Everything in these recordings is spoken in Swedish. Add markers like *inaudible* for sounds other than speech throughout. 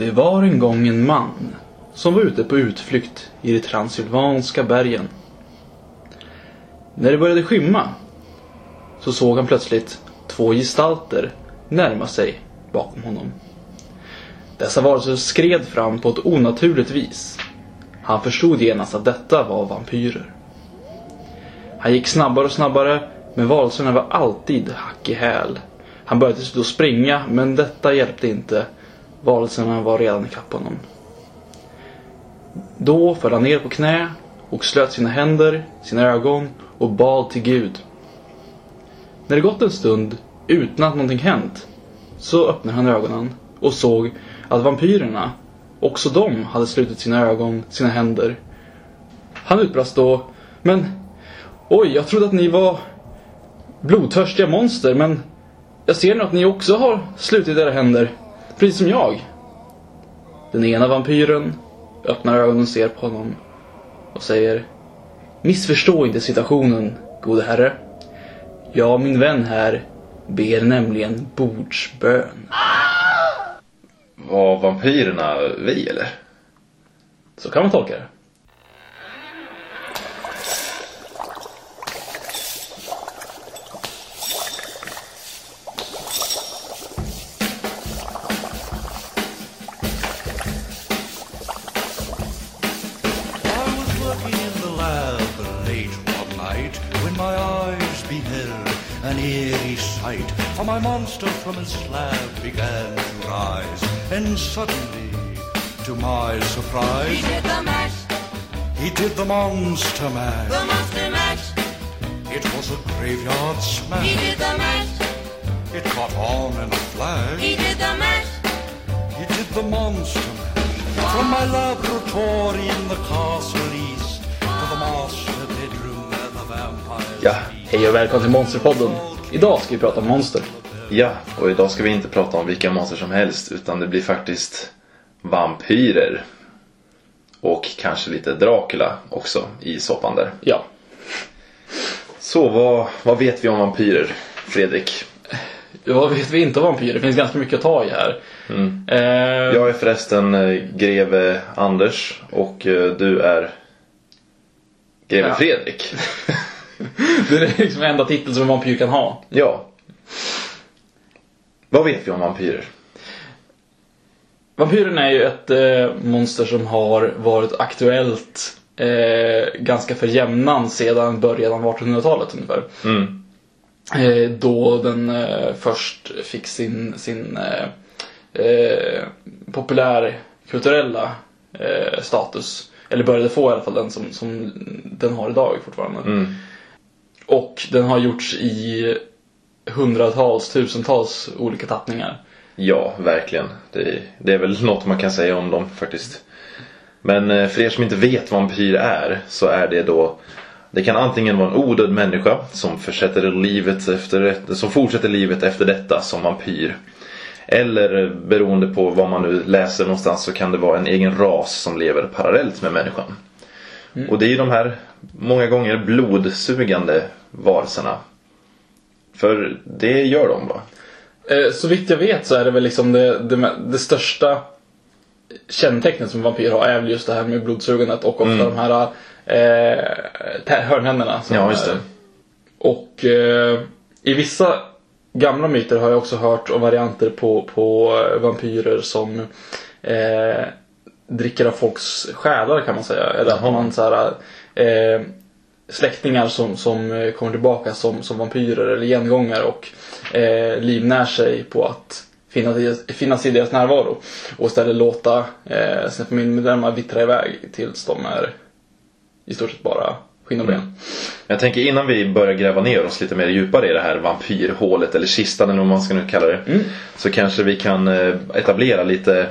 Det var en gång en man som var ute på utflykt i de transylvanska bergen. När det började skymma så såg han plötsligt två gestalter närma sig bakom honom. Dessa varelser alltså skred fram på ett onaturligt vis. Han förstod genast att detta var vampyrer. Han gick snabbare och snabbare, men varelserna var alltid hack i häl. Han började till slut att springa, men detta hjälpte inte. Varelserna var redan ikapp honom. Då föll han ner på knä och slöt sina händer, sina ögon och bad till Gud. När det gått en stund utan att någonting hänt så öppnade han ögonen och såg att vampyrerna, också de hade slutit sina ögon, sina händer. Han utbrast då, men oj, jag trodde att ni var blodtörstiga monster, men jag ser nu att ni också har slutit era händer, precis som jag. Den ena vampyren öppnar ögonen och ser på honom och säger Missförstå inte situationen, gode herre. Jag, min vän här, ber nämligen bordsbön. Var vampyrerna vi eller? Så kan man tolka det. Monster from his slab began to rise, and suddenly, to my He surprise, did the mash, he did the monster mash. the monster mash. It was a graveyard He smash. did the mash, It caught on in a flash. he did the mash. He did the monster mash. From my laboratory in the castle east to the master bedroom where the vampires Ja, Hej och välkommen till Monsterpodden. Idag ska vi prata om monster. Ja, och idag ska vi inte prata om vilka monster som helst utan det blir faktiskt vampyrer. Och kanske lite Dracula också i soppan där. Ja. Så vad, vad vet vi om vampyrer, Fredrik? Vad vet vi inte om vampyrer? Det finns ganska mycket att ta i här. Eh, Jag är förresten eh, greve Anders och eh, du är greve Ja. Fredrik. *laughs* Det är liksom enda titeln som en vampyr kan ha. ja. Vad vet vi om vampyrer? Vampyren är ju ett eh, monster som har varit aktuellt eh, ganska för jämnan sedan början av 1800-talet ungefär. Mm. Eh, då den eh, först fick sin, sin eh, eh, populärkulturella status. Eller började få i alla fall den som, som den har idag fortfarande. Mm. Och den har gjorts i hundratals, tusentals olika tappningar. Ja, verkligen. Det, det är väl något man kan säga om dem faktiskt. Men eh, för er som inte vet vad vampyr är så är det då Det kan antingen vara en odöd människa som fortsätter livet efter som fortsätter livet efter detta som vampyr. Eller eh, beroende på vad man nu läser någonstans så kan det vara en egen ras som lever parallellt med människan. Och det är ju de här många gånger blodsugande varelserna. För det gör de va? Eh, så vitt jag vet så är det väl liksom det, det, det största kännetecknet som vampyr har är väl just det här med blodsugandet och ofta de här eh, hörnhänderna. som Mm. Ja, just det. Och eh, i vissa gamla myter har jag också hört om varianter på, på vampyrer som eh, dricker av folks själar kan man säga. Eller att man så här, eh, släktingar som, som eh, kommer tillbaka som, som vampyrer eller gengångare och eh, livnär sig på att finnas i, finnas i deras närvaro. Och istället låta eh, sina familjemedlemmar vittra iväg tills de är i stort sett bara skinn och ben. Jag tänker innan vi börjar gräva ner oss lite mer djupare i det här vampyrhålet eller kistan eller vad man ska nu kalla det. Så kanske vi kan eh, etablera lite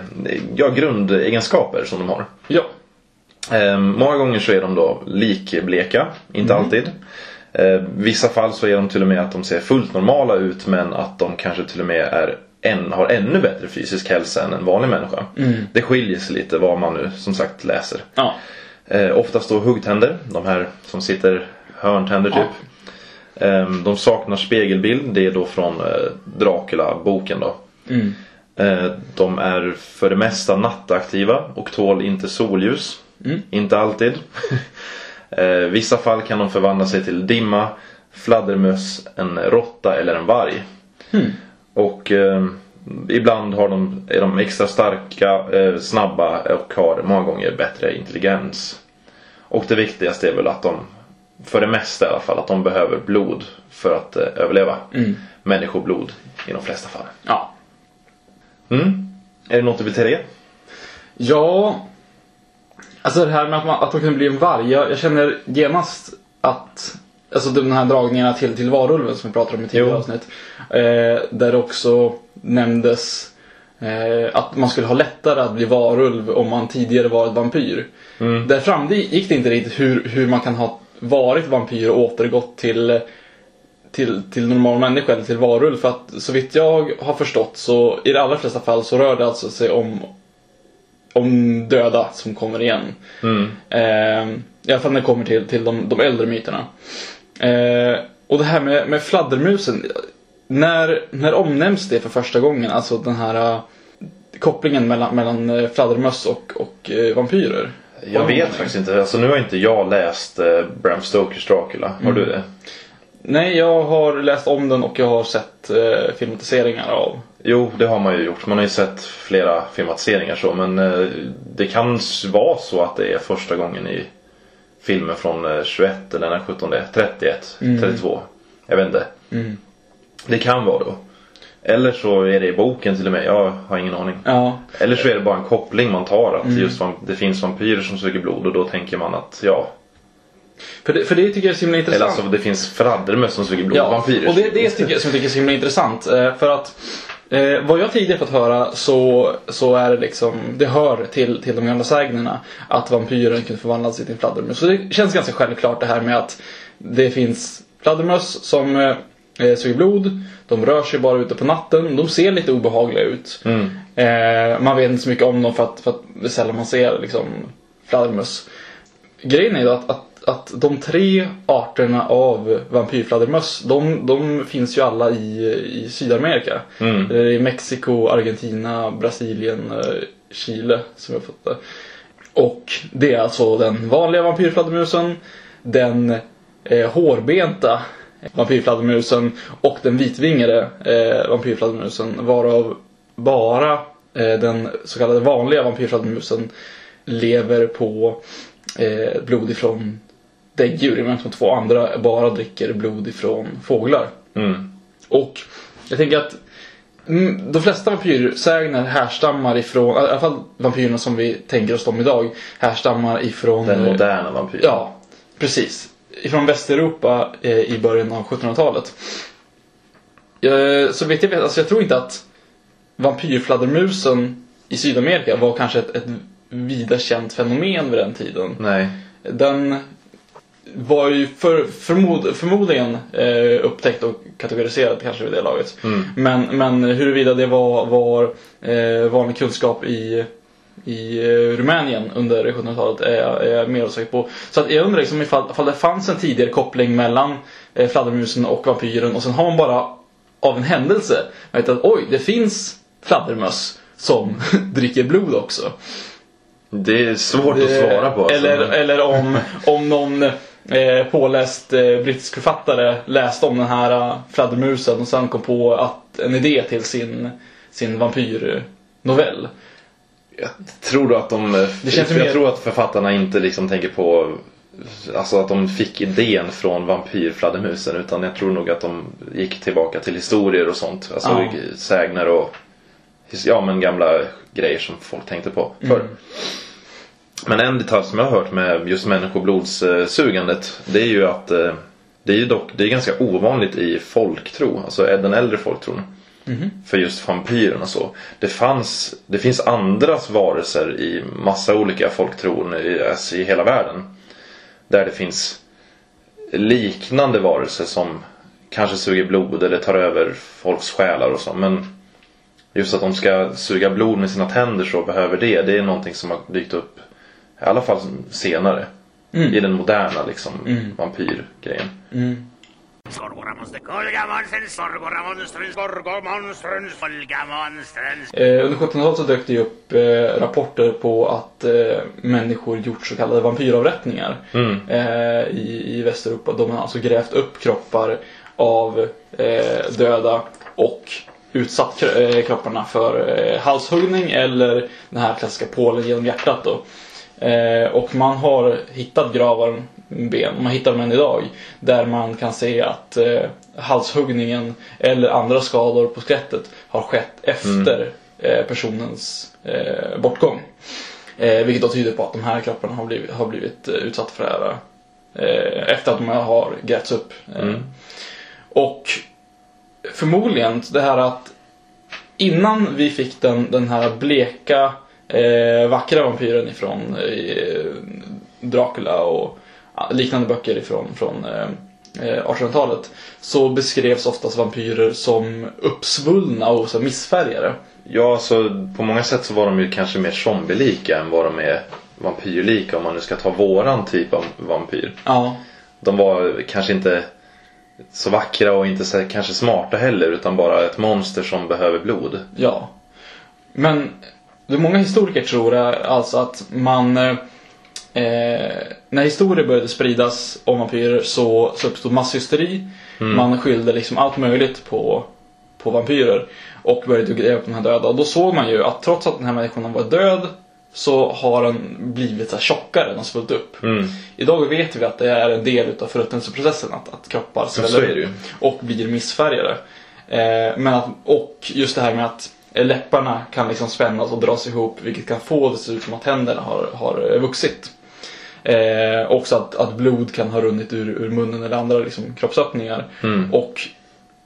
ja, grundegenskaper som de har. Ja. Eh, många gånger så är de då likbleka, inte alltid. Eh, vissa fall så är de till och med att de ser fullt normala ut men att de kanske till och med är en, har ännu bättre fysisk hälsa än en vanlig människa. Det skiljer sig lite vad man nu som sagt läser. Ja. Eh, oftast då huggtänder, de här som sitter hörntänder typ. Eh, de saknar spegelbild, det är då från eh, Dracula-boken då. Eh, De är för det mesta nattaktiva och tål inte solljus. Mm. Inte alltid. *laughs* Eh, vissa fall kan de förvandla sig till dimma, fladdermöss, en råtta eller en varg. Hmm. Och eh, ibland har de, är de extra starka, eh, snabba och har många gånger bättre intelligens. Och det viktigaste är väl att de, för det mesta i alla fall, att de behöver blod för att eh, överleva. Mm. Människoblod i de flesta fall. Ja. Mm. Är det något du vill till det? Ja, alltså det här med att man, att man kan bli en varg. Jag, jag känner genast att, alltså de här dragningarna till, till varulven som vi pratade om i tidigare avsnitt. Eh, där också nämndes eh, att man skulle ha lättare att bli varulv om man tidigare varit vampyr. Mm. Där framgick det inte riktigt hur, hur man kan ha varit vampyr och återgått till till, till normal människa eller till varulv. För att så vitt jag har förstått så i de allra flesta fall så rör det alltså sig om, om döda som kommer igen. Mm. Eh, I alla fall när det kommer till, till de, de äldre myterna. Eh, och det här med, med fladdermusen. När, när omnämns det för första gången? Alltså den här eh, kopplingen mellan, mellan eh, fladdermöss och, och eh, vampyrer. Jag vet faktiskt inte. Alltså, nu har inte jag läst eh, Bram Stokers Dracula. Har du det? Nej, jag har läst om den och jag har sett eh, filmatiseringar av. Jo, det har man ju gjort. Man har ju sett flera filmatiseringar så. Men eh, det kan vara så att det är första gången i filmen från eh, 21 eller när 17 det är. 31, 32. Jag vet inte. Mm. Det kan vara då. Eller så är det i boken till och med. Jag har ingen aning. Ja, Eller så är det bara en koppling man tar. Att just vam- det finns vampyrer som suger blod och då tänker man att ja. för det, för det tycker jag är så himla Eller intressant. alltså det finns fladdermöss som suger blod. ja, Vampyrer. och det, det tycker jag, som jag tycker är så himla intressant. Eh, för att eh, vad jag tidigare fått höra så, så är det liksom, det hör till, till de gamla sägnerna att vampyren kunde förvandla sig till en fladdermus. Så det känns ganska självklart det här med att det finns fladdermöss som eh, suger blod. De rör sig bara ute på natten. De ser lite obehagliga ut. Mm. Eh, man vet inte så mycket om dem för att, för att det är sällan man ser liksom, fladdermöss. Grejen är ju att, att, att de tre arterna av vampyrfladdermöss, de, de finns ju alla i, i Sydamerika. Mm. Det är I Mexiko, Argentina, Brasilien, eh, Chile som jag fått det. Och det är alltså den vanliga vampyrfladdermusen, den eh, hårbenta vampyrfladdermusen och den vitvingade eh, vampyrfladdermusen varav bara eh, den så kallade vanliga vampyrfladdermusen lever på eh, blod ifrån däggdjur medan de två andra bara dricker blod ifrån fåglar. Mm. Och jag tänker att mm, de flesta vampyrsägner härstammar ifrån, i alla fall vampyrerna som vi tänker oss dem idag, härstammar ifrån... Den moderna vampyren. Ja, precis. Ifrån Västeuropa eh, i början av 1700-talet. Eh, så vet jag, alltså jag tror inte att vampyrfladdermusen i Sydamerika var kanske ett, ett vida känt fenomen vid den tiden. Nej. Den var ju för, förmod, förmodligen eh, upptäckt och kategoriserad kanske vid det laget. Mm. Men, men huruvida det var, var eh, vanlig kunskap i, i eh, Rumänien under 1700-talet är, jag- är jag mer osäker på. Så att jag undrar liksom ifall, ifall det fanns en tidigare koppling mellan eh, fladdermusen och vampyren och sen har man bara av en händelse vet att oj, det finns fladdermöss som *laughs* dricker blod också. Det är svårt att Det- svara på. alltså. Eller, eller om, om någon eh, påläst eh, brittisk författare läste om den här eh, fladdermusen och sen kom på att, en idé till sin, sin vampyrnovell. Jag tror att de... Det känns jag mer- tror att författarna inte liksom tänker på Alltså att de fick idén från vampyrfladdermusen utan jag tror nog att de gick tillbaka till historier och sånt. Alltså Ja. sägner och ja, men gamla grejer som folk tänkte på förr. Mm. Men en detalj som jag har hört med just människoblodssugandet det är ju att eh, det är ju dock det är ganska ovanligt i folktro, alltså den äldre folktron. För just vampyren och så. Det, fanns, det finns andras varelser i massa olika folktron i, alltså i hela världen. Där det finns liknande varelser som kanske suger blod eller tar över folks själar och så. Men just att de ska suga blod med sina tänder så behöver det. Det är någonting som har dykt upp i alla fall senare. Mm. I den moderna liksom Mm. vampyrgrejen. Mm. Eh, under 1700-talet så dök det ju upp eh, rapporter på att eh, människor gjort så kallade vampyravrättningar eh, i, i Västeuropa. De har alltså grävt upp kroppar av döda och utsatt kro- kropparna för halshuggning eller den här klassiska pålen genom hjärtat. Då. Eh, och man har hittat gravar med ben, man hittar dem än idag, där man kan se att eh, halshuggningen eller andra skador på skelettet har skett efter eh, personens eh, bortgång. Eh, vilket då tyder på att de här kropparna har blivit, har blivit eh, utsatta för det här eh, efter att de har grävts upp. Eh, Och förmodligen det här att innan vi fick den, den här bleka, eh, vackra vampyren ifrån eh, Dracula och liknande böcker ifrån från, eh, eh, 1800-talet så beskrevs oftast vampyrer som uppsvullna och så missfärgade. Ja, så på många sätt så var de ju kanske mer zombielika än vad de är vampyrlika om man nu ska ta våran typ av vampyr. Ja, De var kanske inte så vackra och inte så kanske smarta heller utan bara ett monster som behöver blod. ja. Men många historiker tror är alltså att man eh, Eh, när historier började spridas om vampyrer så, så uppstod masshysteri. Man skyllde liksom allt möjligt på, på vampyrer. Och började gräva upp de här döda. Och då såg man ju att trots att den här människan var död så har den blivit så här tjockare, den har svullit upp. Mm. Idag vet vi att det är en del utav förruttnelseprocessen, att, att kroppar sväller upp och blir missfärgade. Eh, men att, och just det här med att eh, läpparna kan liksom spännas och dras ihop vilket kan få det att se ut som att tänderna har, har eh, vuxit. Eh, också att, att blod kan ha runnit ur, ur munnen eller andra liksom, kroppsöppningar. Mm. Och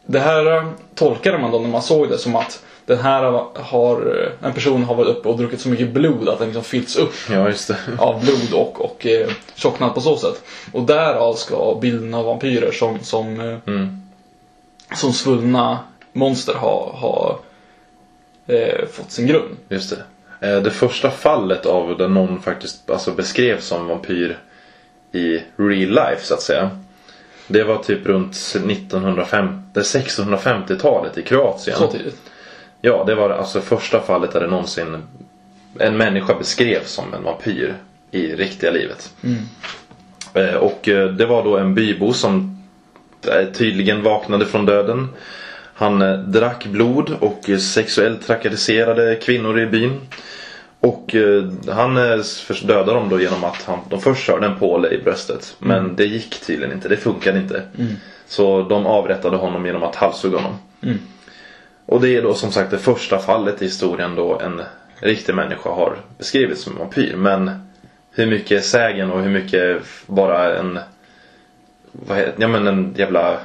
det här eh, tolkade man då när man såg det som att den här har, en person har varit uppe och druckit så mycket blod att den liksom fyllts upp Ja, *laughs* av blod och, och eh, tjocknat på så sätt. Och därav ska bilden av vampyrer som, som, eh, Mm. som svullna monster ha, ha eh, fått sin grund. Just det. Eh, Det första fallet av där någon faktiskt alltså beskrevs som vampyr i real life så att säga. Det var typ runt 1950, det 1650-talet i Kroatien. Så tidigt. Ja, det var alltså första fallet där det någonsin en människa beskrevs som en vampyr i riktiga livet. Eh, Och eh, det var då en bybo som tydligen vaknade från döden. Han eh, drack blod och eh, sexuellt trakasserade kvinnor i byn. Och eh, han dödade dem då genom att han, de först körde en påle i bröstet. Men det gick tydligen inte, det funkade inte. Så de avrättade honom genom att halshugga honom. Och det är då som sagt det första fallet i historien då en riktig människa har beskrivits som en vampyr. Men hur mycket är sägen och hur mycket bara en vad heter, ja men en jävla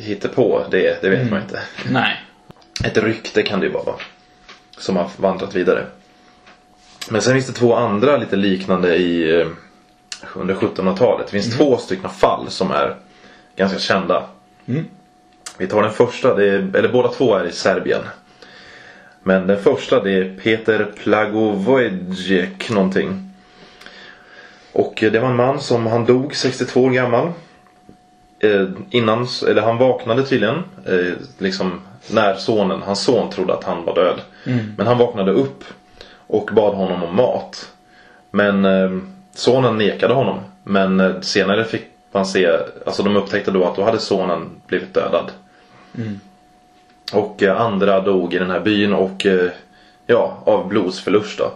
hittepå det, det vet man inte. *laughs* Nej. Ett rykte kan det ju bara vara. Som har vandrat vidare. Men sen finns det två andra lite liknande i eh, under 1700-talet. Det finns två stycken fall som är ganska kända. Vi tar den första, det är, eller båda två är i Serbien. Men den första det är Peter Plagovojek någonting. Och eh, det var en man som han dog 62 år gammal. Eh, innan, eller han vaknade tydligen. Eh, liksom när sonen, hans son trodde att han var död. Men han vaknade upp och bad honom om mat. Men eh, sonen nekade honom. Men eh, senare fick man se, alltså de upptäckte då att då hade sonen blivit dödad. Och eh, andra dog i den här byn och eh, ja, av blodsförlust då.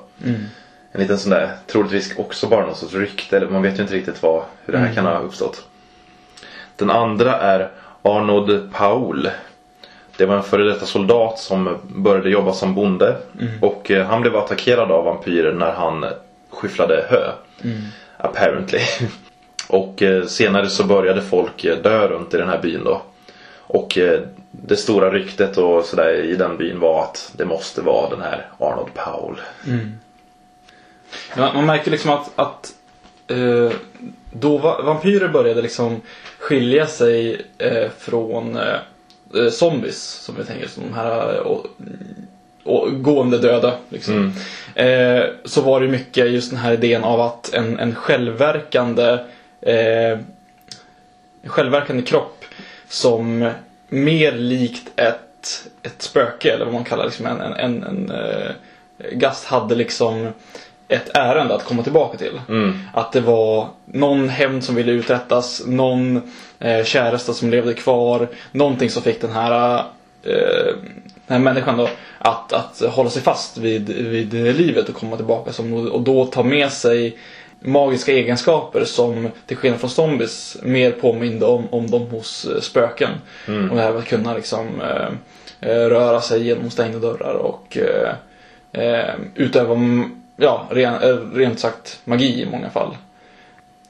En liten sån där, troligtvis också bara något sorts rykte eller man vet ju inte riktigt vad, hur det här kan ha uppstått. Den andra är Arnold Paul. Det var en före detta soldat som började jobba som bonde. Och eh, han blev attackerad av vampyrer när han skyfflade hö. Apparently. *laughs* och eh, senare så började folk eh, dö runt i den här byn då. Och det stora ryktet och sådär i den byn var att det måste vara den här Arnold Paul. Ja, man märker liksom att, att eh, då va- vampyrer började liksom skilja sig eh, från eh, eh, zombies, som vi tänker som de här eh, och, och gående döda. Liksom. Eh, så var det mycket just den här idén av att en, en självverkande eh, självverkande kropp som mer likt ett, ett spöke eller vad man kallar liksom en, en, en, en Gast hade liksom ett ärende att komma tillbaka till. Att det var någon hämnd som ville uträttas, någon eh, käresta som levde kvar, någonting som fick den här, eh, den här människan då att, att hålla sig fast vid, vid livet och komma tillbaka som, och då ta med sig magiska egenskaper som till skillnad från zombies mer påminde om, om dem hos eh, spöken. Och det här med att kunna liksom eh, eh, röra sig genom stängda dörrar och eh, eh, utöva ja, ren, eh, rent sagt magi i många fall.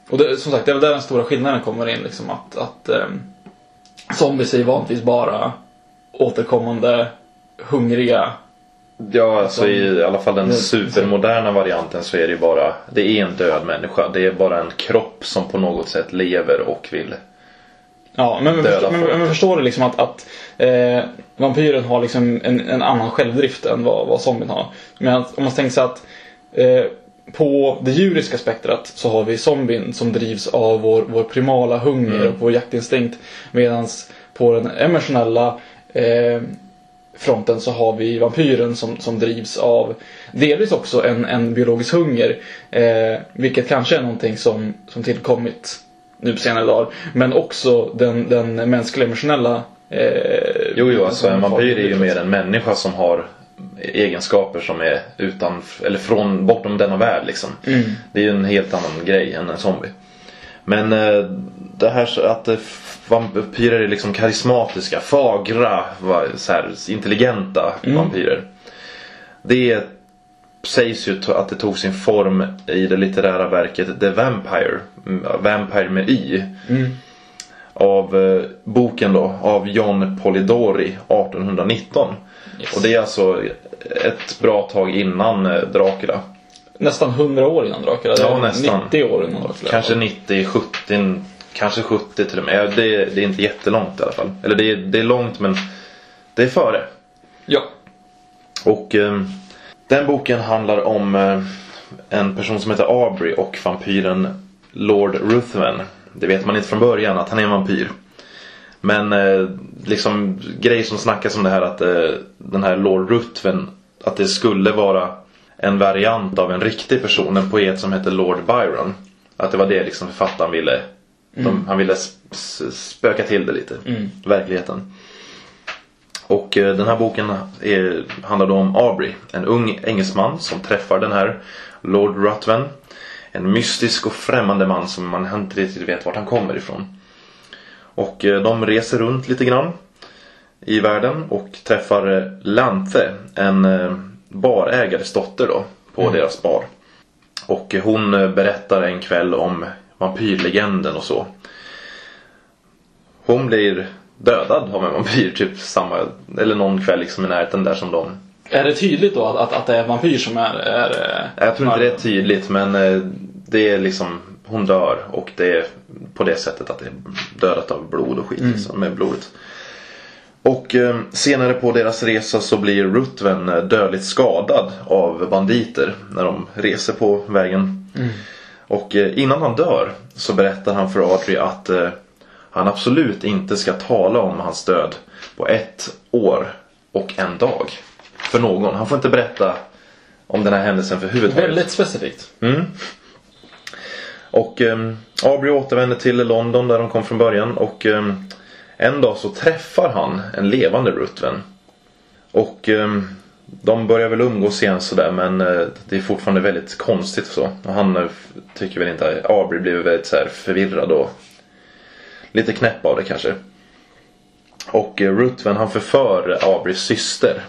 Och det, som sagt, det är väl där den stora skillnaden kommer in. Liksom, att att eh, zombies är vanligtvis bara återkommande hungriga. Ja, alltså i, i alla fall den Det- supermoderna varianten så är det ju bara Det är en död människa. Det är bara en kropp som på något sätt lever och vill Ja, men, men, Döda förstår, men, folk. men förstår du liksom att, att eh, vampyren har liksom en, en annan självdrift än vad, vad zombien har. Men om man tänker sig att på det djuriska spektrat så har vi zombien som drivs av vår, vår primala hunger och vår jaktinstinkt. Medan på den emotionella eh, fronten så har vi vampyren som, som drivs av delvis också en, en biologisk hunger. Eh, vilket kanske är någonting som, som tillkommit nu på senare dagar. Men också den, den mänskliga emotionella eh, Jo, jo, alltså en vampyr är ju mer en människa som har egenskaper som är utan, eller från, bortom denna värld liksom. Det är ju en helt annan grej än en zombie. Men eh, det här att eh, vampyrer är liksom karismatiska, fagra, va- så här, intelligenta vampyrer. Det sägs ju att det tog sin form i det litterära verket The Vampire, mm, Vampire med Y. Av eh, boken då, av John Polidori 1819. Yes. Och det är alltså ett bra tag innan eh, Dracula. Nästan 100 år innan Dracula. Ja, är nästan. 90 år innan Dracula. Kanske 90, 70, kanske 70 till och med. Det, det är inte jättelångt i alla fall. Eller det är, det är långt men det är före. Ja. Och eh, den boken handlar om eh, en person som heter Aubrey och vampyren Lord Ruthven. Det vet man inte från början att han är en vampyr. Men eh, liksom grej som snackas om det här att eh, den här Lord Ruthven att det skulle vara en variant av en riktig person, en poet som heter Lord Byron. Att det var det liksom författaren ville. De, han ville spöka till det lite. Verkligheten. Och eh, den här boken är, handlar då om Aubrey, en ung engelsman som träffar den här Lord Ruthven. En mystisk och främmande man som man inte riktigt vet vart han kommer ifrån. Och eh, de reser runt lite grann i världen och träffar eh, Lanthe, en eh, barägares dotter då, på deras bar. Och hon berättar en kväll om vampyrlegenden och så. Hon blir dödad av en vampyr typ samma, eller någon kväll liksom i närheten där som de. Är det tydligt då att, att, att det är vampyr som är... är Jag tror inte det är tydligt men det är liksom, hon dör och det är på det sättet att det är dödat av blod och skit liksom, med blodet. Och eh, senare på deras resa så blir Ruthven eh, dödligt skadad av banditer när de reser på vägen. Och eh, innan han dör så berättar han för Audrey att eh, han absolut inte ska tala om hans död på ett år och en dag. För någon. Han får inte berätta om den här händelsen för huvudet. Väldigt specifikt. Och ehm, um, Aubrey återvänder till London där de kom från början och ehm, en dag så träffar han en levande Ruthven. Och ehm, de börjar väl umgås igen sådär men eh, det är fortfarande väldigt konstigt och så. Och han eh, tycker väl inte, Aubrey blir väldigt så här förvirrad och lite knäpp av det kanske. Och eh, Ruthven han förför Aubreys syster.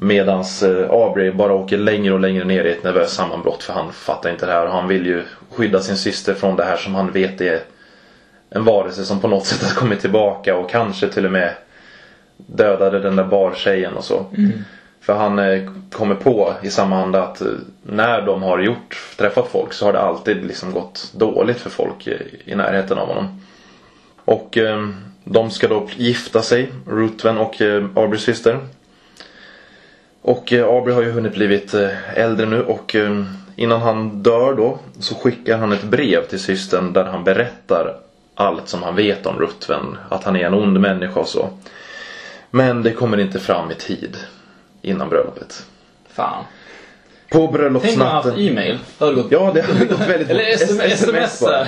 Medans eh, Aubrey bara åker längre och längre ner i ett nervöst sammanbrott för han fattar inte det här och han vill ju skydda sin syster från det här som han vet är en varelse som på något sätt har kommit tillbaka och kanske till och med dödade den där bartjejen och så. För han eh, kommer på i samma anda att eh, när de har gjort, träffat folk så har det alltid liksom gått dåligt för folk i, närheten av honom. Och de ska då gifta sig, Ruthven och Aubreys syster. Och eh, Aubrey har ju hunnit blivit eh, äldre nu och eh, innan han dör då så skickar han ett brev till systern där han berättar allt som han vet om Ruthven. Att han är en ond människa och så. Men det kommer inte fram i tid innan bröllopet. Fan. På Tänk om bröllopsnatten. haft e-mail. Gått... Ja, det hade gått väldigt Eller sms, sms bara.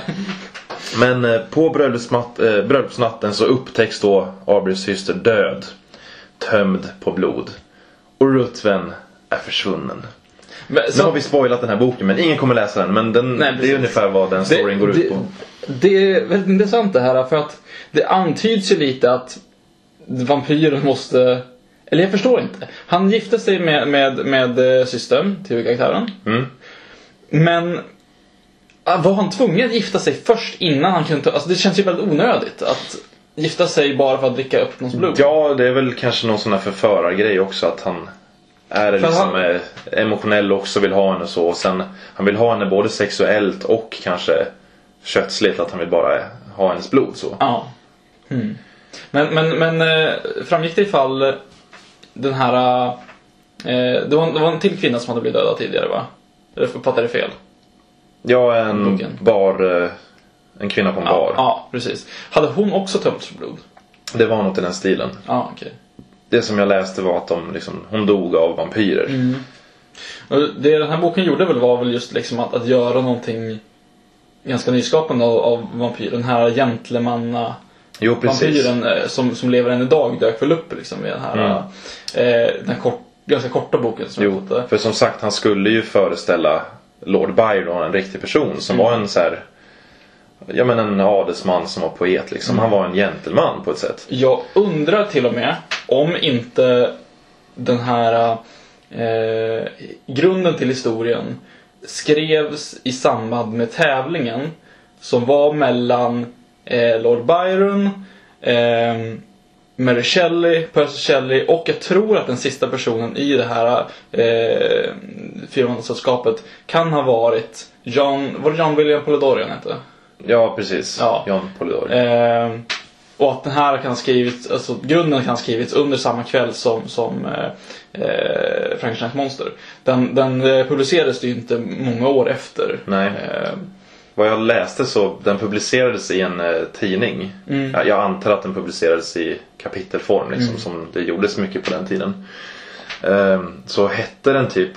Men på bröllopsnatt, bröllopsnatten så upptäcks då Abrys syster död. Tömd på blod. Och Ruthven är försvunnen. Men, Nu så- har vi spoilat den här boken men ingen kommer läsa den. Men den, Nej, det är ungefär vad den storyn går ut på. Det är väldigt intressant det här för att det antyds ju lite att vampyren måste... Eller jag förstår inte. Han gifte sig med, med, med eh, systern till huvudkaraktären. Mm. Men ah, var han tvungen att gifta sig först innan han kunde ta... Alltså det känns ju väldigt onödigt att gifta sig bara för att dricka upp någons blod. Ja, det är väl kanske någon sån här förförargrej också att han är För liksom han- eh, emotionell och också vill ha henne så. Och sen, han vill ha henne både sexuellt och kanske kötsligt att han vill bara ha hennes blod så. Ja. Mm. Men, men, men eh, framgick det ifall den här... Eh, det, var, en- det var en till kvinna som hade blivit dödad tidigare va? Eller uppfattade jag det fel? Är en bar... En kvinna på en bar. ja, precis. Hade hon också tömts för blod? Det var något i den stilen. Ja, okej. Det som jag läste var att de liksom, hon dog av vampyrer. Mm. Det den här boken gjorde väl var väl just liksom att, att göra någonting ganska nyskapande av, av vampyren. Den här gentlemanna Jo, precis. vampyren eh, som, som lever än idag dök väl upp liksom i den här, Mm. eh, den kort, ganska korta boken som Jo, för som sagt han skulle ju föreställa Lord Byron, en riktig person som Mm. var en så här, Ja men en adelsman som var poet liksom. Mm. Han var en gentleman på ett sätt. Jag undrar till och med om inte den här eh, grunden till historien skrevs i samband med tävlingen som var mellan eh, Lord Byron, eh, Mary Shelley, Percy Shelley och jag tror att den sista personen i det här eh, kan ha varit John, var det John William Polidori han hette? Ja precis. Ja. John Polidori. Eh, och att den här kan ha skrivits, alltså grunden kan ha skrivits under samma kväll som, som eh, eh, Frankensteins monster. Den, den eh, publicerades ju inte många år efter. Nej. Eh, Vad jag läste så den publicerades i en eh, tidning. Mm. Ja, Jag antar att den publicerades i kapitelform liksom, Mm. som det gjordes mycket på den tiden. Ehm, så hette den typ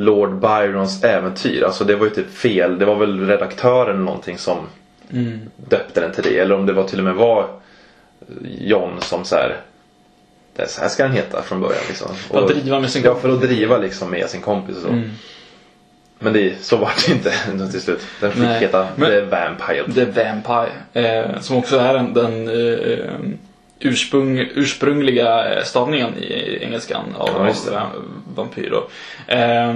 Lord Byrons äventyr. Alltså det var ju typ fel. Det var väl redaktören eller någonting som mm. döpte den till det. Eller om det var till och med var John som så här. Så här ska den heta från början liksom. För att driva med sin Ja, för att driva liksom med sin kompis och så. Mm. Men det, så var det inte *laughs* till slut. Den fick Nej, heta The Vampire. The Vampire. Eh, som också är den, den eh, ursprung, ursprungliga eh, stavningen i engelskan av, Ja, va- vampyr. Då. Eh,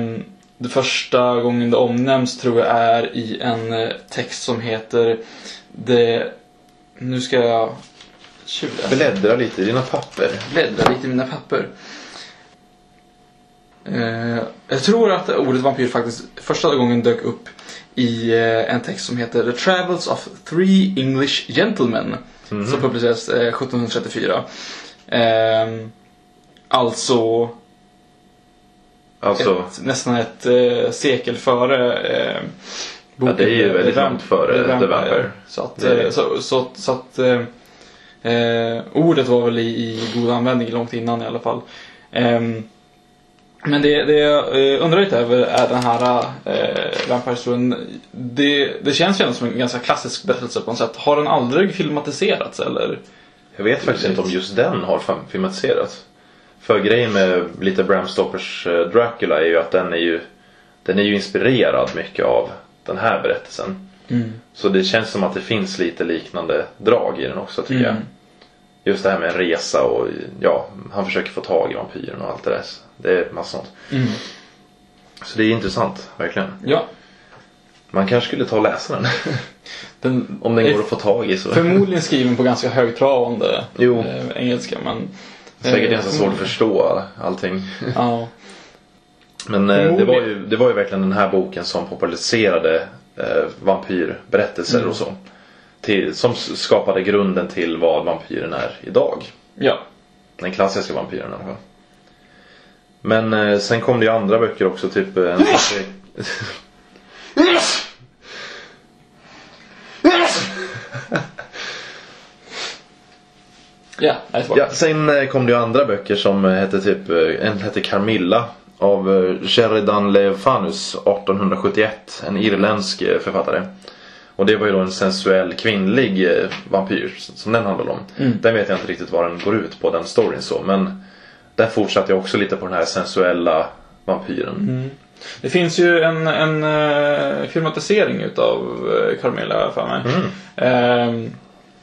det första gången det omnämns tror jag är i en eh, text som heter det, Nu ska jag tjuvläsa. Bläddra lite i dina papper. bläddra lite i mina papper. Eh, jag tror att ordet vampyr faktiskt första gången dök upp i eh, en text som heter The Travels of Three English Gentlemen. Som publicerades eh, 1734. Eh, alltså Alltså, ett, nästan ett eh, sekel före eh, boken det är ju väldigt långt före The Vampire. Så att, eh, så, så, så att eh, eh, ordet var väl i, i god användning långt innan i alla fall. Men det, det jag eh, undrar lite över är den här eh, Vampire-historien. Det, det känns ju ändå som en ganska klassisk berättelse på något sätt. Har den aldrig filmatiserats eller? jag vet faktiskt inte om just den har filmatiserats. För grejen med lite Bram Stokers eh, Dracula är ju att den är ju Den är ju inspirerad mycket av den här berättelsen. Så det känns som att det finns lite liknande drag i den också tycker jag. Just det här med en resa och ja, han försöker få tag i vampyren och allt det där. Det är massa sånt. Mm. Så det är intressant, verkligen. Ja. Man kanske skulle ta och läsa den. *laughs* Den, Om den går att få tag i så. Förmodligen skriven på ganska högtravande Jo. eh, engelska men... Säkert eh, ganska svårt att förstå allting. *laughs* Ja. Men eh, det, var ju, det var ju verkligen den här boken som populariserade eh, vampyrberättelser Mm. och så. Till, som skapade grunden till vad vampyren är idag. Ja. Den klassiska vampyren i alla fall. Men eh, sen kom det ju andra böcker också, typ eh, en Ja. Ja, sen eh, kom det ju andra böcker som eh, hette typ, en hette Carmilla av Sheridan Le Fanus 1871. En irländsk författare. Och det var ju då en sensuell kvinnlig eh, vampyr som den handlade om. Den vet jag inte riktigt vad den går ut på, den storyn så. Men där fortsatte jag också lite på den här sensuella vampyren. Det finns ju en, en eh, filmatisering utav uh, Carmilla för mig. Ehm,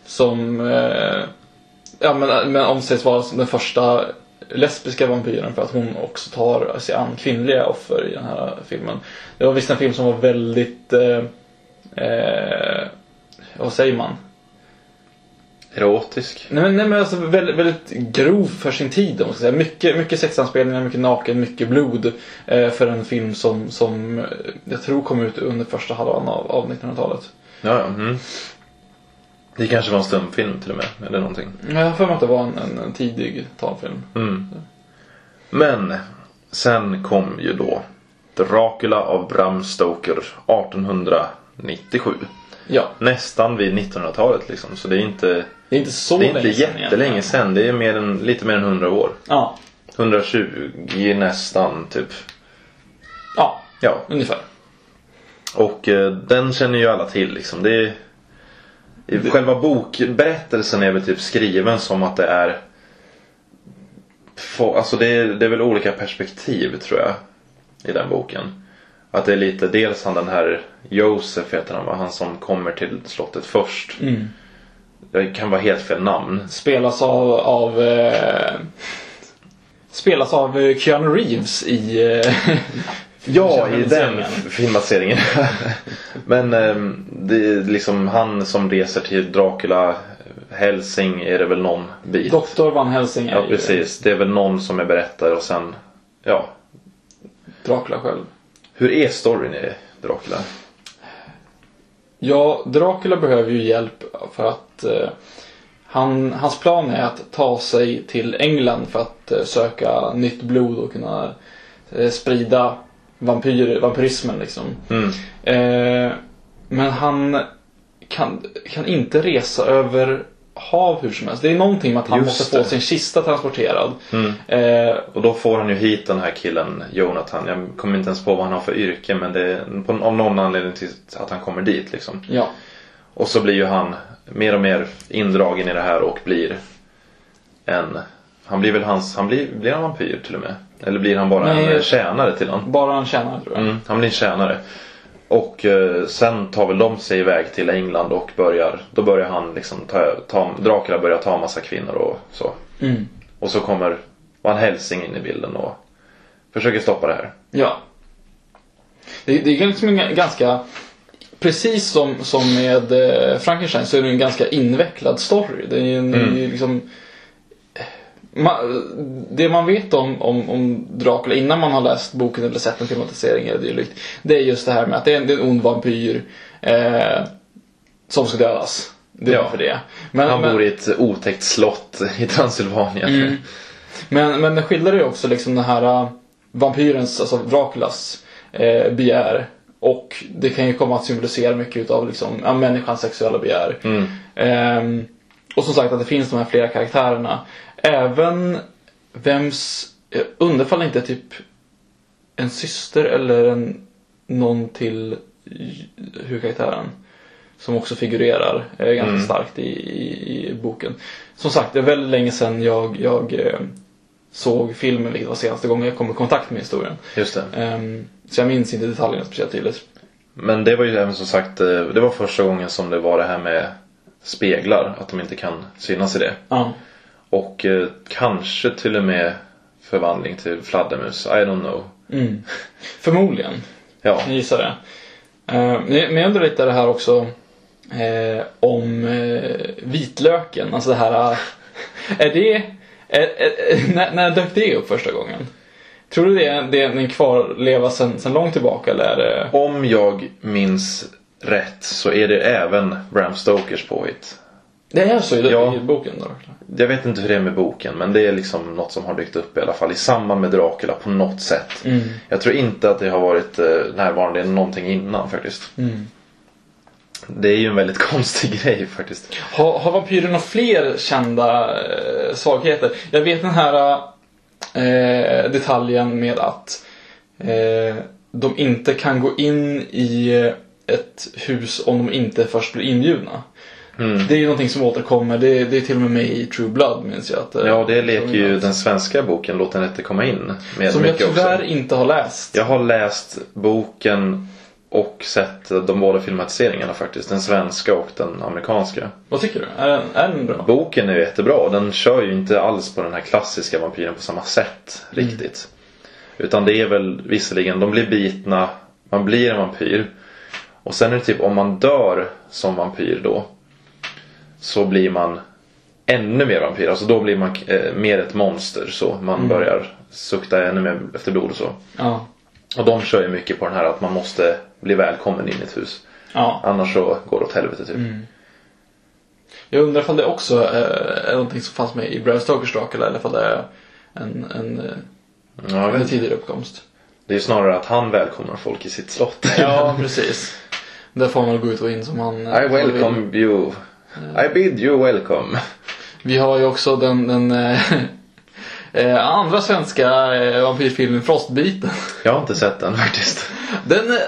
som uh, ja, men, men omsägs vara den första lesbiska vampyren för att hon också tar sig an kvinnliga offer i den här filmen. Det var visst en film som var väldigt, eh, vad säger man? Erotisk. Nej men, nej, men alltså väldigt, väldigt grov för sin tid om man ska säga. Mycket, mycket sexanspelningar, mycket naken, mycket blod. Eh, för en film som, som eh, jag tror kom ut under första halvan av, av 1900-talet. Ja, ja. Mm. Det kanske var en stumfilm till och med, eller någonting. Jag har för mig att det var en, en, en tidig talfilm. Men sen kom ju då Dracula av Bram Stoker 1897. Ja, Nästan vid 1900-talet liksom. Så det är inte, det är inte så det är inte länge sedan jättelänge sedan. Det är mer än, lite mer än 100 år. Ja, 120 nästan typ. ja, Ja. ungefär. Och eh, den känner ju alla till liksom. Det är, i Själva bokberättelsen är väl typ skriven som att det är Alltså det är, det är väl olika perspektiv tror jag. I den boken. Att det är lite dels han den här Josef heter han va? Han som kommer till slottet först. Det kan vara helt fel namn. Spelas av, av eh, Spelas av eh, Keanu Reeves i eh, *laughs* Ja, i den filmatiseringen. *laughs* Men ehm, det är liksom han som reser till Dracula Helsing är det väl någon bit. Doktor Van Helsing är Ja precis. Det är väl någon som är berättare och sen Ja. Dracula själv. Hur är storyn i Dracula? Ja, Dracula behöver ju hjälp för att eh, han, hans plan är att ta sig till England för att eh, söka nytt blod och kunna eh, sprida vampyr, vampyrismen liksom. Mm. Eh, men han kan, kan inte resa över hav hur som helst. Det är någonting med att han Just måste få det. sin kista transporterad. Mm. Eh, Och då får han ju hit den här killen Jonathan. Jag kommer inte ens på vad han har för yrke men det är på, av någon anledning till att han kommer dit liksom. ja. Och så blir ju han mer och mer indragen i det här och blir en... Han blir väl hans... Han blir, blir han vampyr till och med? Eller blir han bara Nej. en tjänare till honom? Bara han tjänar tror jag. Mm, han blir en tjänare. Och eh, sen tar väl de sig iväg till England och börjar... Då börjar han liksom ta... ta Dracula börjar ta massa kvinnor och så. Mm. Och så kommer Van Helsing in i bilden och försöker stoppa det här. Ja. Det, det är liksom en ganska, precis som, som med eh, Frankenstein så är det en ganska invecklad story. Det är en, Mm. liksom det man vet om, om, om Dracula innan man har läst boken eller sett en filmatisering eller dylikt. Det är just det här med att det är en, det är en ond vampyr eh, som ska dödas. Det är Ja. för det. Men, Han men, bor i ett otäckt slott i Transylvanien. Mm. Men, men det skildrar ju också liksom den här uh, vampyrens, alltså Draculas eh, begär. Och det kan ju komma att symbolisera mycket utav liksom, ja, människans sexuella begär. Mm. Ehm, och som sagt att det finns de här flera karaktärerna. Även vems, ifall det inte typ en syster eller en, någon till huvudkaraktären. Som också figurerar eh, ganska Mm. starkt i, i, i boken. Som sagt, det är väldigt länge sedan jag, jag eh, såg filmen, vilket var senaste gången jag kom i kontakt med historien. Just det. Ehm, så jag minns inte detaljerna speciellt tydligt. Men det var ju även som sagt, eh, det var första gången som det var det här med speglar. Att de inte kan synas i det. Ja. Och eh, kanske till och med förvandling till fladdermus. I don't know. Mm. Förmodligen. Ja. Jag gissar det. Eh, Men jag undrar lite det här också eh, om eh, vitlöken. Alltså det här. eh, Är det... Är, är, när, när dök det upp första gången? Tror du det är, det är en kvarleva sen, sen långt tillbaka eller är det... Om jag minns rätt så är det även Bram Stokers påhitt. Det är så i, Ja. i boken då? Jag vet inte hur det är med boken men det är liksom något som har dykt upp i alla fall i samband med Dracula på något sätt. Jag tror inte att det har varit eh, närvarande någonting innan faktiskt. Mm. Det är ju en väldigt *laughs* konstig grej faktiskt. Har, har vampyrer några fler kända eh, svagheter? Jag vet den här eh, detaljen med att eh, de inte kan gå in i eh, ett hus om de inte först blir inbjudna. Mm. Det är ju någonting som återkommer. Det, det är till och med med i True Blood minns jag. Att, eh, Ja, det leker ju den svenska boken Låt den rätte komma in. Med Som jag tyvärr också. inte har läst. Jag har läst boken och sett de båda filmatiseringarna faktiskt. Den svenska och den amerikanska. Vad tycker du? Är den, är den bra? Boken är ju jättebra. Den kör ju inte alls på den här klassiska vampyren på samma sätt riktigt. Utan det är väl visserligen, de blir bitna, man blir en vampyr. Och sen är det typ om man dör som vampyr då. Så blir man ännu mer vampyr. Alltså då blir man eh, mer ett monster så. Man börjar sukta ännu mer efter blod och så. Ja. Och de kör ju mycket på den här att man måste bli välkommen in i ett hus. ja. Annars så går det åt helvete typ. Jag undrar ifall det också eh, är någonting som fanns med i Bram Stokers Dracula eller ifall det är en, en, eh, Ja, en tidigare uppkomst. Det är ju snarare att han välkomnar folk i sitt slott. Ja, precis. Där får man gå ut och in som han... eh, I welcome you. I bid you welcome. Vi har ju också den, den eh, eh, andra svenska eh, vampyrfilmen Frostbiten. Jag har inte sett den faktiskt. Den är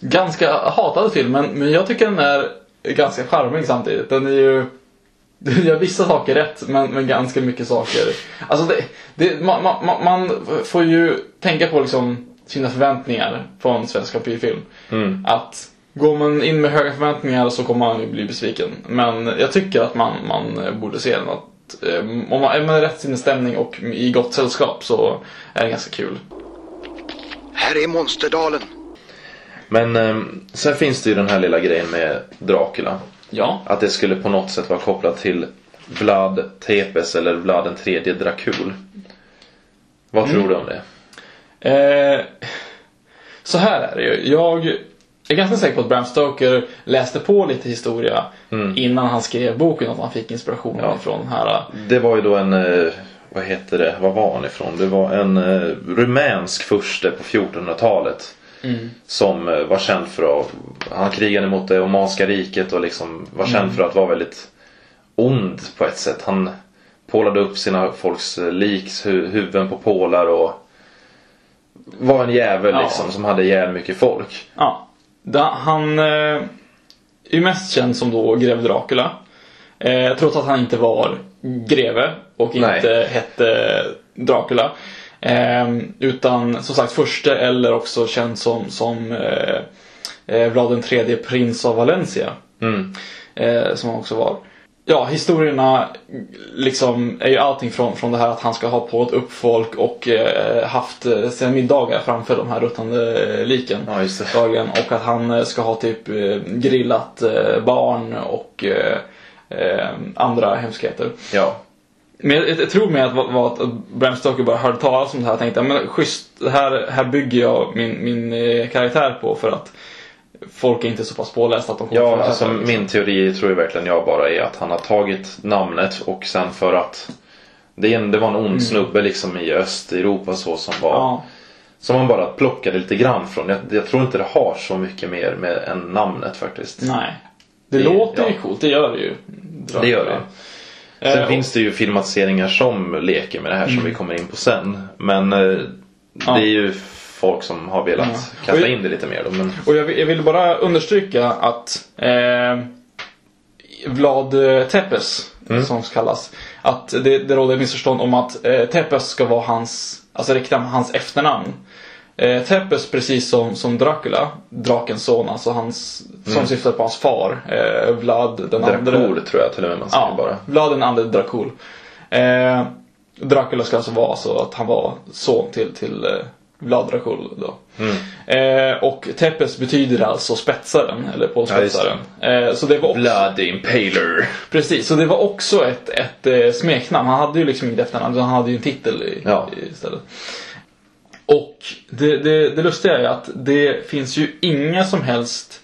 ganska hatad film, men, men jag tycker den är ganska charmig samtidigt. Den är ju... Den gör vissa saker rätt, men, men ganska mycket saker. Alltså det, det, man, man, man får ju tänka på liksom sina förväntningar på en svensk vampyrfilm. Mm. Att går man in med höga förväntningar så kommer man ju bli besviken. Men jag tycker att man, man borde se den. Att, eh, om man är med rätt sinnesstämning och i gott sällskap så är det ganska kul. Här är Monsterdalen. Men eh, sen finns det ju den här lilla grejen med Dracula. Ja. Att det skulle på något sätt vara kopplat till Vlad Tepes eller Vlad den tredje Dracul. Vad tror du om det? Eh, så här är det ju. Jag är ganska säker på att Bram Stoker läste på lite historia innan han skrev boken. Att han fick inspiration Ja. från den här. Det var ju då en, eh, vad heter det, var var han ifrån? Det var en eh, rumänsk furste på 1400-talet. Som eh, var känd för att, han krigade mot det Omanska riket och liksom var känd för att vara väldigt ond på ett sätt. Han pålade upp sina folks liks hu- huvuden på pålar och var en jävel Ja. liksom som hade ihjäl mycket folk. Ja. Da, han eh, är mest känd som då greve Dracula. Eh, trots att han inte var greve och Nej. inte hette Dracula. Eh, utan som sagt förste eller också känd som, som eh, eh, Vlad den tredje prins av Valencia. Mm. Eh, som han också var. Ja, historierna liksom är ju allting från, från det här att han ska ha påt upp folk och eh, haft eh, sina middagar framför de här ruttande eh, liken. Ja. Dagligen. Och att han eh, ska ha typ grillat barn och eh, andra hemskheter. Ja. Men jag, jag tror mig att, var att Bram Stoker bara hörde talas om det här och tänkte men schysst, det här, här bygger jag min, min karaktär på för att folk är inte så pass pålästa att de kommer Ja, här alltså liksom. min teori tror jag verkligen jag bara är att han har tagit namnet och sen för att det, det var en ond snubbe liksom i Östeuropa så som var Ja. Som man bara plockade lite grann från. Jag, jag tror inte det har så mycket mer med än namnet faktiskt. Nej. Det, Det- låter ju ja. coolt, det gör det ju. Det gör det. Sen Eh, finns det ju filmatiseringar som leker med det här som vi kommer in på sen. Men eh, det är ju folk som har velat Ja. kasta Och- in det lite mer då. Men Och jag, jag vill bara understryka att eh, Vlad Tepes, som kallas, att det, det råder missförstånd om att eh, Tepes ska vara hans, alltså riktiga hans efternamn. Eh, Tepes, precis som, som Dracula, drakens son, alltså hans, som syftar på hans far, eh, Vlad den andre. Dracul tror jag till och med man säger Ja, bara. Vlad den andre Dracul. Eh, Dracula ska alltså vara så att han var son till, till eh, Vlad Dracul då. Mm. Eh, och Tepes betyder alltså spetsaren, eller pålspetsaren. eh, så det var också, Blood Impaler. precis, så det var också ett, ett eh, smeknamn. Han hade ju liksom inget efternamn, utan han hade ju en titel i, Ja. istället. Och det, det, det lustiga är att det finns ju inga som helst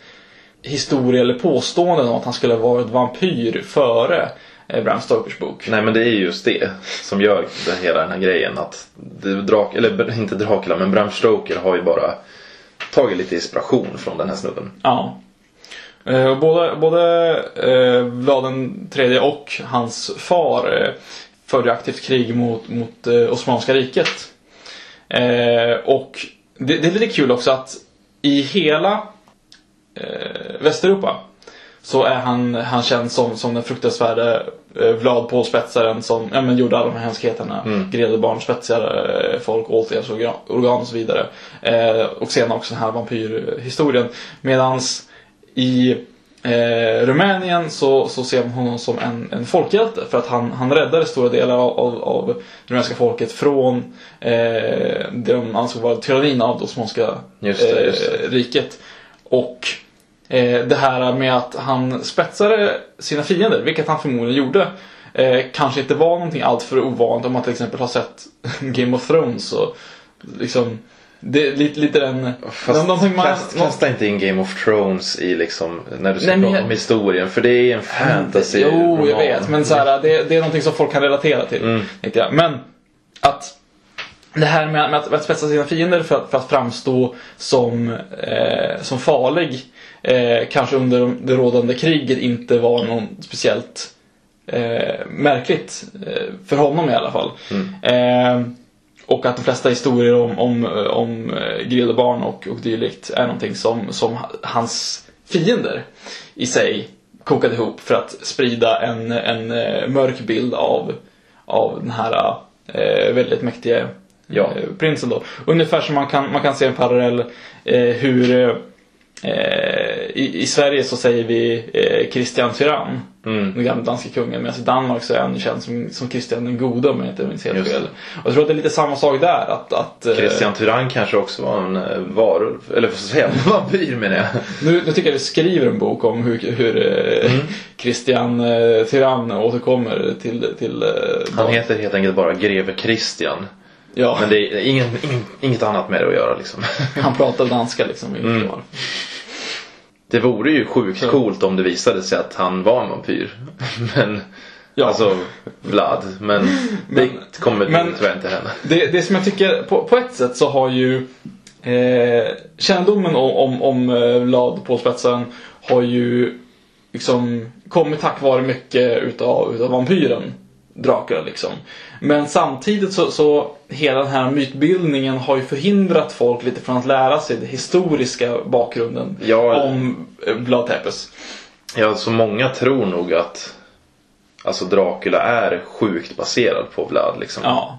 historia eller påståenden om att han skulle ha varit vampyr före eh, Bram Stokers bok. Nej men det är just det som gör det, hela den här grejen. Att det, Drak, eller inte Dracula men Bram Stoker har ju bara tagit lite inspiration från den här snubben. Ja. Eh, både både eh, Vlad den tredje och hans far eh, förde aktivt krig mot, mot eh, Osmanska riket. Och det, det är lite kul också att i hela Västeuropa så är han, han känd som, som den fruktansvärde eh, Vlad Pålspetsaren som ja, men gjorde alla de här hemskheterna. Mm. Grävde barn, spetsade eh, folk, åt deras organ, organ och så vidare. Eh, och sen också den här vampyrhistorien. Medans i eh, Rumänien så, så ser man honom som en, en folkhjälte för att han, han räddade stora delar av, av, av det rumänska folket från eh, det de ansåg vara tyrannin av det Osmanska Just det, just det. eh, riket. Och det här med att han spetsade sina fiender, vilket han förmodligen gjorde. Eh, kanske inte var någonting alltför ovanligt om man till exempel har sett *laughs* Game of Thrones och liksom det är lite, lite den... Fast någonting man- kast, kasta inte in Game of Thrones i liksom när du ska Nej, prata jag- om historien för det är en fantasy Jo, jag roman. vet. Men så här, det, det är någonting som folk kan relatera till. Mm. Jag. Men att det här med, med att, att spetsa sina fiender för att, för att framstå som, eh, som farlig eh, kanske under det rådande kriget inte var någon speciellt eh, märkligt. Eh, för honom i alla fall. Eh, och att de flesta historier om, om, om eh, grillade barn och, och dylikt är någonting som, som hans fiender i sig kokade ihop för att sprida en, en mörk bild av, av den här eh, väldigt mäktige Ja. prinsen då. Ungefär som man kan, man kan se en parallell eh, hur i, i Sverige så säger vi eh, Kristian Tyrann. Mm. Den gamla danska kungen. Medan i Danmark så är han känd som, som Kristian den gode om jag inte minns helt fel. Och jag tror att det är lite samma sak där. Att, att, eh, Christian Tyrann kanske också var en eh, varulv, eller *laughs* vad säga, vampyr menar jag. Nu, nu tycker jag vi skriver en bok om hur, hur eh, Mm. Christian eh, Tyrann återkommer till, till eh, Han heter helt enkelt bara greve Christian. Ja, Men det är ingen, ingen, inget annat med det att göra liksom. *laughs* han pratar danska liksom. Mm. Det vore ju sjukt coolt om det visade sig att han var en vampyr. *laughs* Men, Ja. alltså Vlad. Men *laughs* det Men- kommer men- tyvärr inte hända. Det, det som jag tycker, på, på ett sätt så har ju eh, kännedomen om, om, om eh, Vlad på spetsen har ju liksom kommit tack vare mycket utav, utav vampyren Dracula liksom. Men samtidigt så, så hela den här mytbildningen har ju förhindrat folk lite från att lära sig den historiska bakgrunden Ja. om eh, Vlad Tepes. Ja, så många tror nog att Alltså Dracula är sjukt baserad på Vlad liksom. Ja.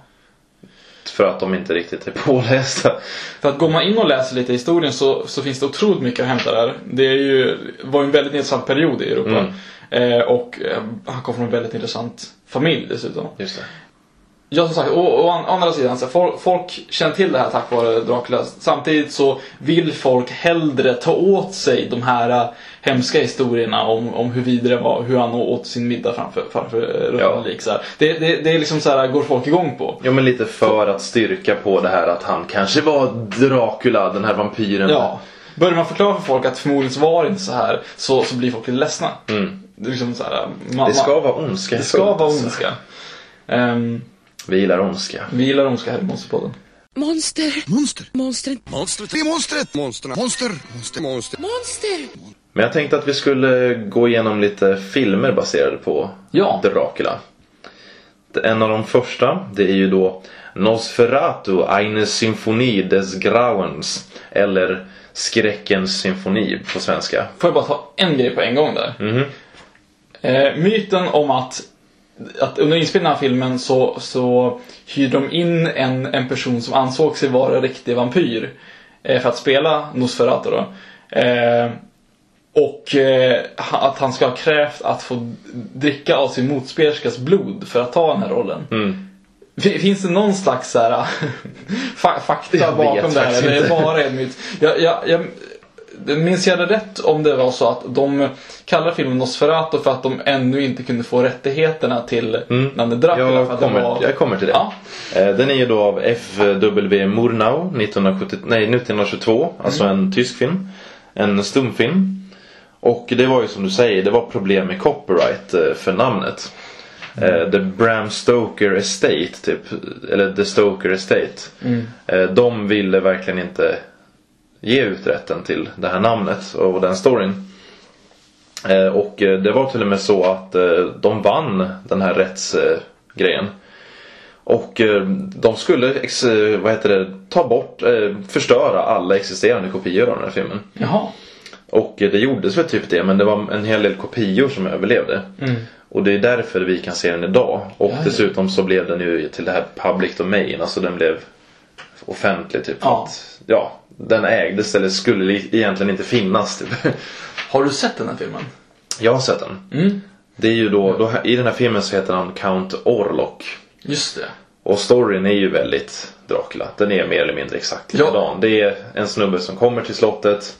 För att de inte riktigt är pålästa. För att går man in och läser lite historien så, så finns det otroligt mycket att hämta där. Det är ju, var en väldigt intressant period i Europa. Mm. Eh, och eh, han kom från en väldigt intressant familj dessutom. Just det. Ja som sagt, och, och å andra sidan, så folk, folk känner till det här tack vare Dracula. Samtidigt så vill folk hellre ta åt sig de här eh, hemska historierna om, om hur vidare var, hur han åt sin middag framför, framför Ja. rullande lik. Här. Det, det, det är liksom så här, går folk igång på. Ja men lite för att styrka på det här att han kanske var Dracula, den här vampyren. Ja. Börjar man förklara för folk att förmodligen så var det inte så här så, så blir folk lite ledsna. Mm. Det, är liksom så här, man, Det ska vara ondska. det ska vara ondska. Ehm, Vi gillar ondska. vi gillar ondska här i Monsterpodden. Monster. Monster. Monster. Monstret. Det är monstret. Monster. Monster. Monster. Monster. Monster. Men jag tänkte att vi skulle gå igenom lite filmer baserade på Ja. Dracula. En av de första, det är ju då Nosferatu, eine Symphonie des Grauens. Eller Skräckens symfoni på svenska. Får jag bara ta en grej på en gång där? Mhm. Eh, myten om att, att under inspelningen av filmen så, så hyrde de in en, en person som ansåg sig vara en riktig vampyr eh, för att spela Nosferatu då. Eh, och eh, att han ska ha krävt att få dricka av sin motspelerskas blod för att ta den här rollen. Mm. Fin- Finns det någon slags så här, *laughs* fa- fakta bakom det här? Eller är det bara en myt? Jag, jag, jag, minns jag det rätt om det var så att de kallar filmen Nosferatu för att de ännu inte kunde få rättigheterna till namnet Dracula? Mm. Jag kommer, var... jag kommer till det. Ja. Eh, Den är ju då av F.W. Murnau 1970, nej, 1922. Alltså en tysk film. En stumfilm. Och det var ju som du säger, det var problem med copyright eh, för namnet. Eh, The Bram Stoker Estate, typ. Eller The Stoker Estate. Eh, De ville verkligen inte ge ut rätten till det här namnet och den storyn. Eh, och eh, det var till och med så att eh, de vann den här rättsgrejen. Och de skulle ex, vad heter det, ta bort, förstöra alla existerande kopior av den här filmen. Jaha. Och det gjordes väl typ det men det var en hel del kopior som överlevde. Och det är därför vi kan se den idag. Och Ja, ja. dessutom så blev den ju till det här public domain, alltså den blev offentlig typ. Ja. Att, ja, den ägdes eller skulle li- egentligen inte finnas typ. *laughs* Har du sett den här filmen? Jag har sett den. Mm. Det är ju då, då, i den här filmen så heter han Count Orlok. Just det. Och storyn är ju väldigt Dracula. Den är mer eller mindre exakt Ja. likadan. Det är en snubbe som kommer till slottet.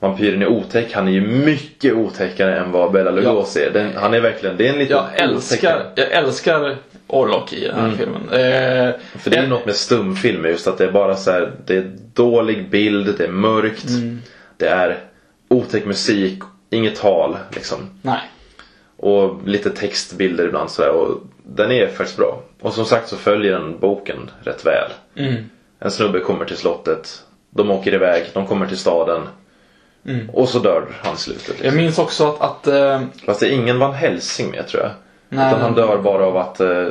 Vampyren är otäck. Han är ju mycket otäckare än vad Bela Lugosi är. Den, han är verkligen, det är en liten Jag älskar, jag älskar Orlok i den här filmen. Eh, För det är något med stumfilm just att det är bara så här, det är dålig bild, det är mörkt. Det är otäck musik, inget tal liksom. Nej. Och lite textbilder ibland sådär. Och den är faktiskt bra. Och som sagt så följer den boken rätt väl. Mm. En snubbe kommer till slottet. De åker iväg, de kommer till staden. Och så dör han i slutet. Jag Liksom. minns också att, att eh, Fast det är ingen Van Helsing med tror jag. Nej, Utan han den- dör bara av att eh,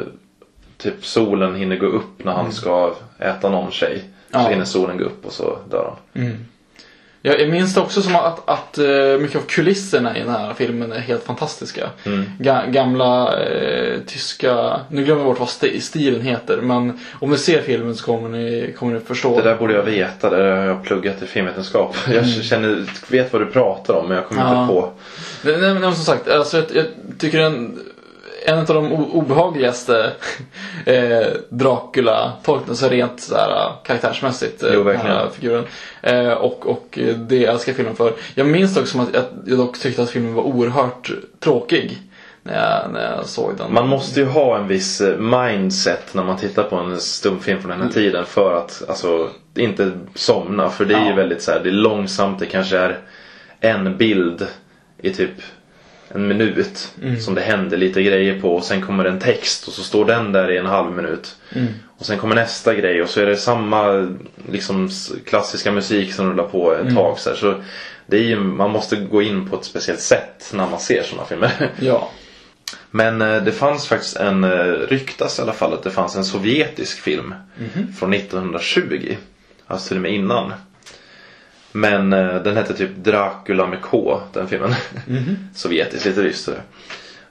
typ solen hinner gå upp när han ska äta någon tjej. Så Mm. Ja. hinner solen gå upp och så dör han. Jag, jag minns det också som att, att eh, mycket av kulisserna i den här filmen är helt fantastiska. Mm. Ga, gamla eh, tyska, nu glömmer jag bort vad sti- stilen heter, men om ni ser filmen så kommer ni, kommer ni förstå. Det där borde jag veta, det där har jag pluggat i filmvetenskap. *laughs* Jag känner, vet vad du pratar om men jag kommer Mm. Ja. inte på. Nej, men som sagt, alltså, jag, jag tycker en, en av de obehagligaste *laughs* eh, Dracula-tolkningarna, så rent så här, karaktärsmässigt, eh, Jo, den här figuren. Eh, och, och eh, det älskar jag filmen för. Jag minns dock som att jag, jag dock tyckte att filmen var oerhört tråkig när jag, när jag såg den. Man måste ju ha en viss eh, mindset när man tittar på en stumfilm från den Mm. här tiden för att alltså, inte somna. För det är ju Ja. väldigt så här, det är långsamt, det kanske är en bild i typ en minut Mm. som det händer lite grejer på och sen kommer en text och så står den där i en halv minut. Mm. Och sen kommer nästa grej och så är det samma liksom, klassiska musik som rullar på Mm. ett tag. Så, här. så det är ju, man måste gå in på ett speciellt sätt när man ser sådana filmer. *laughs* Ja. Men eh, det fanns faktiskt en, eh, ryktas i alla fall att det fanns en sovjetisk film från 1920. Alltså till och med innan. Men eh, den hette typ Dracula med K, den filmen. *laughs* Sovjetisk, lite ryskt sådär.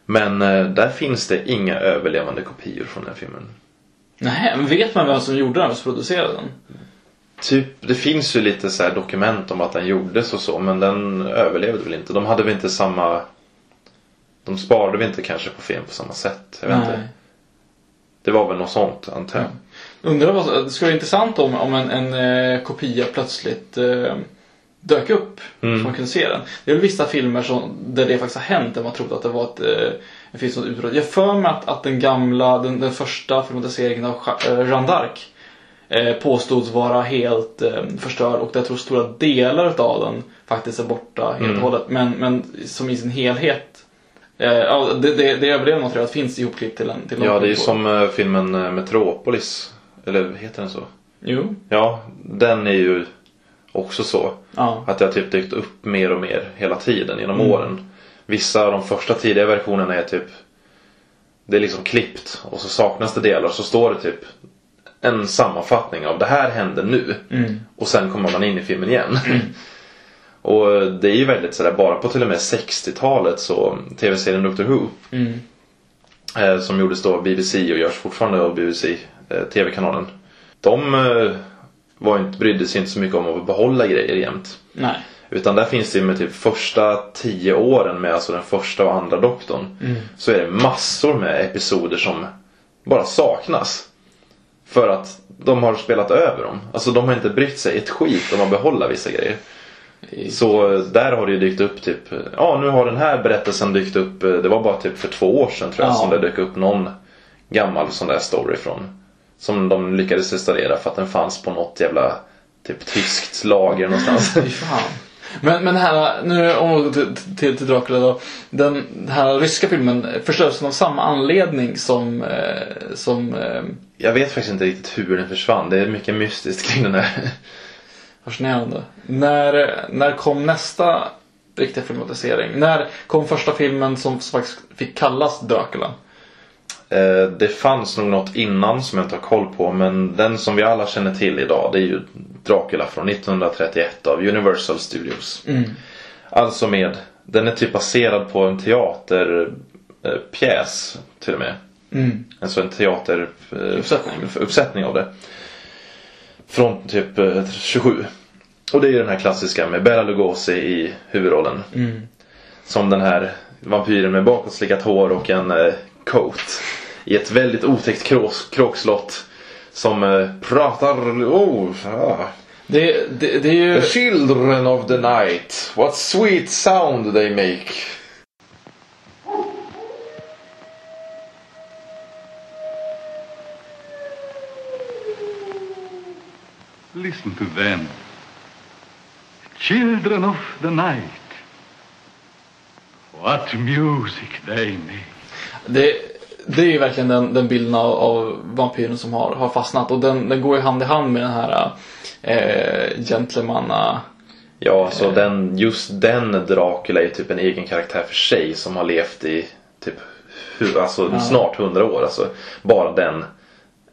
Men eh, där finns det inga överlevande kopior från den filmen. Nej, men vet man vem som gjorde den och producerade den? Typ, det finns ju lite så här dokument om att den gjordes och så men den överlevde väl inte. De hade väl inte samma... De sparade väl inte kanske på film på samma sätt. Jag vet inte. Det var väl något sånt antar jag. Undrar vad, det skulle vara intressant om, om en, en eh, kopia plötsligt eh, dök upp. Mm. Så man kunde se den. Det är väl vissa filmer som, där det faktiskt har hänt där man trodde att det var ett, eh, en film som utbrott. Jag för mig att, att den gamla, den, den första filmatiseringen av eh, Jeanne d'Arc eh, påstods vara helt eh, förstörd och jag tror stora delar av den faktiskt är borta helt och hållet. Men, men som i sin helhet Eh, ja, det, det, det överlevande materialet finns ihopklippt till en till Ja, det är ju som eh, filmen Metropolis. Eller heter den så? Jo. Ja, den är ju också så. Ja. Att det har typ dykt upp mer och mer hela tiden genom Mm. åren. Vissa av de första tidiga versionerna är typ Det är liksom klippt och så saknas det delar så står det typ en sammanfattning av det här hände nu. Mm. Och sen kommer man in i filmen igen. *clears throat* och det är ju väldigt sådär, bara på till och med 60-talet så tv-serien Doctor Who Mm. eh, som gjordes då av BBC och görs fortfarande av BBC, tv-kanalen. De eh, var inte, brydde sig inte så mycket om att behålla grejer jämt. Nej. Utan där finns det ju med typ första tio åren med alltså den första och andra doktorn. Så är det massor med episoder som bara saknas. För att de har spelat över dem. Alltså de har inte brytt sig ett skit om att behålla vissa grejer. Så eh, där har det ju dykt upp typ, ja nu har den här berättelsen dykt upp, eh, det var bara typ för två år sedan tror jag Ja. som det dök upp någon gammal sån där story från. Som de lyckades restaurera för att den fanns på något jävla typ tyskt lager någonstans. *laughs* Men, men här, nu om vi går till, till, till Dracula då. Den, den här ryska filmen förstörs den av samma anledning som, eh, som eh, Jag vet faktiskt inte riktigt hur den försvann. Det är mycket mystiskt kring den här. *laughs* fascinerande. När, när kom nästa riktig filmatisering. När kom första filmen som faktiskt fick kallas Dracula? Eh, det fanns nog något innan som jag inte har koll på men den som vi alla känner till idag det är ju Dracula från 1931 av Universal Studios. Alltså med, den är typ baserad på en teaterpjäs till och med. Alltså en teateruppsättning Uppsättning. uppsättning av det. Från typ eh, 27. Och det är ju den här klassiska med Bela Lugosi i huvudrollen. Som den här vampyren med bakåtslickat hår och en eh, coat. I ett väldigt otäckt krås, kråkslott. Som eh, pratar... Oh, ah. Det, det, det är ju... The children of the night. What sweet sound they make. Listen to them. Children of the night. What music they make. Det, det är ju verkligen den, den bilden av, av vampyren som har, har fastnat. Och den, den går ju hand i hand med den här eh, gentlemanna... Ja, så den, just den Dracula är typ en egen karaktär för sig som har levt i typ alltså, snart hundra år. Alltså, bara den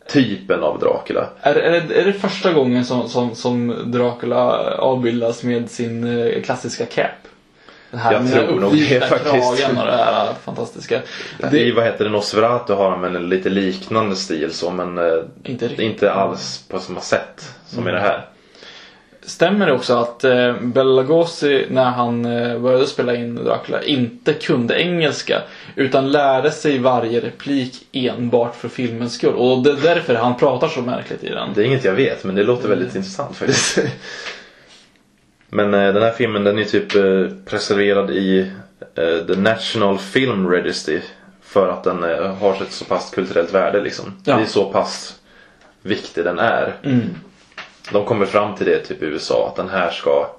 typen av Dracula. Är, är, det, är det första gången som, som, som Dracula avbildas med sin eh, klassiska cap? Den här Jag med tror nog det faktiskt. och det här fantastiska. I Det, vad heter det, Nosferatu har han väl en lite liknande stil så men eh, Inte riktigt. inte alls på samma sätt som i det här. stämmer det också att eh, Bela Lugosi när han eh, började spela in Dracula inte kunde engelska utan lärde sig varje replik enbart för filmens skull. Och det är därför han pratar så märkligt i den. Det är inget jag vet men det låter väldigt intressant faktiskt. *laughs* men eh, den här filmen den är typ eh, preserverad i eh, The National Film Registry för att den har ett så pass kulturellt värde liksom. Ja. Det är så pass viktig den är. De kommer fram till det typ i USA att den här ska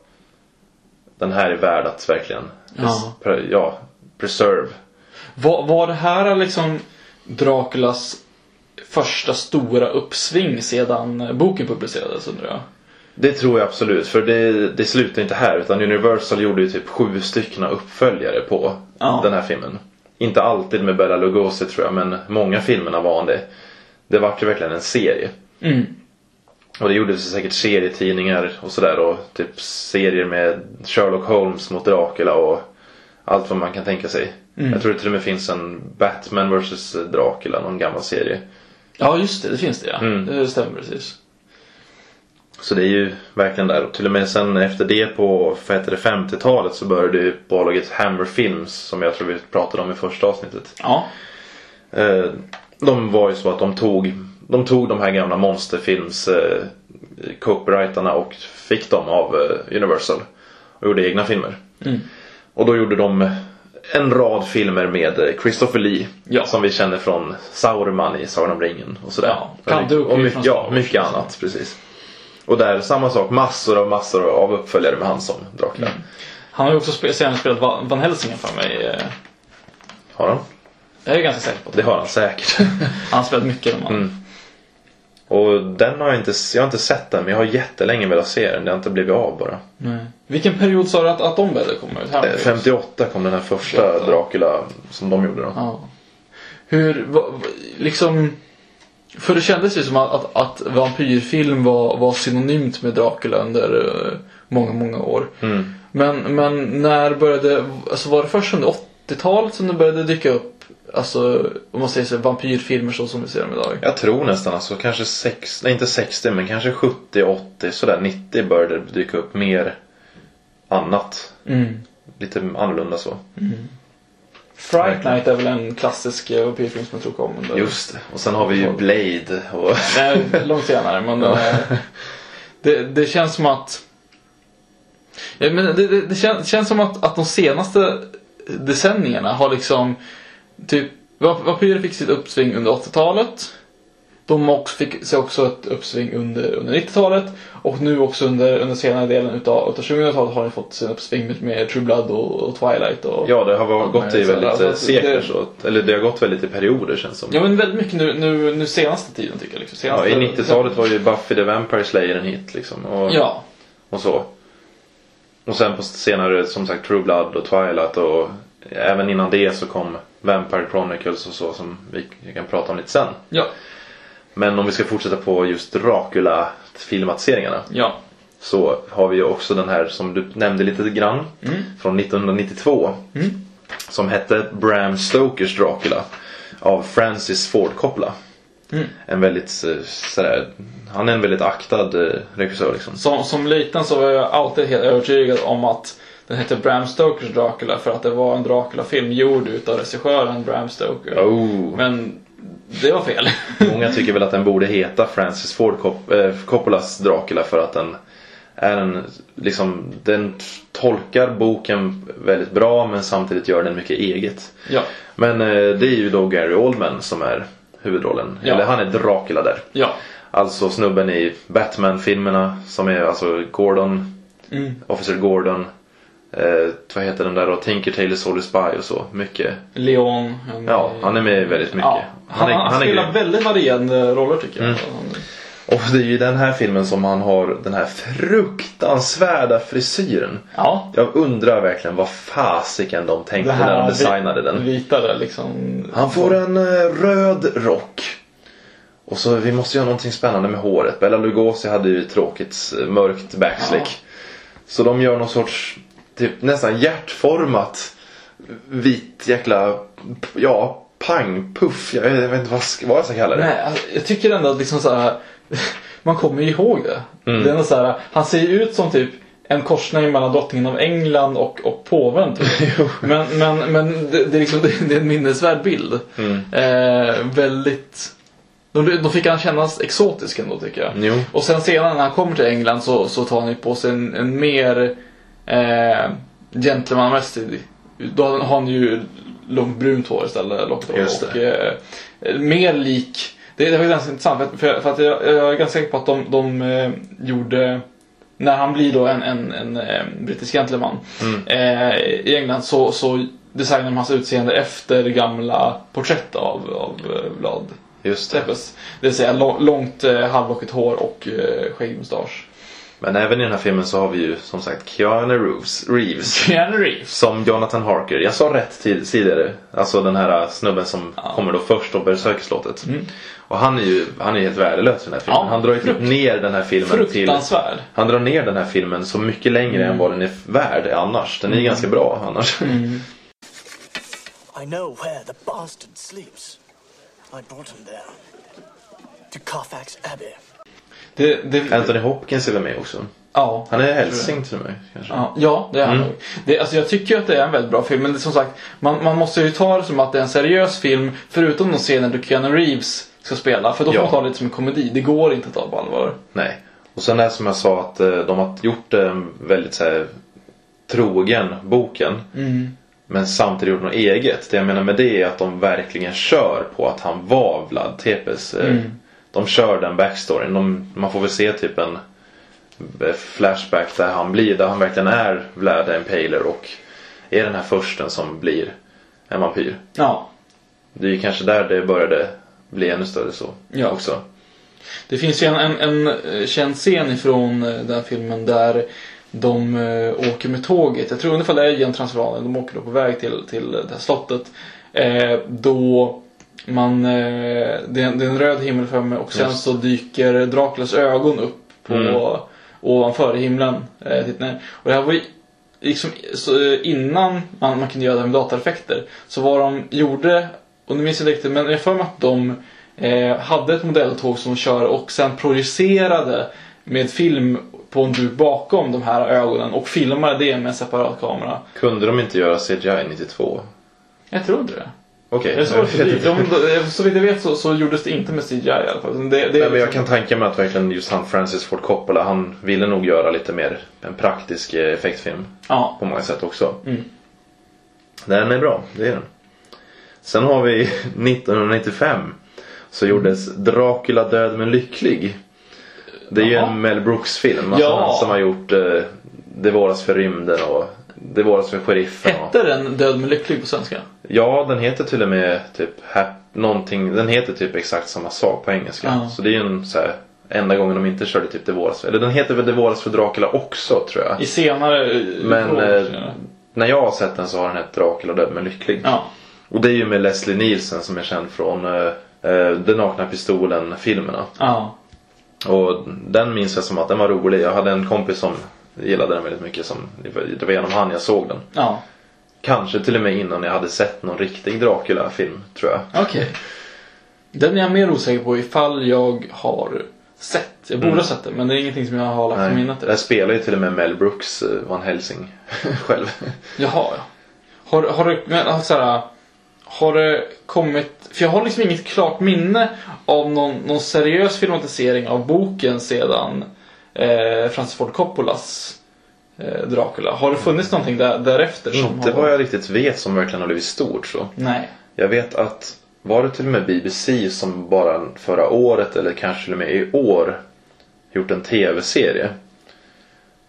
den här är värd att verkligen Ja. pre- ja, preserve. Var, var det här liksom Draculas första stora uppsving sedan boken publicerades undrar jag? Det tror jag absolut, för det, det slutar inte här utan Universal gjorde ju typ sju stycken uppföljare på Ja. den här filmen. Inte alltid med Bela Lugosi tror jag, men många filmerna var det. Det vart ju verkligen en serie. Mm. Och det gjordes säkert serietidningar och sådär och typ serier med Sherlock Holmes mot Dracula och allt vad man kan tänka sig. Mm. Jag tror det till och med finns en Batman vs Dracula, någon gammal serie. Ja just det, det finns det ja. Mm. Det stämmer precis. Så det är ju verkligen där. Och till och med sen efter det på vad heter det, 50-talet så började ju bolaget Hammer Films som jag tror vi pratade om i första avsnittet. Ja. Eh, de var ju så att de tog, de tog de här gamla monsterfilms eh, copyrightarna och fick dem av eh, Universal. Och gjorde egna filmer. Mm. Och då gjorde de en rad filmer med Christopher Lee. Ja. Som vi känner från Sauron i Sagan om ringen och sådär. Ja, och mycket, ja, mycket annat. Precis. Och där samma sak, massor av massor av uppföljare med han som Dracula. Mm. Han har ju också spe- senare spelat Va- Van Helsingen för mig. eh. Har han? Jag är ganska säker på Det har han säkert. *laughs* Han har spelat mycket mannen. Mm. Och den har jag inte, jag har inte sett den men jag har jättelänge velat se den. Det har inte blivit av bara. Nej. Vilken period sa du att, att de började komma ut? Här Eh, 58 kom den här första 58. Dracula som de gjorde då. Ja. Hur, va, liksom... För det kändes ju som att, att, att vampyrfilm var, var synonymt med Dracula under eh, många, många år. Mm. Men, men när började, alltså var det först under 80-talet som det började dyka upp, alltså om man säger så, vampyrfilmer så som vi ser dem idag? Jag tror nästan alltså kanske 60, nej inte 60 men kanske 70, 80 sådär 90 började det dyka upp mer annat. Mm. Lite annorlunda så. Fright. Night är väl en klassisk eh, vampyrfilm som jag tror kom under... Just det. Och sen har vi ju Blade och... Nej, långt senare. Men Ja. eh, det, det känns som att... Ja, men det, det, det känns, känns som att, att de senaste decennierna har liksom... Typ, vamp- vampyrer fick sitt uppsving under 80-talet. De också fick sig också ett uppsving under, under 90-talet. Och nu också under, under senare delen utav, utav 2000-talet har de fått sin uppsving med, med True Blood och, och Twilight. Och, Ja, det har varit- gått i väldigt alltså, eh, sekler det- så. Eller det har gått väldigt i perioder känns som. Ja men väldigt mycket nu, nu, nu senaste tiden tycker jag. Liksom. Ja, I 90-talet var ju Buffy the Vampire Slayer en hit liksom. Och, Ja. och så. Och sen på senare som sagt True Blood och Twilight och även innan det så kom Vampire Chronicles och så som vi kan prata om lite sen. Ja. Men om vi ska fortsätta på just Dracula filmatiseringarna Ja. så har vi ju också den här som du nämnde lite grann från 1992. Som hette Bram Stokers Dracula av Francis Ford Coppola. En väldigt eh, sådär, han är en väldigt aktad eh, regissör liksom. Som, som liten så var jag alltid helt övertygad om att den hette Bram Stokers Dracula för att det var en Dracula-film gjord utav regissören Bram Stoker. Oh. Men det var fel. *laughs* Många tycker väl att den borde heta Francis Ford Cop- eh, Coppolas Dracula för att den är en, liksom, den tolkar boken väldigt bra men samtidigt gör den mycket eget. ja. Men eh, det är ju då Gary Oldman som är huvudrollen. Ja. Eller han är Dracula där. Ja. Alltså snubben i Batman-filmerna som är alltså Gordon, Mm. Officer Gordon. Eh, vad heter den där då? Tinker Tailor Soldier Spy och så. Mycket. Leon. Han, Ja, han är med väldigt mycket. Ja. Han, han, han spelar väldigt varierande roller tycker jag. Mm. Och det är ju i den här filmen som han har den här fruktansvärda frisyren. Ja. Jag undrar verkligen vad fasiken de tänkte när de designade den. Vita där liksom. Han får en eh, röd rock. Och så vi måste göra någonting spännande med håret. Bella Lugosi hade ju tråkigt eh, mörkt backslick. Så de gör någon sorts typ nästan hjärtformat vit jäkla ja, pang, puff. Jag vet inte vad, vad jag ska kalla det. Nej, alltså, jag tycker ändå att liksom så här, *laughs* man kommer ju ihåg det. Mm. det är så här, han ser ju ut som typ en korsning mellan drottningen av England och, och påven. Typ. *laughs* men men, men det, det, är liksom, *laughs* det, är en minnesvärd bild. Mm. Eh, väldigt... Då, då fick han kännas exotisk ändå tycker jag. Jo. Och sen senare när han kommer till England så, så tar han ju på sig en, en mer eh, gentlemanmässig... Då har han ju långt brunt hår istället. Långt hår, och eh, mer lik... Det, det var ganska intressant för, för, för att jag, jag är ganska säker på att de, de eh, gjorde... När han blir då en, en, en, eh, brittisk gentleman eh, i England så, så designar de hans utseende efter gamla porträtt av, av eh, Vlad Just det. Det vill säga lång, långt eh, halvlockigt hår och eh, skäggmustasch. Men även i den här filmen så har vi ju som sagt Keanu Reeves, Reeves Keanu Reeves. som Jonathan Harker. Jag sa rätt tid, tidigare. Alltså den här snubben som kommer då först och besöker slottet. Och han är ju han är helt värdelös i den här filmen. Ja, han drar ju typ frukt- ner den här filmen till... Fruktansvärd. Han drar ner den här filmen så mycket längre än vad den är värd annars. Den är ganska bra annars. I know where the bastard sleeps. I brought him there. To Carfax Abbey. Det, det, Anthony Hopkins är väl med också. ja, Han är hälsing till mig kanske. Ja, ja, det är han Mm. nog. Det, alltså jag tycker att det är en väldigt bra film, men det, som sagt, man, man måste ju ta det som att det är en seriös film, förutom de scener då Keanu Reeves ska spela, för då får Ja. man ta det lite som en komedi. Det går inte att ta på allvar. Nej. Och sen är det som jag sa att eh, de har gjort det väldigt så här, trogen boken. Men samtidigt gjort något eget. Det jag menar med det är att de verkligen kör på att han var Vlad Tepes. eh, De kör den backstoryn. De, man får väl se typ en eh, flashback där han blir, där han verkligen är Vlad Impaler och är den här försten som blir en vampyr. Ja. Det är ju kanske där det började bli ännu större så Ja. också. Det finns ju en, en, en eh, känd scen ifrån eh, den filmen där de eh, åker med tåget. Jag tror ungefär det är genom Transylvanien. De åker då på väg till, till det här slottet. Eh, då man, eh, det, är en, det är en röd himmel framme och sen Just. så dyker Draculas ögon upp på, Mm. ovanför himlen. Eh, och det här var ju liksom så, eh, innan man, man kunde göra det med dataeffekter så var de gjorde, och nu minns jag inte riktigt, men jag för mig att de eh, hade ett modelltåg som de kör och sen projicerade med film på en duk bakom de här ögonen och filmade det med en separat kamera. Kunde de inte göra CGI 92? Jag tror inte det. Okej. De- Så vitt jag vet så, så gjordes det inte med CGI i alla fall. Det, det Nej, men jag kan tänka mig att verkligen just han Francis Ford Coppola han ville nog göra lite mer en praktisk eh, effektfilm Ja. på många sätt också. Mm. Den är bra, det är den. Sen har vi *laughs* 1995 så gjordes Dracula död men lycklig. Det är ju Jaha. en Mel Brooks film. Alltså Ja. han som har gjort eh, Det våras för rymden och Det våras för sheriffen. Och... Hette den Död men lycklig på svenska? Ja, den heter till och med typ någonting. Den heter typ exakt samma sak på engelska. Ja. Så det är ju en så här, enda gången de inte körde typ Det våras. Eller den heter väl Det våras för Dracula också tror jag. I senare Men utgåvor, eh, när jag har sett den så har den hett Dracula död men lycklig. Ja. Och det är ju med Leslie Nielsen som är känd från eh, eh, Den nakna pistolen filmerna. Ja. Och den minns jag som att den var rolig. Jag hade en kompis som gillade den väldigt mycket. Som, det var genom han jag såg den. Ja. Kanske till och med innan jag hade sett någon riktig Dracula-film tror jag. Okej. Den är jag mer osäker på ifall jag har sett. Jag borde ha sett det, men det är ingenting som jag har lagt på minnet. Där spelar ju till och med Mel Brooks eh, Van Helsing *laughs* själv. Jaha, ja. Har, har det, men alltså, så här, har det kommit, för jag har liksom inget klart minne av någon, någon seriös filmatisering av boken sedan eh, Francis Ford Coppolas Dracula. Har det funnits någonting där, därefter som Inte vad jag riktigt vet som verkligen har blivit stort så. Nej. Jag vet att var det till och med BBC som bara förra året eller kanske till och med i år gjort en tv-serie.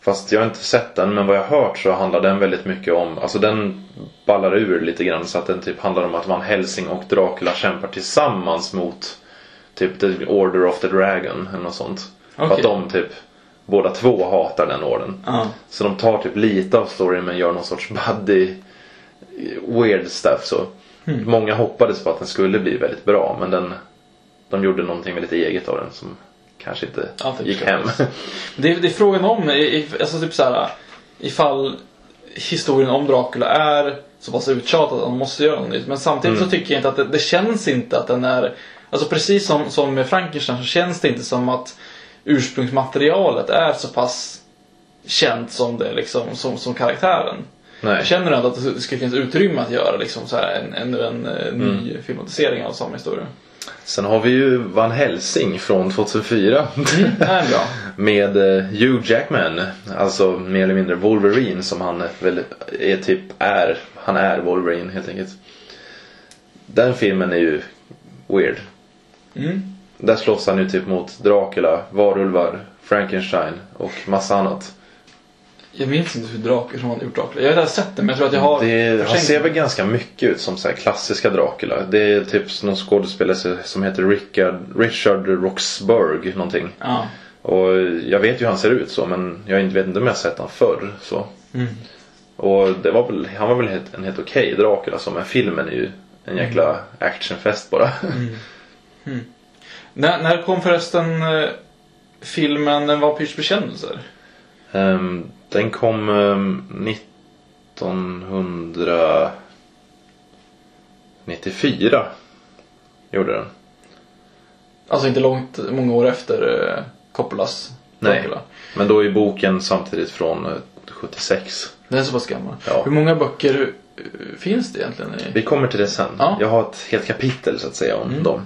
Fast jag har inte sett den men vad jag har hört så handlar den väldigt mycket om, alltså den ballar ur lite grann så att den typ handlar om att Van Helsing och Dracula kämpar tillsammans mot typ The Order of the Dragon eller något sånt. Okej. att de typ båda två hatar den orden. Ja. Så de tar typ lite av storyn men gör någon sorts buddy weird stuff så. Många hoppades på att den skulle bli väldigt bra men den de gjorde någonting väldigt eget av den som kanske inte Alltid gick hem. *laughs* Det, är- det är frågan om, i- alltså typ så här, ifall historien om Dracula är så pass uttjatad att man måste göra något nytt. Men samtidigt så tycker jag inte att det, det känns inte att den är, alltså precis som, som med Frankenstein så känns det inte som att ursprungsmaterialet är så pass känt som det liksom, som, som karaktären. Nej. Jag känner ändå att det skulle finnas utrymme att göra liksom så här en, ännu en, eh, ny filmatisering av samma historia. Sen har vi ju Van Helsing från 2004. Det är bra. *laughs* Med eh, Hugh Jackman. Alltså mer eller mindre Wolverine som han väl är typ är. Han är Wolverine helt enkelt. Den filmen är ju weird. Mm. Där slåss han ju typ mot Dracula, varulvar, Frankenstein och massa annat. Jag minns inte hur Dracula som hade gjort Dracula. Jag har sett det men jag tror att jag har Det, han ser väl ganska mycket ut som så klassiska Dracula. Det är typ någon skådespelare som heter Richard, Richard Roxburgh någonting. Ja. Och jag vet ju hur han ser ut så men jag vet inte om jag har sett honom förr. Så. Mm. Och det var väl, han var väl helt, en helt okej Dracula så men filmen är ju en jäkla actionfest bara. När, när kom förresten eh, filmen En vampyrs bekännelser? Ehm, den kom um, 1994. Gjorde den. Alltså inte långt, många år efter eh, Coppolas Nej. Dracula. Men då är boken samtidigt från eh, 76. Den är så pass gammal. Ja. Hur många böcker eh, finns det egentligen? I? Vi kommer till det sen. Ja. Jag har ett helt kapitel så att säga om dem.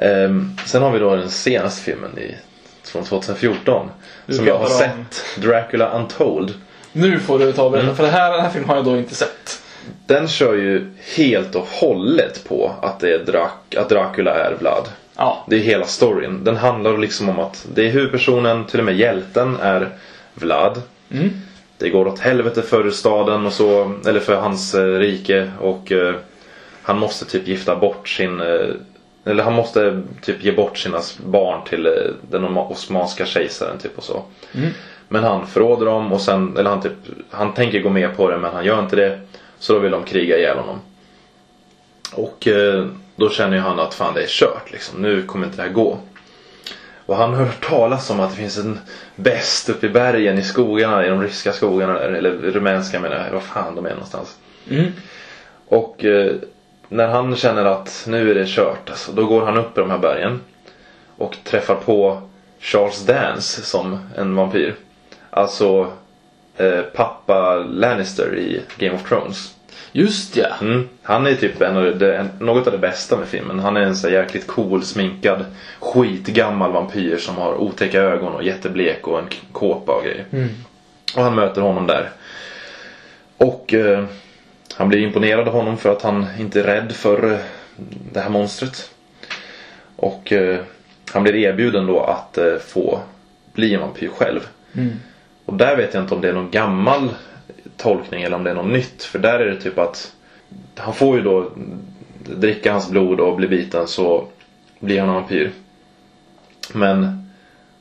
Ehm, sen har vi då den senaste filmen i, från 2014. Du som jag har om- sett. Dracula Untold. Nu får du ta och Mm. berätta, för det här, den här filmen har jag då inte sett. Den kör ju helt och hållet på att, det är Drac- att Dracula är Vlad. Ja. Det är hela storyn. Den handlar liksom om att det är huvudpersonen, till och med hjälten, är Vlad. Mm. Det går åt helvete för staden och så, eller för hans eh, rike och eh, han måste typ gifta bort sin, eh, eller han måste typ ge bort sina barn till eh, den osmanska kejsaren typ och så. Men han förråder dem och sen, eller han typ, han tänker gå med på det men han gör inte det. Så då vill de kriga ihjäl honom. Och eh, då känner ju han att fan det är kört liksom. Nu kommer inte det här gå. Och han har hört talas om att det finns en bäst uppe i bergen i skogarna, i de ryska skogarna där, eller rumänska menar jag, vad fan de är någonstans. Mm. Och eh, när han känner att nu är det kört, alltså, då går han upp i de här bergen. Och träffar på Charles Dance som en vampyr. Alltså eh, pappa Lannister i Game of Thrones. Just ja. Mm. Han är typ en av det, något av det bästa med filmen. Han är en så här jäkligt cool, sminkad, skitgammal vampyr som har otäcka ögon och jätteblek och en kåpa och grejer. Och han möter honom där. Och eh, han blir imponerad av honom för att han inte är rädd för eh, det här monstret. Och eh, han blir erbjuden då att eh, få bli en vampyr själv. Och där vet jag inte om det är någon gammal tolkning eller om det är något nytt. För där är det typ att han får ju då dricka hans blod och bli biten så blir han en vampyr. Men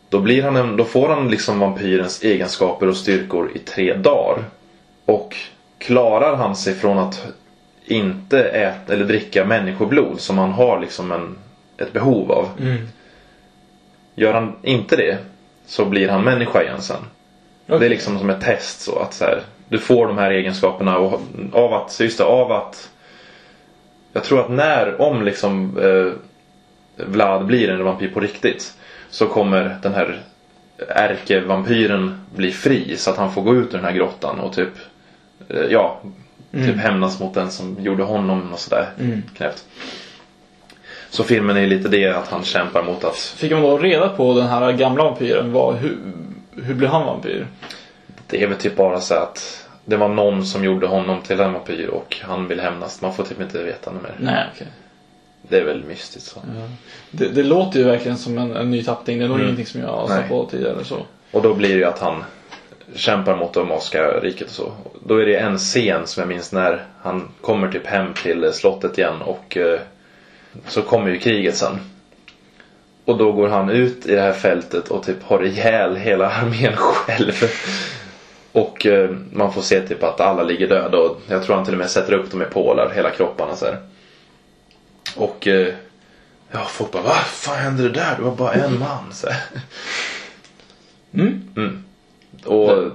Då, blir han en, då får han liksom vampyrens egenskaper och styrkor i tre dagar. Och klarar han sig från att inte äta eller dricka människoblod som han har liksom en, ett behov av. Gör han inte det så blir han människa igen sen. Det är liksom som ett test så att så här, du får de här egenskaperna och av att, så just det, av att jag tror att när, om liksom eh, Vlad blir en vampyr på riktigt så kommer den här ärkevampyren bli fri så att han får gå ut ur den här grottan och typ eh, ja, typ hämnas mot den som gjorde honom och sådär knäppt. Så filmen är lite det att han kämpar mot att Fick man då reda på den här gamla vampyren? Vad, hur, hur blev han vampyr? det är väl typ bara så att det var någon som gjorde honom till en vampyr och han vill hämnas. Man får typ inte veta något mer. Nej, okej. Det är väl mystiskt så. Det, det låter ju verkligen som en, en ny tappning. Det är nog Mm. ingenting som jag har satt på tidigare. Så. Och då blir det ju att han kämpar mot det Omaska riket och så. Då är det en scen som jag minns när han kommer typ hem till slottet igen och eh, så kommer ju kriget sen. Och då går han ut i det här fältet och typ har ihjäl hela *laughs* armén själv. Och eh, man får se typ att alla ligger döda och jag tror han till och med sätter upp dem i pålar, hela kropparna så här. Och eh, ja, folk bara vad fan hände det där? Det var bara en man. *laughs* Så här. Mm. mm. Och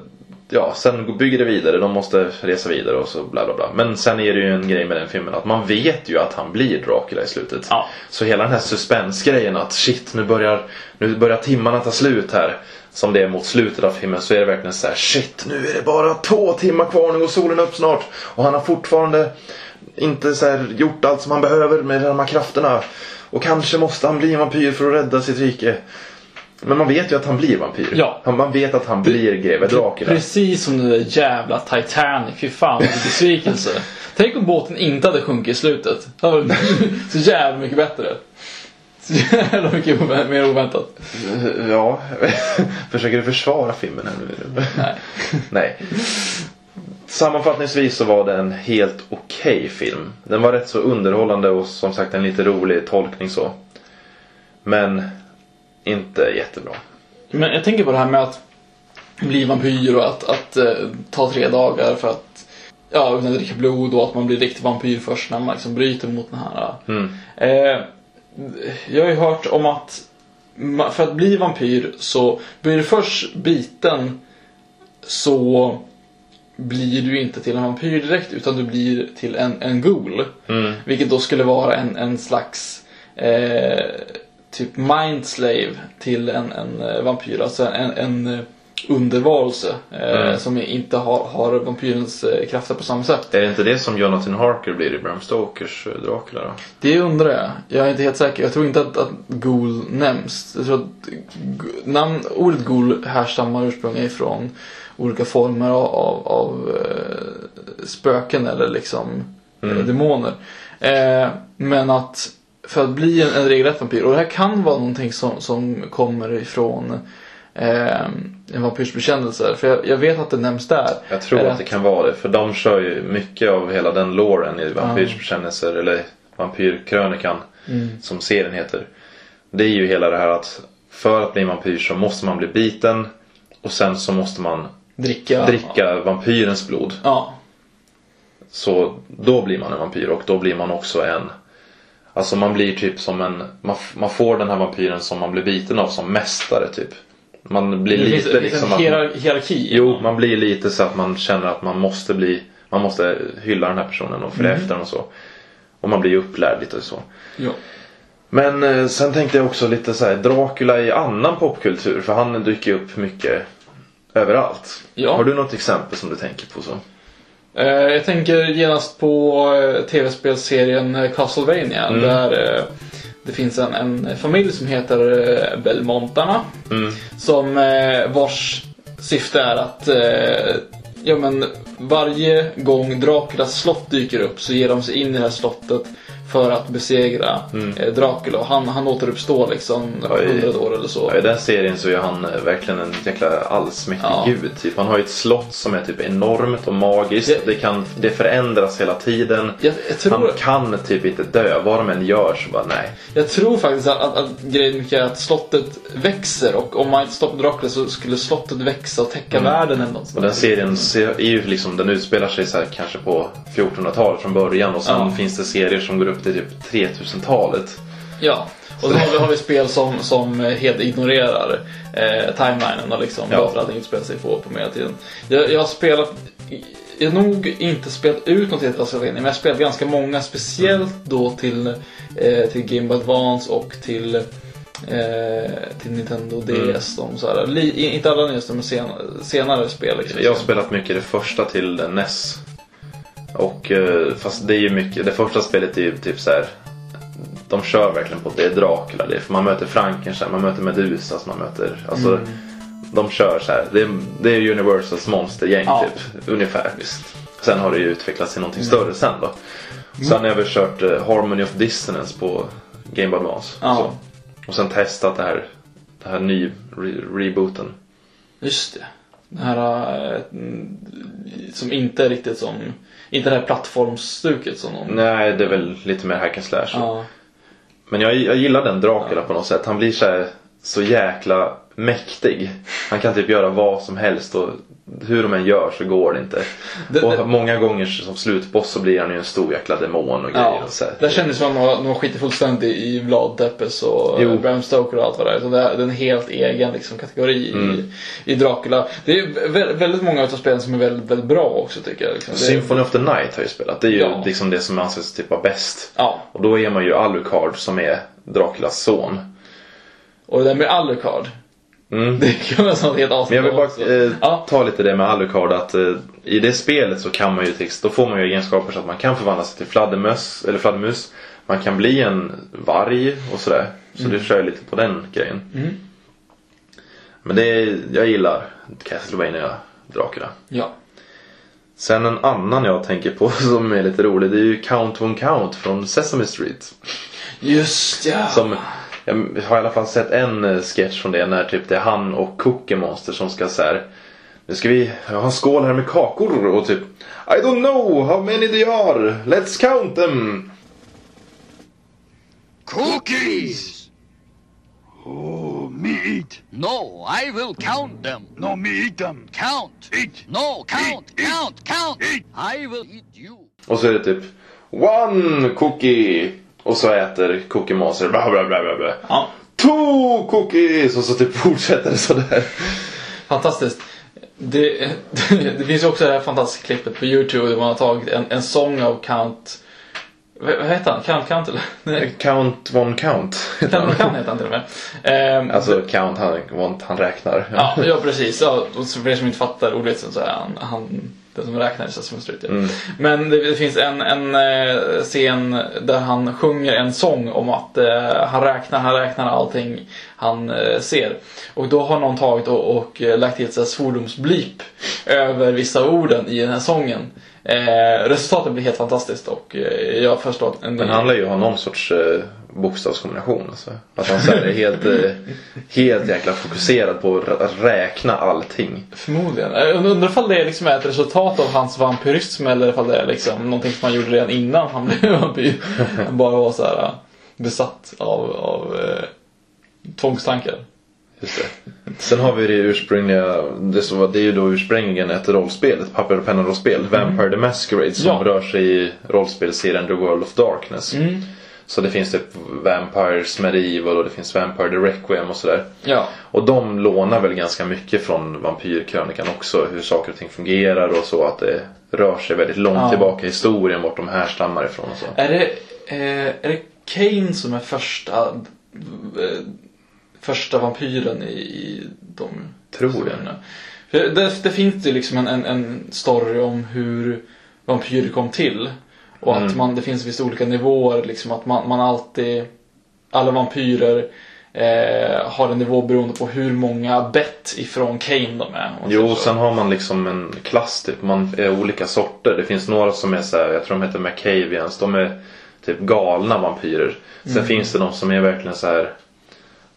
ja, sen bygger det vidare. De måste resa vidare och så bla bla bla. Men sen är det ju en grej med den filmen att man vet ju att han blir Dracula i slutet. Ja. Så hela den här suspensgrejen att shit nu börjar, nu börjar timmarna ta slut här. Som det är mot slutet av filmen så är det verkligen så här shit nu är det bara två timmar kvar nu går solen upp snart. Och han har fortfarande inte så här gjort allt som han behöver med de här krafterna. Och kanske måste han bli en vampyr för att rädda sitt rike. Men man vet ju att han blir vampyr. Ja. Han- Man vet att han blir greve Dracula. Precis som den där jävla Titanic. Fy fan vilken *laughs* besvikelse. Tänk om båten inte hade sjunkit i slutet. Det hade varit *laughs* så jävla mycket bättre. Så jävla mycket mer oväntat. Ja, *laughs* försöker du försvara filmen här nu? Nej. Nej. Sammanfattningsvis så var det en helt okej film. Den var rätt så underhållande och som sagt en lite rolig tolkning så. Men inte jättebra. Men jag tänker på det här med att bli vampyr och att, att eh, ta tre dagar för att ja, utan att dricka blod och att man blir riktig vampyr först när man liksom bryter mot den här. Mm. Eh, jag har ju hört om att för att bli vampyr så blir du först biten så blir du inte till en vampyr direkt utan du blir till en, en ghoul. Mm. Vilket då skulle vara en, en slags eh, typ mindslave till en, en eh, vampyr. Alltså en, en eh, undervarelse eh, Mm. som inte har, har vampyrens eh, krafter på samma sätt. Är det inte det som Jonathan Harker blir i Bram Stokers eh, Dracula då? Det undrar jag. Jag är inte helt säker. Jag tror inte att, att ghoul nämns. Jag tror att namn, ordet ghoul härstammar ursprungligen ifrån olika former av, av, av eh, spöken eller liksom eh, demoner. Eh, men att för att bli en, en regelrätt vampyr, och det här kan vara någonting som, som kommer ifrån eh, en vampyrs bekännelser. För jag, jag vet att det nämns där. Jag tror Är att det kan vara det. För de kör ju mycket av hela den loren i Vampyrsbekännelser eller Vampyrkrönikan som serien heter. Det är ju hela det här att för att bli vampyr så måste man bli biten och sen så måste man Dricka. dricka vampyrens blod. Ja. Så då blir man en vampyr och då blir man också en Alltså man blir typ som en Man, man får den här vampyren som man blir biten av som mästare typ. Man blir Det lite finns, det liksom en att man, hierar- hierarki. Jo, man blir lite så att man känner att man måste bli Man måste hylla den här personen och följa efter den och så. Och man blir upplärd lite så. Ja. Men eh, sen tänkte jag också lite så här Dracula i annan popkultur för han dyker upp mycket överallt. Ja. Har du något exempel som du tänker på så? Eh, jag tänker genast på eh, tv-spelserien eh, Castlevania Mm. där det finns en, en familj som heter Belmontarna. Mm. Som vars syfte är att ja, men varje gång Draculas slott dyker upp så ger de sig in i det här slottet för att besegra eh, Dracula. Och han, han återuppstår liksom Mm. Ja, i- hundra år eller så. Ja, I den serien så är han eh, verkligen en jäkla allsmäktig Ja. gud. Typ. Han har ju ett slott som är typ enormt och magiskt. Ja. Det, kan, det förändras hela tiden. Jag, jag, tror, Han kan typ inte dö. Vad de än gör så bara nej. jag tror faktiskt att, att, att grejen mycket är att slottet växer och om man inte stoppar Dracula så skulle slottet växa och täcka världen eller något Och den serien ser- är ju liksom, den utspelar sig så här, kanske på 1400-talet från början och sen Ja. finns det serier som går upp till typ 3000-talet. Ja, och så har vi, har vi spel som, som helt ignorerar eh, timelinen och liksom Ja. bara för att allting utspelar sig på, på medeltiden. Jag, jag har spelat, jag har nog inte spelat ut något helt Castlevania men jag har spelat ganska många, speciellt då till, eh, till Game Boy Advance och till Eh, till Nintendo DS. De, så här, li, inte alla nyheter men sen, senare spel. Liksom. Jag har spelat mycket det första till NES. Och eh, fast det är ju mycket, det första spelet är ju typ så här. De kör verkligen på att det är Dracula. Det är, för man möter Frankenstein, man möter Medusas, man möter... Alltså, De kör så här. Det är, det är Universals monstergäng Ja. typ. Ungefär. Sen har det ju utvecklats till någonting större sen då. Sen har jag väl kört eh, Harmony of Dissonance på Game Boy Advance. Ja. Så. Och sen testat det här, det här ny re rebooten. Just det. Det här mm, som inte är riktigt som, inte det här plattformsstuket som någon... Nej, det är väl lite mer hack and slash. Ja. Men jag, jag gillar den Dracula på något sätt. Han blir så, här, så jäkla mäktig. Han kan typ göra vad som helst och hur de än gör så går det inte. Det- och det- många gånger som slutboss så blir han ju en stor jäkla demon och grejer. Ja, Och så här. det kändes som att de skitit fullständigt i Vlad Tepes och Jo. Bram Stoker och allt vad det är. Så det är en helt egen liksom, kategori Mm. i, i Dracula. Det är vä- väldigt många av spelen som är väldigt, väldigt bra också tycker jag. Liksom. Symphony of the Night har jag ju spelat. Det är ju Ja. liksom det som anses typ vara bäst. Ja, Och då är man ju Alucard som är Draculas son. och det där med Alucard. Mm. Det kan vara sånt helt Men avsnitt jag vill bara eh, Ja. ta lite det med Alucard att eh, i det spelet så kan man ju text, då får man ju egenskaper så att man kan förvandla sig till fladdermöss eller fladdermus. Man kan bli en varg och sådär. Så det kör jag lite på den grejen. Mm. Men det är, jag gillar Castlevania Dracula. Ja. Sen en annan jag tänker på *laughs* som är lite rolig det är ju Count One Count från Sesame Street. Just ja. Som, jag har i alla fall sett en eh, sketch från det när typ det är han och Cookie Monster som ska så här. Nu ska vi ha en skål här med kakor och typ I don't know how many they are. Let's count them. Cookies! Oh, me eat. No, I will count them. No, me eat them. Count. Eat. No, count, Eat, eat, count, count. eat. I will eat you. Och så är det typ One cookie. Och så äter Cookie Monster bla bla bla bla bla. ja. Two cookies. Och så typ *laughs* fortsätter det sådär. Fantastiskt. Det, *laughs* det finns ju också det här fantastiska klippet på Youtube där man har tagit en, en sång av Count... Vad heter han? Count Count eller? *laughs* Nej, Count one count. Count Count heter han till och med. Ehm, Alltså count han, han räknar. Ja, ja precis. Ja, och för er som inte fattar ordvitsen så är han, han den som räknar i Sesame Street. Ja. Mm. Men det, det finns en, en eh, scen där han sjunger en sång om att eh, han räknar, han räknar allting han eh, ser. Och då har någon tagit och, och eh, lagt till ett svordomsblip över vissa orden i den här sången. Eh, resultatet blir helt fantastiskt och eh, jag förstår att en Men han lär ju ha någon sorts bokstavskombination. Alltså. Att han så här är helt, eh, helt jäkla fokuserad på att rä- räkna allting. Förmodligen. Jag undrar ifall det liksom är ett resultat av hans vampyrism eller ifall det är liksom någonting som han gjorde redan innan han *laughs* blev vampyr. Han bara var så här äh, besatt av, av eh, tvångstankar. Just det. Sen har vi det ursprungliga, det, som var, det är ju då ursprungligen ett rollspel, ett papper och penna-rollspel. Vampire the Masquerade som Ja. rör sig i rollspelserien The World of Darkness. Så det finns typ Vampires Medieval och det finns Vampire the Requiem och sådär. Ja. Och de lånar väl ganska mycket från Vampyrkrönikan också. Hur saker och ting fungerar och så. Att det rör sig väldigt långt Ja. tillbaka i historien vart de här stammar ifrån och så. Är det, eh, är det Kane som är första eh, första vampyren i, i de Tror jag. det, det finns ju liksom en, en, en story om hur vampyrer kom till. Och att Mm. man, det finns vissa olika nivåer, liksom att man, man alltid, alla vampyrer eh, har en nivå beroende på hur många bett ifrån Kane de är. Jo, så. sen har man liksom en klass typ. Man är olika sorter. Det finns några som är så här, jag tror de heter Macavians. De är typ galna vampyrer. Sen Mm. finns det de som är verkligen så här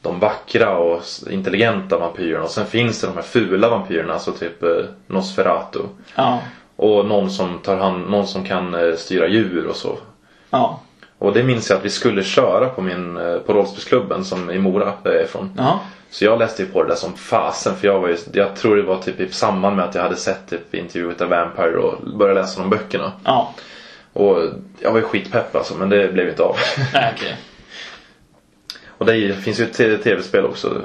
de vackra och intelligenta vampyrerna och sen finns det de här fula vampyrerna, alltså typ eh, Nosferatu. Ja. Och någon som tar hand, någon som kan eh, styra djur och så. Ja. Och det minns jag att vi skulle köra på min, eh, på rollspelsklubben som i Mora där jag är ifrån. Ja. Så jag läste ju på det där som fasen för jag var ju, jag tror det var typ i samband med att jag hade sett typ with a Vampire och började läsa de böckerna. Ja. Och jag var ju skitpepp alltså men det blev inte av. Nej, okej. och det finns ju ett tv-spel också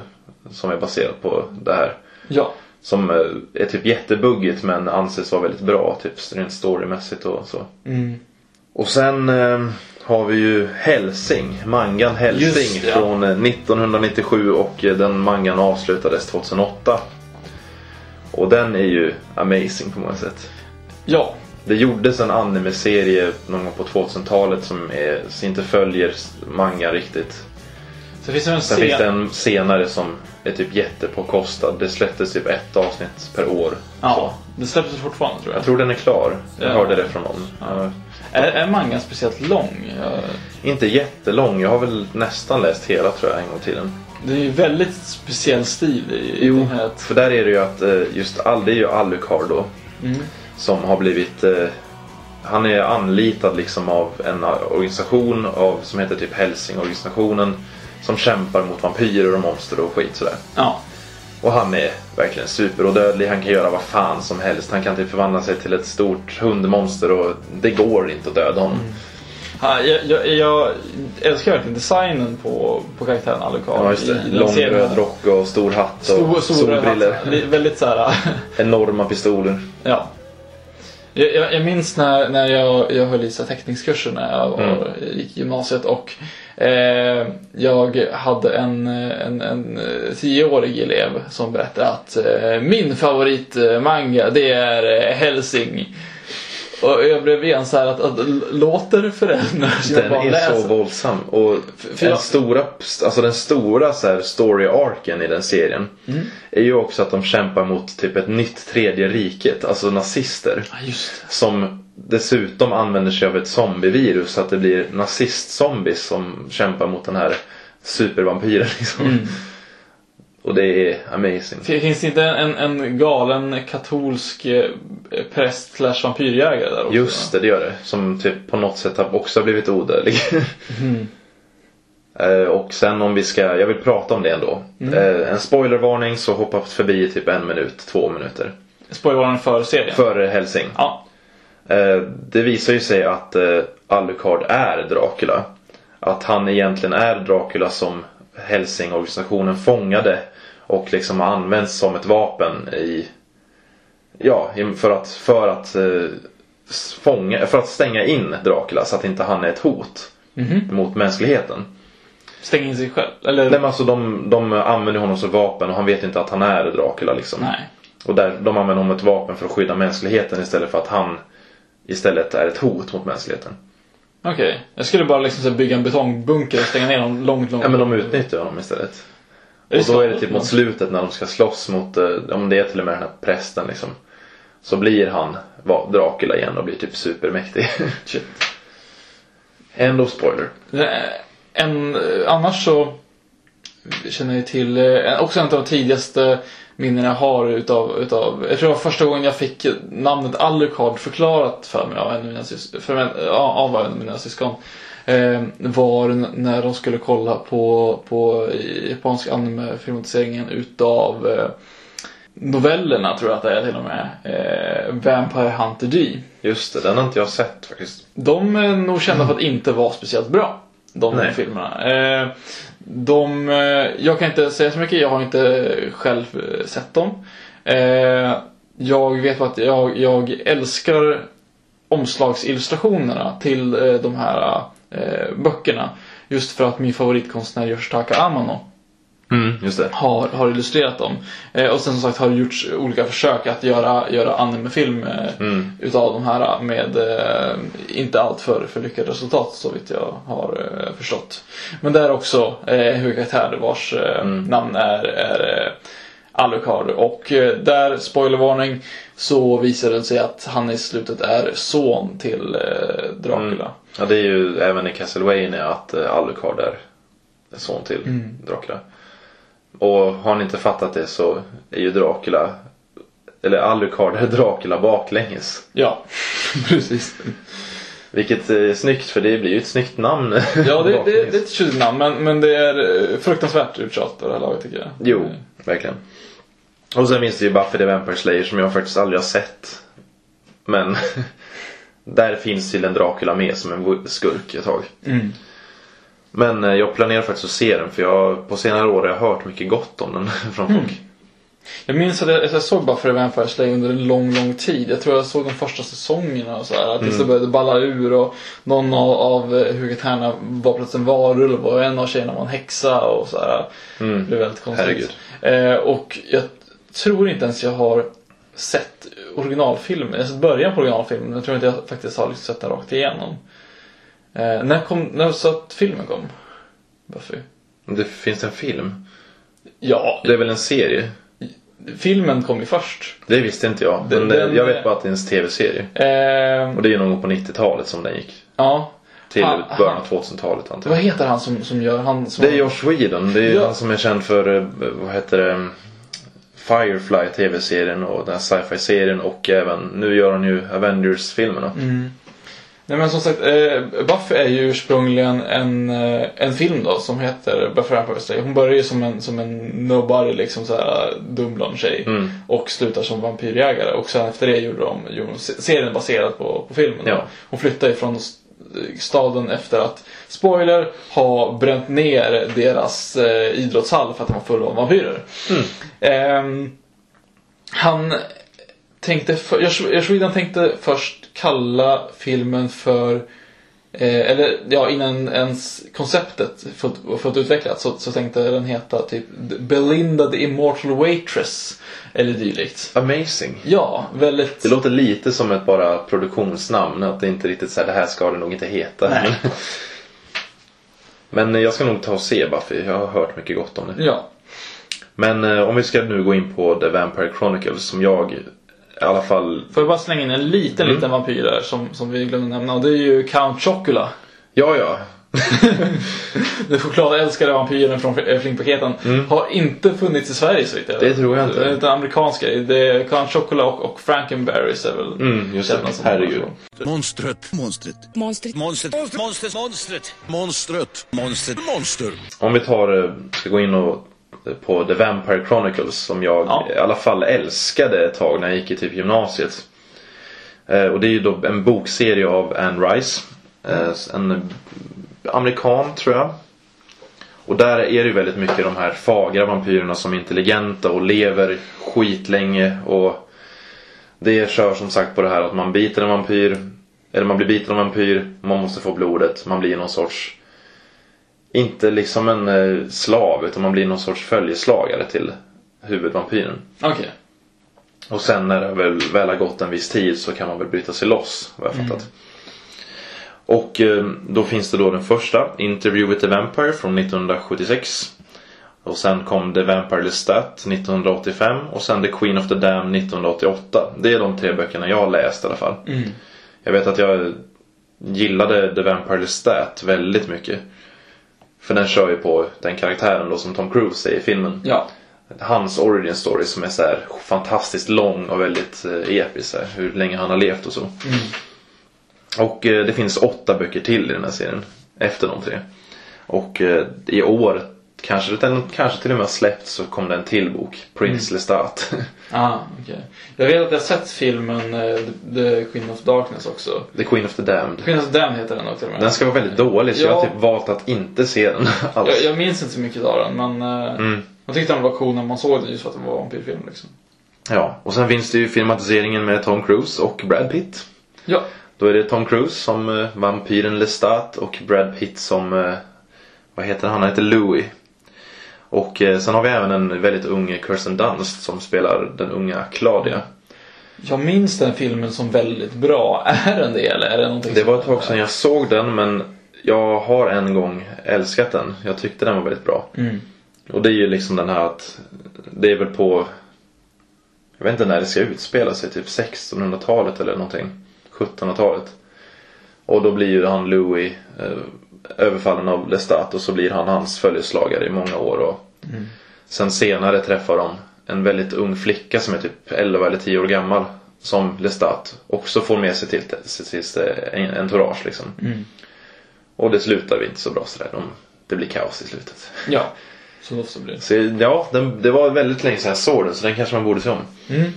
som är baserat på det här. Ja. Som eh, är typ jättebuggigt men anses vara väldigt bra typ rent storymässigt och så. Mm. Och sen eh, har vi ju Helsing, mangan Helsing Just ja. från eh, 1997 och eh, den mangan avslutades 2008. Och den är ju amazing på många sätt. Ja. Det gjordes en anime-serie någon gång på 2000-talet som är, som inte följer manga riktigt. Så finns det en Sen scen... finns det en senare som är typ jättepåkostad. Det släpptes typ ett avsnitt per år. Ja. Det släpps fortfarande tror jag. Jag tror den är klar. Jag Ja. hörde det från någon. Ja. Är, är mangan speciellt lång? Jag... Inte jättelång. Jag har väl nästan läst hela tror jag en gång till den. Det är ju väldigt speciell stil i, i Jo, den här. för där är det ju att eh, just all, det är ju Alucard då. Mm. Som har blivit eh, Han är anlitad liksom av en organisation av, som heter typ Helsingorganisationen. Som kämpar mot vampyrer och monster och skit sådär. Ja. Och han är verkligen superodödlig. Han kan göra vad fan som helst. Han kan typ förvandla sig till ett stort hundmonster och det går inte att döda honom. Ja, jag, jag, jag älskar verkligen designen på, på karaktären Alucard. Ja Lång röd rock och stor hatt och Stor, stor solbriller. hatt. Väldigt så här. *laughs* Enorma pistoler. ja. Jag, jag, minns när, när jag, jag höll i teckningskurser när jag var, Mm. gick i gymnasiet och Eh, jag hade en, en, en tioårig elev som berättade att eh, min favoritmanga det är eh, Helsing. Och jag blev igen så att, att låter föräldrar sina Den är läsa? så våldsam. Och för den jag- stora, alltså den stora så här story-arken i den serien Mm. är ju också att de kämpar mot typ ett nytt tredje riket, alltså nazister. Ja. Som dessutom använder sig av ett zombievirus så att det blir nazist-zombies som kämpar mot den här supervampyren liksom. Mm. Och det är amazing. Finns det inte en, en galen katolsk eh, präst slash vampyrjägare där också? Just det, det gör det. Som typ på något sätt också har blivit odödlig. Mm. *laughs* Eh, och sen om vi ska, jag vill prata om det ändå. Mm. Eh, en spoilervarning så hoppa förbi typ en minut, två minuter. Spoilervarning för serien? Före Helsing. Ja. Det visar ju sig att Alucard är Dracula. Att han egentligen är Dracula som Helsingorganisationen fångade och liksom har använts som ett vapen i Ja, för att, för att eh, fånga, för att stänga in Dracula så att inte han är ett hot Mhm. mot mänskligheten. Stänga in sig själv? Eller? Nej men alltså de, de använder honom som vapen och han vet inte att han är Dracula liksom. Nej. Och där, de använder honom som ett vapen för att skydda mänskligheten istället för att han istället är ett hot mot mänskligheten. Okej. Jag skulle bara liksom bygga en betongbunker och stänga ner dem långt, långt. Ja men de utnyttjar honom istället. Och då är det typ mot slutet när de ska slåss mot, eh, om det är till och med den här prästen liksom. Så blir han Dracula igen och blir typ supermäktig. *laughs* Shit. End of spoiler. Eh, En, eh, annars så känner jag till, eh, också en av de tidigaste minnen jag har utav, utav jag tror det var första gången jag fick namnet Alucard förklarat för mig av en av mina, sys- för mig, av en av mina syskon. Eh, var när de skulle kolla på, på japansk anime-filmatiseringen utav eh, novellerna tror jag att det är till och med. Eh, Vampire Hunter D. Just det, den har inte jag sett faktiskt. De är nog kända för att inte vara speciellt bra. De Nej. filmerna. Eh, de, eh, jag kan inte säga så mycket, jag har inte själv sett dem. Eh, jag vet att jag, jag älskar omslagsillustrationerna till de här eh, böckerna. Just för att min favoritkonstnär Yoshitaka Amano Mm, det. har, har illustrerat dem. Eh, och sen som sagt har det gjorts olika försök att göra, göra animefilm eh, Mm. utav de här med eh, inte allt för, för lyckade resultat så vitt jag har eh, förstått. Men där också eh, huvudkaraktär vars eh, Mm. namn är, är eh, Alucard. Och eh, där, spoilervarning, så visar det sig att han i slutet är son till eh, Dracula. Ja, det är ju även i Castlevania att eh, Alucard är son till Mm. Dracula. Och har ni inte fattat det så är ju Dracula, eller Alucard är Dracula baklänges. Ja, *laughs* precis. Vilket är snyggt för det blir ju ett snyggt namn. Ja, det, det, det är ett tjuligt namn, men, men det är eh, fruktansvärt uttjatat det här laget tycker jag. Jo, verkligen. Och sen finns det ju Buffy the Vampire Slayer som jag faktiskt aldrig har sett. Men *laughs* där finns till en Dracula med som en skurk ett tag. Mm. Men eh, jag planerar faktiskt att se den för jag på senare år har jag hört mycket gott om den *laughs* från Mm. folk. Jag minns att jag, att jag såg Buffy the Vampire under en lång, lång tid. Jag tror jag såg de första säsongerna och så här. Tills det började balla ur och någon av, av eh, huvudkaraktärerna var plötsligt en varulv och en av tjejerna var en häxa och så här. Det blev väldigt konstigt. Eh, och jag tror inte ens jag har sett originalfilmen. Jag har sett början på originalfilmen men jag tror inte jag faktiskt har liksom sett den rakt igenom. Eh, när kom, när så att filmen kom? Buffy? Det finns en film. Ja, Det är väl en serie? filmen kom ju först. Det visste inte jag. Den- eh, den- jag vet bara att det är en tv-serie. Eh, Och det är någon gång på 90-talet som den gick. ja. Till Han- början av 2000-talet antar Vad jag. heter han som, som gör han som... Det är Josh Whedon. Det är Ja. han som är känd för, eh, vad heter det? Firefly tv-serien och den här sci-fi-serien och även, nu gör han ju Avengers-filmerna. Mm. Nej men som sagt, eh, Buffy är ju ursprungligen en, eh, en film då som heter Buffy the Vampire Slayer. Hon börjar ju som en, som en nobody liksom såhär dumblond tjej. Mm. Och slutar som vampyrjägare. Och sen efter det gjorde de, gjorde de se- serien baserad på, på filmen. Ja. Hon flyttar ifrån s- staden efter att, spoiler, ha bränt ner deras eh, idrottshall för att den var full av vampyrer. Ehm, han tänkte, för, Josh Whedon tänkte först kalla filmen för eh, eller ja, innan ens konceptet fått, fått utvecklat så, så tänkte den heta typ Belinda the Immortal Waitress. Eller dylikt. Amazing. Ja, väldigt... Det låter lite som ett bara produktionsnamn. Att det inte riktigt så här, det här ska det nog inte heta. Nej. Men jag ska nog ta och se Buffy. Jag har hört mycket gott om det. Ja. Men eh, om vi ska nu gå in på The Vampire Chronicles som jag i alla fall... Får jag bara slänga in en liten, Mm. liten vampyr där som, som vi glömde nämna. Och det är ju Count Chocula. Ja, ja. *laughs* Den chokladälskade vampyren från eh, Flingpaketen. Har inte funnits i Sverige så vitt jag Mm. Det tror jag inte. Det är inte amerikansk grej. Det är Count Chocula och, och Frankenberries är väl Mm, just det. Herregud. Monstret. Monstret. Monstret. Monstret. Monstret. Monstret. Monstret. Monstret. Monster. Om vi tar, eh, ska gå in och, på The Vampire Chronicles som jag Ja. i alla fall älskade ett tag när jag gick i typ gymnasiet. Eh, och det är ju då en bokserie av Anne Rice. Eh, en amerikan tror jag. Och där är det ju väldigt mycket de här fagra vampyrerna som är intelligenta och lever skitlänge. Och det kör som sagt på det här att man biter en vampyr. Eller man blir biten av en vampyr. Man måste få blodet. Man blir någon sorts inte liksom en eh, slav utan man blir någon sorts följeslagare till huvudvampyren. Okej. Och sen när det väl, väl har gått en viss tid så kan man väl bryta sig loss vad jag fattat. Och eh, då finns det då den första, Interview with the Vampire från 1976. Och sen kom The Vampire Lestat 1985 och sen The Queen of the Dam 1988. Det är de tre böckerna jag har läst i alla fall. Mm. Jag vet att jag gillade The Vampire Lestat väldigt mycket. För den kör ju på den karaktären då som Tom Cruise är i filmen. Ja. Hans origin story som är så här fantastiskt lång och väldigt eh, episk. Här, hur länge han har levt och så. Och eh, det finns åtta böcker till i den här serien. Efter de tre. Och eh, i år, kanske den kanske till och med har släppt så kom det en till bok. Prince Lestat. *laughs* Ah, okej. Jag vet att jag sett filmen eh, The Queen of Darkness också. The Queen of the Damned. Queen of the Dam heter den också. Den ska vara väldigt dålig så jag har Ja. typ valt att inte se den *laughs* alls. Jag, jag minns inte så mycket av den men eh, Mm. jag tyckte den var cool när man såg den just för att den var vampyrfilm liksom. Ja, och sen finns det ju filmatiseringen med Tom Cruise och Brad Pitt. Ja. Då är det Tom Cruise som eh, vampyren Lestat och Brad Pitt som, vad heter han? Han heter Louis. Och eh, sen har vi även en väldigt ung Kirsten Dunst som spelar den unga Claudia. Jag minns den filmen som väldigt bra. *laughs* Är den det eller är det någonting Det var ett tag sedan jag såg den men jag har en gång älskat den. Jag tyckte den var väldigt bra. Mm. Och det är ju liksom den här att det är väl på jag vet inte när det ska utspela sig, typ 1600-talet eller någonting. 1700-talet. Och då blir ju han Louis eh, överfallen av Lestat och så blir han hans följeslagare i många år. Och Sen senare träffar de en väldigt ung flicka som är typ 11 eller 10 år gammal. Som Lestat också får med sig till, till en entourage liksom. Och det slutar vi inte så bra sådär. De, det blir kaos i slutet. Ja, så ofta blir. Så ja, den, det var väldigt länge sedan jag såg den så den kanske man borde se om. Mm.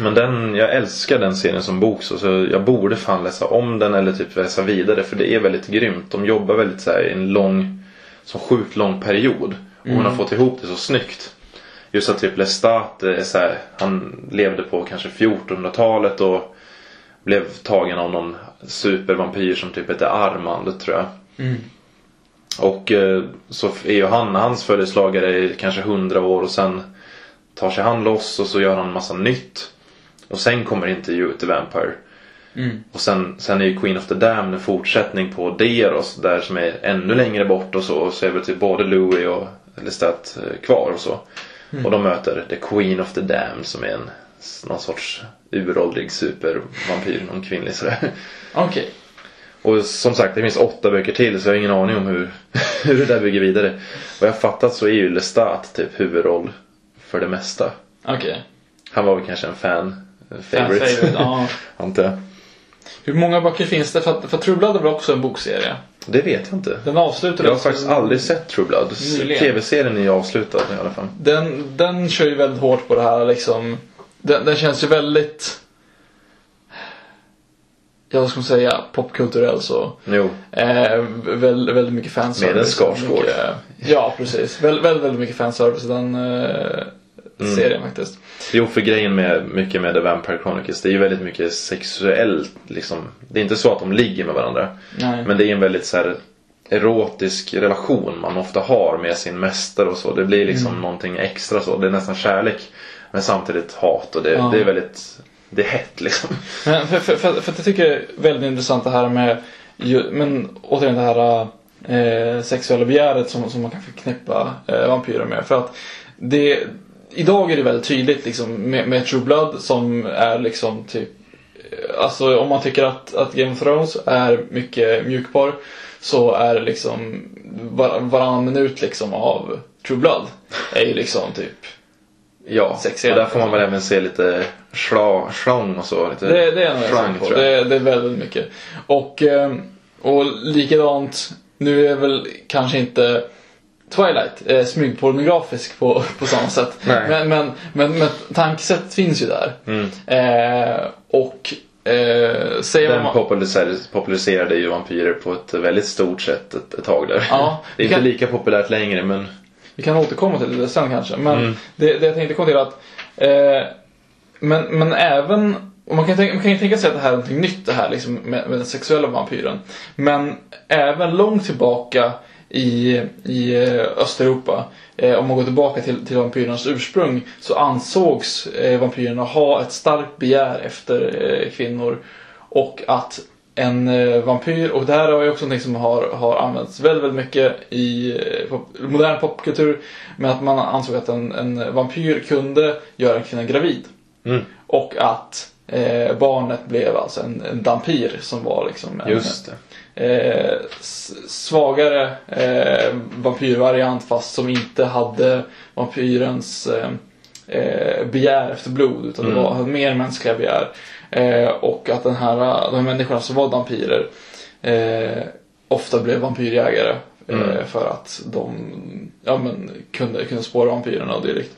Men den, jag älskar den serien som bok så, så jag borde fan läsa om den eller typ läsa vidare för det är väldigt grymt. De jobbar väldigt så här, i en lång, så sjukt lång period. Och hon har fått ihop det så snyggt. Just att typ Lestat är så här, han levde på kanske 1400-talet och blev tagen av någon supervampyr som typ hette Armand tror jag. Och eh, så är ju han, hans följeslagare i kanske 100 år och sen tar sig han loss och så gör han massa nytt. Och sen kommer with the Vampire. Och sen, sen är ju Queen of the Damned en fortsättning på Deros där som är ännu längre bort och så. Och så är väl typ både Louis och Lestat eh, kvar och så. Och de möter The Queen of the Damned som är en någon sorts uråldrig supervampyr, någon kvinnlig sådär. *laughs* Okej. Och som sagt, det finns åtta böcker till så jag har ingen aning om hur, *laughs* hur det där bygger vidare. Vad jag har fattat så är ju Lestat typ huvudroll för det mesta. Okej. Han var väl kanske en fan favorite. favorite, ja. *laughs* Antar jag. Hur många böcker finns det? För, att- för True Blood är väl också en bokserie? Det vet jag inte. Den avslutades... Jag har faktiskt aldrig sett True Blood. TV-serien är ju avslutad i alla fall. Den, den kör ju väldigt hårt på det här liksom. Den, den känns ju väldigt... Ja, vad ska man säga? Popkulturell så. Jo. Eh, väldigt, väldigt mycket fanservice. Med en Skarsgård. Ja, precis. Väldigt, väldigt, väldigt mycket fanservice i den eh, Mm. serien faktiskt. Jo, för grejen med mycket med The Vampire Chronicles, det är ju väldigt mycket sexuellt liksom. Det är inte så att de ligger med varandra. Nej. Men det är en väldigt så här erotisk relation man ofta har med sin mästare och så. Det blir liksom Mm. någonting extra så. Det är nästan kärlek. Men samtidigt hat och det, Ja. det är väldigt, det är hett liksom. Men för, för, för, för att jag tycker det är väldigt intressant det här med, men återigen det här eh, sexuella begäret som, som man kan förknippa eh, vampyrer med. För att det, idag är det väldigt tydligt liksom med, med True Blood som är liksom typ, eh, alltså om man tycker att, att Game of Thrones är mycket mjukporr så är det liksom var, varannan minut liksom av True Blood är ju liksom typ Ja, Sexiga. och där får man väl även se lite schla, schlong och så. Lite Det, det är nog schlang, tror jag. Det, det är väldigt, väldigt mycket. Och, eh, och likadant, nu är väl kanske inte Twilight eh, smygpornografisk på, på samma sätt. Men, men, men, men tankesätt finns ju där. Mm. Eh, och eh, säger Den man... populariserade, populariserade ju vampyrer på ett väldigt stort sätt ett, ett tag där. Ja, *laughs* det är vi inte kan- lika populärt längre men Vi kan återkomma till det sen kanske. Men Mm. det, det jag tänkte komma till att eh, men, men även och man kan, tänka, man kan ju tänka sig att det här är något nytt det här liksom, med, med den sexuella vampyren. Men även långt tillbaka i, i eh, Östeuropa, eh, om man går tillbaka till, till vampyrernas ursprung, så ansågs eh, vampyrerna ha ett starkt begär efter kvinnor. Och att en vampyr, och det här är också något som har, har använts väldigt, väldigt mycket i pop, modern popkultur. Men att man ansåg att en, en vampyr kunde göra en kvinna gravid. Mm. Och att eh, barnet blev alltså en, en dampyr som var liksom en, just det. eh, svagare eh, vampyrvariant fast som inte hade vampyrens eh, eh, begär efter blod utan det Mm. var hade mer mänskliga begär. Eh, och att den här, de här människorna som var vampyrer eh, ofta blev vampyrjägare. Mm. Eh, för att de ja, men, kunde, kunde spåra vampyrerna och dylikt.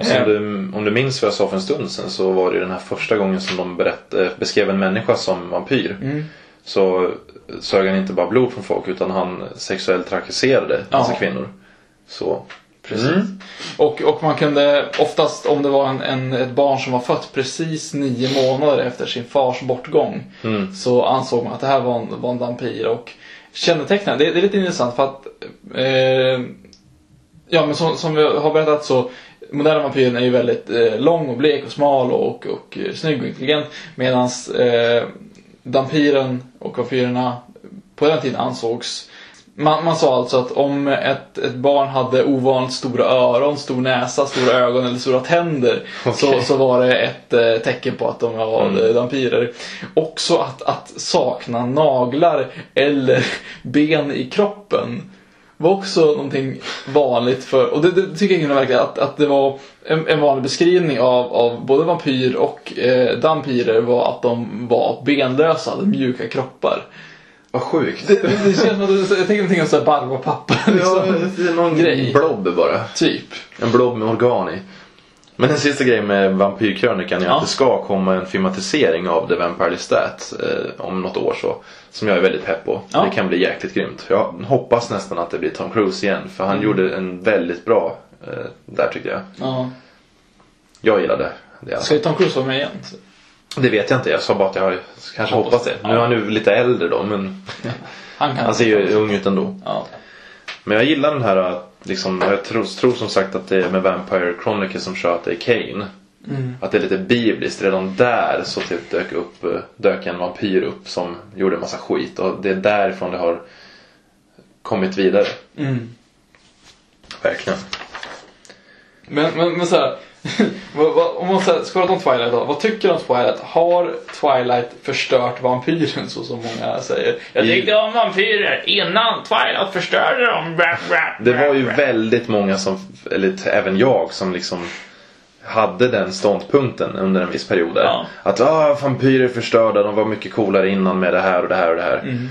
Som Eh, du, om du minns vad jag sa för en stund sedan så var det den här första gången som de berätt, eh, beskrev en människa som vampyr. Mm. Så sög han inte bara blod från folk utan han sexuellt trakasserade massa Ja. kvinnor. Så. Precis. Mm. Och, och man kunde oftast om det var en, en, ett barn som var fött precis nio månader efter sin fars bortgång Mm. så ansåg man att det här var en, var en vampyr. Och kännetecknen, det, det är lite intressant för att eh, Ja men som, som vi har berättat så Moderna vampyren är ju väldigt eh, lång och blek och smal och, och eh, snygg och intelligent Medan eh, Dampyren och vampyrerna på den tiden ansågs Man, man sa alltså att om ett, ett barn hade ovanligt stora öron, stor näsa, stora ögon eller stora tänder så, Okej. så var det ett eh, tecken på att de var Mm. vampyrer. Också att, att sakna naglar eller *laughs* ben i kroppen var också någonting vanligt för, och det, det tycker jag verkligen att, att det var en, en vanlig beskrivning av, av både vampyr och eh, vampyrer var att de var benlösa, hade mjuka kroppar. Vad sjukt. Det, det känns som att jag tänker någonting om såhär Ja, liksom. det är någon Grej. blob bara. Typ. En blob med organ i. Men den sista grejen med Vampyrkrönikan är Ja. att det ska komma en filmatisering av The Vampire Lestat eh, om något år så. Som jag är väldigt pepp på. Ja. Det kan bli jäkligt grymt. Jag hoppas nästan att det blir Tom Cruise igen. För han gjorde en väldigt bra eh, där tyckte jag. Ja. Jag gillade det. Alltså. Ska Tom Cruise vara med igen? Det vet jag inte. Jag sa bara att jag kanske Hoppas hoppas det. det. Nu är han ju lite äldre då men *laughs* Han han ser ju ung ut ändå. Ja. Men jag gillar den här liksom, jag tror, tror som sagt att det är med Vampire Chronicles som kör att det är Kane. Mm. Att det är lite bibliskt. Redan där så typ dök, upp, eh, dök en vampyr upp som gjorde en massa skit. Och det är därifrån det har kommit vidare. Mm. Verkligen. Men, men, men vad, vad, *laughs* om man ska prata om Twilight då, vad tycker du om Twilight? Har Twilight förstört vampyren så som många säger? Jag tyckte om vampyrer innan Twilight förstörde dem. Det var ju väldigt många som, eller även jag som liksom hade den ståndpunkten under en viss period där. Ja. Att ah, vampyrer förstörda, de var mycket coolare innan med det här och det här och det här. Mm.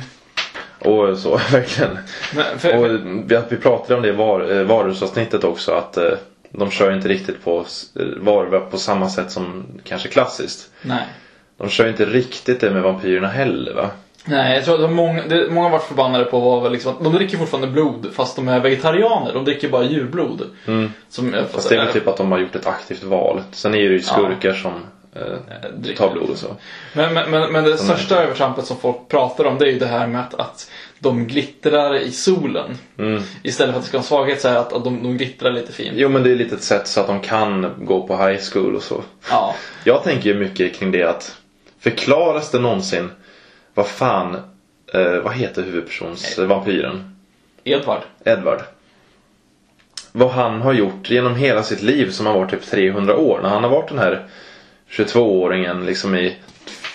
Och så, *laughs* verkligen. Men, för, Och vi, vi pratade om det i var, eh, varusavsnittet också att eh, de kör inte riktigt på eh, varulvar på samma sätt som kanske klassiskt. nej. De kör inte riktigt det med vampyrerna heller va? Nej, jag tror att många, det, många har varit förbannade på var väl liksom, de dricker fortfarande blod fast de är vegetarianer. De dricker bara djurblod. Som, jag- Fast det är väl typ att de har gjort ett aktivt val. Sen är det ju skurkar som eh, dricker. tar blod och så. Men, men, men, men det största övertrampet som folk pratar om det är ju det här med att, att de glittrar i solen. Mm. Istället för att det ska vara en svaghet så är det att, att de, de glittrar lite fint. Jo men det är lite ett sätt så att de kan gå på high school och så. Ja. Jag tänker ju mycket kring det att förklaras det någonsin vad fan, eh, vad heter huvudpersons eh, vampyren? Edvard. Edward. Vad han har gjort genom hela sitt liv som har varit typ 300 år. När han har varit den här 22-åringen liksom i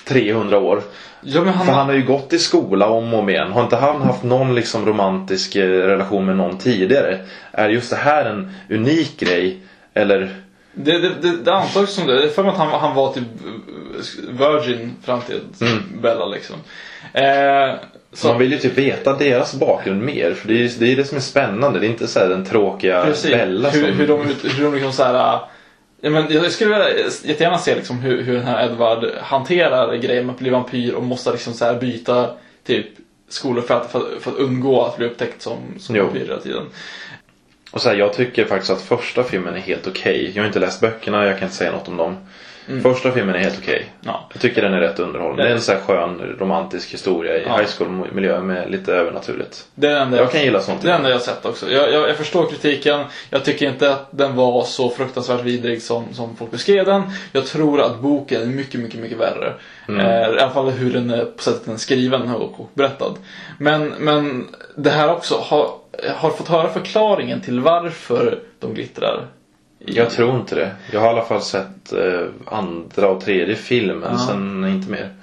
300 år. Ja, men han, För han har ju gått i skola om och om igen. Har inte han haft någon liksom romantisk eh, relation med någon tidigare? Är just det här en unik grej? Eller? det, det, det, det antas som det. Det är för mig att han, han var typ virgin fram till Mm. Bella liksom. Eh, Så man vill ju typ veta deras bakgrund mer. För det är ju det, är det som är spännande. Det är inte så här den tråkiga Precis. Bella som... hur, hur de, hur de liksom så här, men jag skulle jättegärna se liksom hur, hur den här Edward hanterar grejen med att bli vampyr och måste liksom så här byta typ skolor för att, för, att- för att undgå att bli upptäckt som, som vampyr hela tiden. Och så här, jag tycker faktiskt att första filmen är helt okej. Jag har inte läst böckerna, jag kan inte säga något om dem. Första filmen är helt okej. Ja. Jag tycker den är rätt underhållande. Det är en så här skön romantisk historia i Ja. high school miljö med lite övernaturligt. Det är enda Jag kan gilla sånt. Det är det enda jag sett också. Jag, jag, jag förstår kritiken. Jag tycker inte att den var så fruktansvärt vidrig som, som folk beskrev den. Jag tror att boken är mycket, mycket, mycket värre. Mm. Eh, I alla fall hur den är, på sättet den är skriven och, och berättad. Men, men det här också, har, har fått höra förklaringen till varför de glittrar. I- Jag tror inte det. Jag har i alla fall sett eh, andra och tredje filmen, Ja. sen inte mer.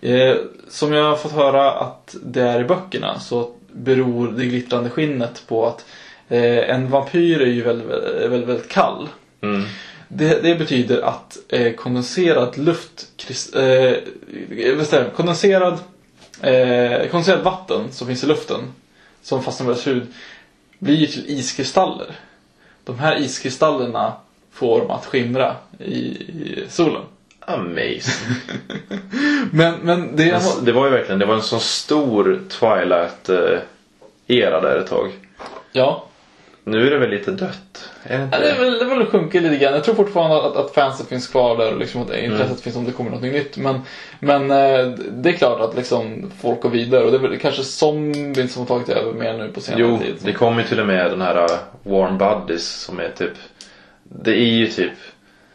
Eh, som jag har fått höra att det är i böckerna så beror det glittrande skinnet på att eh, en vampyr är ju väldigt, väldigt, väldigt kall. Mm. Det, det betyder att eh, kondenserad luft, eh, jag? kondenserad, eh, kondenserad vatten som finns i luften som fastnar på deras hud blir till iskristaller. De här iskristallerna får dem att skimra i, i solen. Amazing. *laughs* Men, men det s- det var ju verkligen, det var en sån stor Twilight-era där ett tag. Ja. Nu är det väl lite dött? Är det inte Ja, det är väl, det är väl sjunkit lite grann. Jag tror fortfarande att, att fansen finns kvar där och liksom att intresset Mm. finns om det kommer något nytt. Men, men eh, det är klart att liksom folk går vidare och det är väl kanske zombien som har tagit över mer nu på senare Jo, tid. det kommer ju till och med den här uh, Warm Buddies som är typ Det är ju typ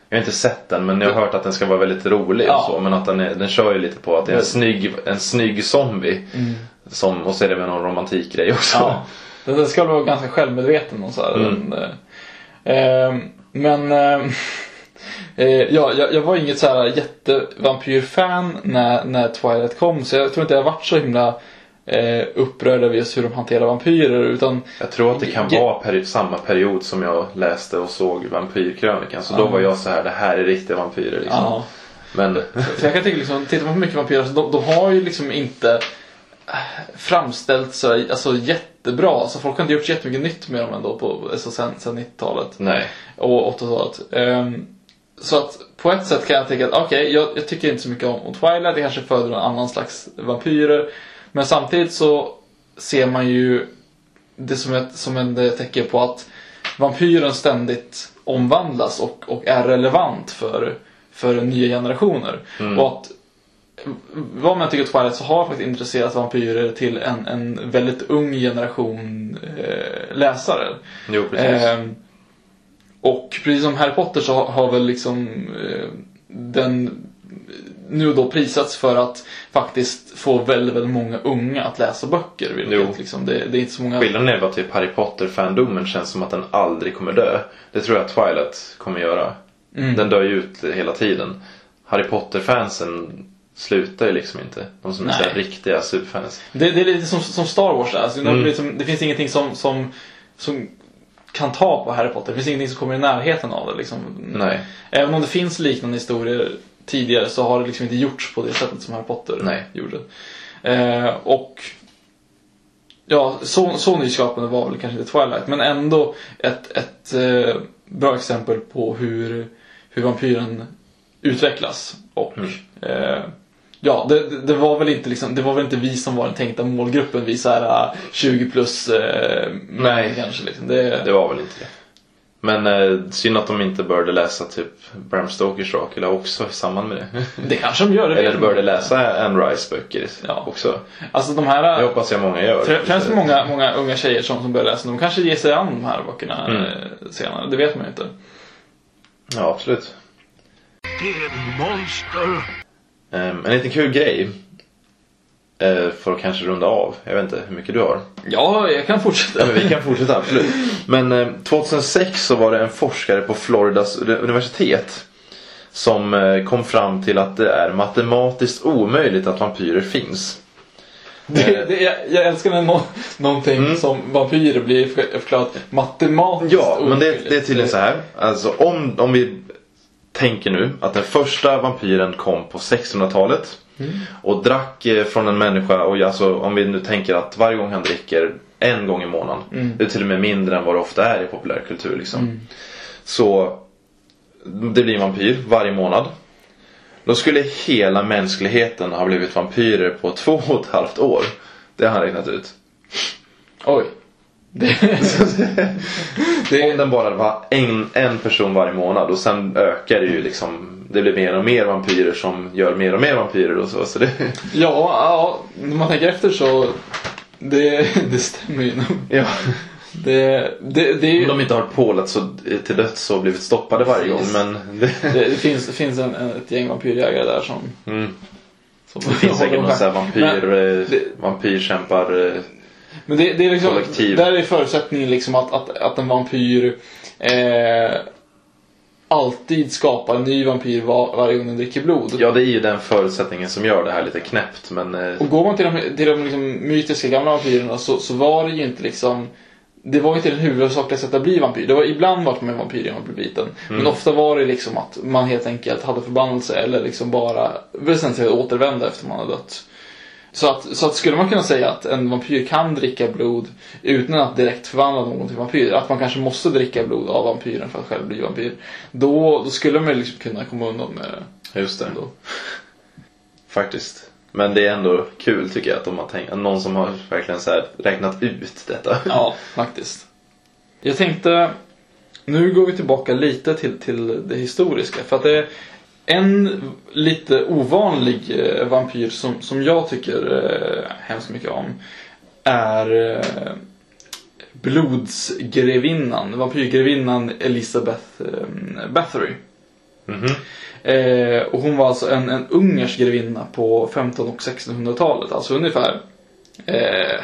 Jag har inte sett den men jag har hört att den ska vara väldigt rolig Ja. och så men att den, är, den kör ju lite på att det är en Men- snygg, en snygg zombie Mm. Som, och så är det med någon romantikgrej också. Ja. Den ska vara ganska självmedveten och så här. Mm. Den, eh, eh, men eh, *laughs* eh, ja, jag, jag var inget så här jättevampyrfan när, när Twilight kom så jag tror inte jag varit så himla eh, upprörd över just hur de hanterar vampyrer utan Jag tror att det kan vara peri- samma period som jag läste och såg Vampyrkrönikan. Så då var jag så här, det här är riktiga vampyrer liksom. ja. Men jag kan tänka liksom, tittar man på mycket vampyrer, så de, de har ju liksom inte framställt så alltså, jättebra. Alltså, folk har inte gjort jättemycket nytt med dem ändå på, alltså, sen, sen 90-talet. nej. och 80-talet. Ehm, så att på ett sätt kan jag tänka att okej, jag, jag tycker inte så mycket om, Twilight, jag kanske föredrar en annan slags vampyrer. Men samtidigt så ser man ju det som ett, som eh, tecken på att vampyren ständigt omvandlas och, och är relevant för, för nya generationer. Och att vad man tycker Twilight så har faktiskt intresserat vampyrer till en, en väldigt ung generation eh, läsare. Jo, precis. Ehm, och precis som Harry Potter så har, har väl liksom eh, den nu då prisats för att faktiskt få väldigt, väldigt många unga att läsa böcker. Vilket Jo. liksom, det, det är inte så många... Skillnaden är bara typ Harry Potter-fandomen känns som att den aldrig kommer dö. Det tror jag att Twilight kommer göra. Mm. Den dör ju ut hela tiden. Harry Potter-fansen slutar ju liksom inte. De som är Nej. här riktiga superfans. Det, det är lite som, som Star Wars. Alltså, Mm. det, liksom, det finns ingenting som, som, som kan ta på Harry Potter. Det finns ingenting som kommer i närheten av det. Liksom. Nej. Även om det finns liknande historier tidigare så har det liksom inte gjorts på det sättet som Harry Potter Nej. gjorde. Eh, och ja, så, så nyskapande var väl kanske inte Twilight, men ändå ett, ett eh, bra exempel på hur, hur vampyren utvecklas. Och Mm. eh, ja, det, det- var väl inte liksom, det var väl inte vi som var den tänkta målgruppen, vi så här eh, 20 plus eh, Nej. kanske. Liksom. Det, Det var väl inte det. Men eh, synd att de inte började läsa typ Bram Stokers Dracula också i samband med det. *laughs* det kanske de gör. Det Eller började läsa Anne Rice böcker Ja. också. Alltså de här... Det hoppas jag många gör. Frä- Främst många, många unga tjejer som, som börjar läsa, de kanske ger sig an de här böckerna Mm. senare. Det vet man ju inte. Ja, absolut. Det är monster. Ehm, en liten kul grej. eh, för att kanske runda av. Jag vet inte hur mycket du har. Ja, jag kan fortsätta. Ja, men vi kan fortsätta, absolut. Men eh, 2006 så var det en forskare på Floridas universitet som eh, kom fram till att det är matematiskt omöjligt att vampyrer finns. Det, det, jag, jag älskar när nå, någonting Mm. som vampyrer blir för- förklarat matematiskt Ja, men det, det är tydligen så här. Alltså om, om vi tänker nu att den första vampyren kom på 1600-talet och drack eh, från en människa och alltså, om vi nu tänker att varje gång han dricker en gång i månaden. Det är till och med mindre än vad det ofta är i populärkultur liksom. Så det blir en vampyr varje månad. Då skulle hela mänskligheten ha blivit vampyrer på två och ett halvt år. Det har han räknat ut. Oj. *laughs* Det, Om den bara var en, en person varje månad och sen ökar det ju liksom Det blir mer och mer vampyrer som gör mer och mer vampyrer och så. så det, ja, ja, när man tänker efter så det, det stämmer ju nog. ja. Det, det, det, är ju- Om de inte har pålats så, till döds och blivit stoppade varje gång men det, det, det finns, det finns en, en, ett gäng vampyrjägare där som... Mm. som det finns *laughs* säkert någon vampyr, Men- det- vampyrkämpar eh, Men det, det är liksom, Kollektiv. där är förutsättningen liksom att, att, att en vampyr eh, alltid skapar en ny vampyr var, varje gång den dricker blod. Ja det är ju den förutsättningen som gör det här lite knäppt men eh, Och går man till de, till de liksom mytiska gamla vampyrerna så, så var det ju inte liksom det var inte den huvudsakliga sättet att bli vampyr. Det var ibland vart man vampyr genom att bli biten. Men ofta var det liksom att man helt enkelt hade förbannelse eller liksom bara väsentligt återvända efter man hade dött. Så att, så att skulle man kunna säga att en vampyr kan dricka blod utan att direkt förvandla någon till vampyr. Att man kanske måste dricka blod av vampyren för att själv bli vampyr. Då, då skulle man liksom kunna komma undan med det. just det. ändå. Faktiskt. Men det är ändå kul tycker jag att de har tänkt, någon som har verkligen så här räknat ut detta. Ja, faktiskt. Jag tänkte, nu går vi tillbaka lite till, till det historiska. För att det en lite ovanlig eh, vampyr som, som jag tycker eh, hemskt mycket om. Är eh, blodsgrevinnan, vampyrgrevinnan Elizabeth eh, Bathory. Mhm. Eh, och hon var alltså en, en ungersk grevinna på 15 och 1600-talet. Alltså ungefär eh,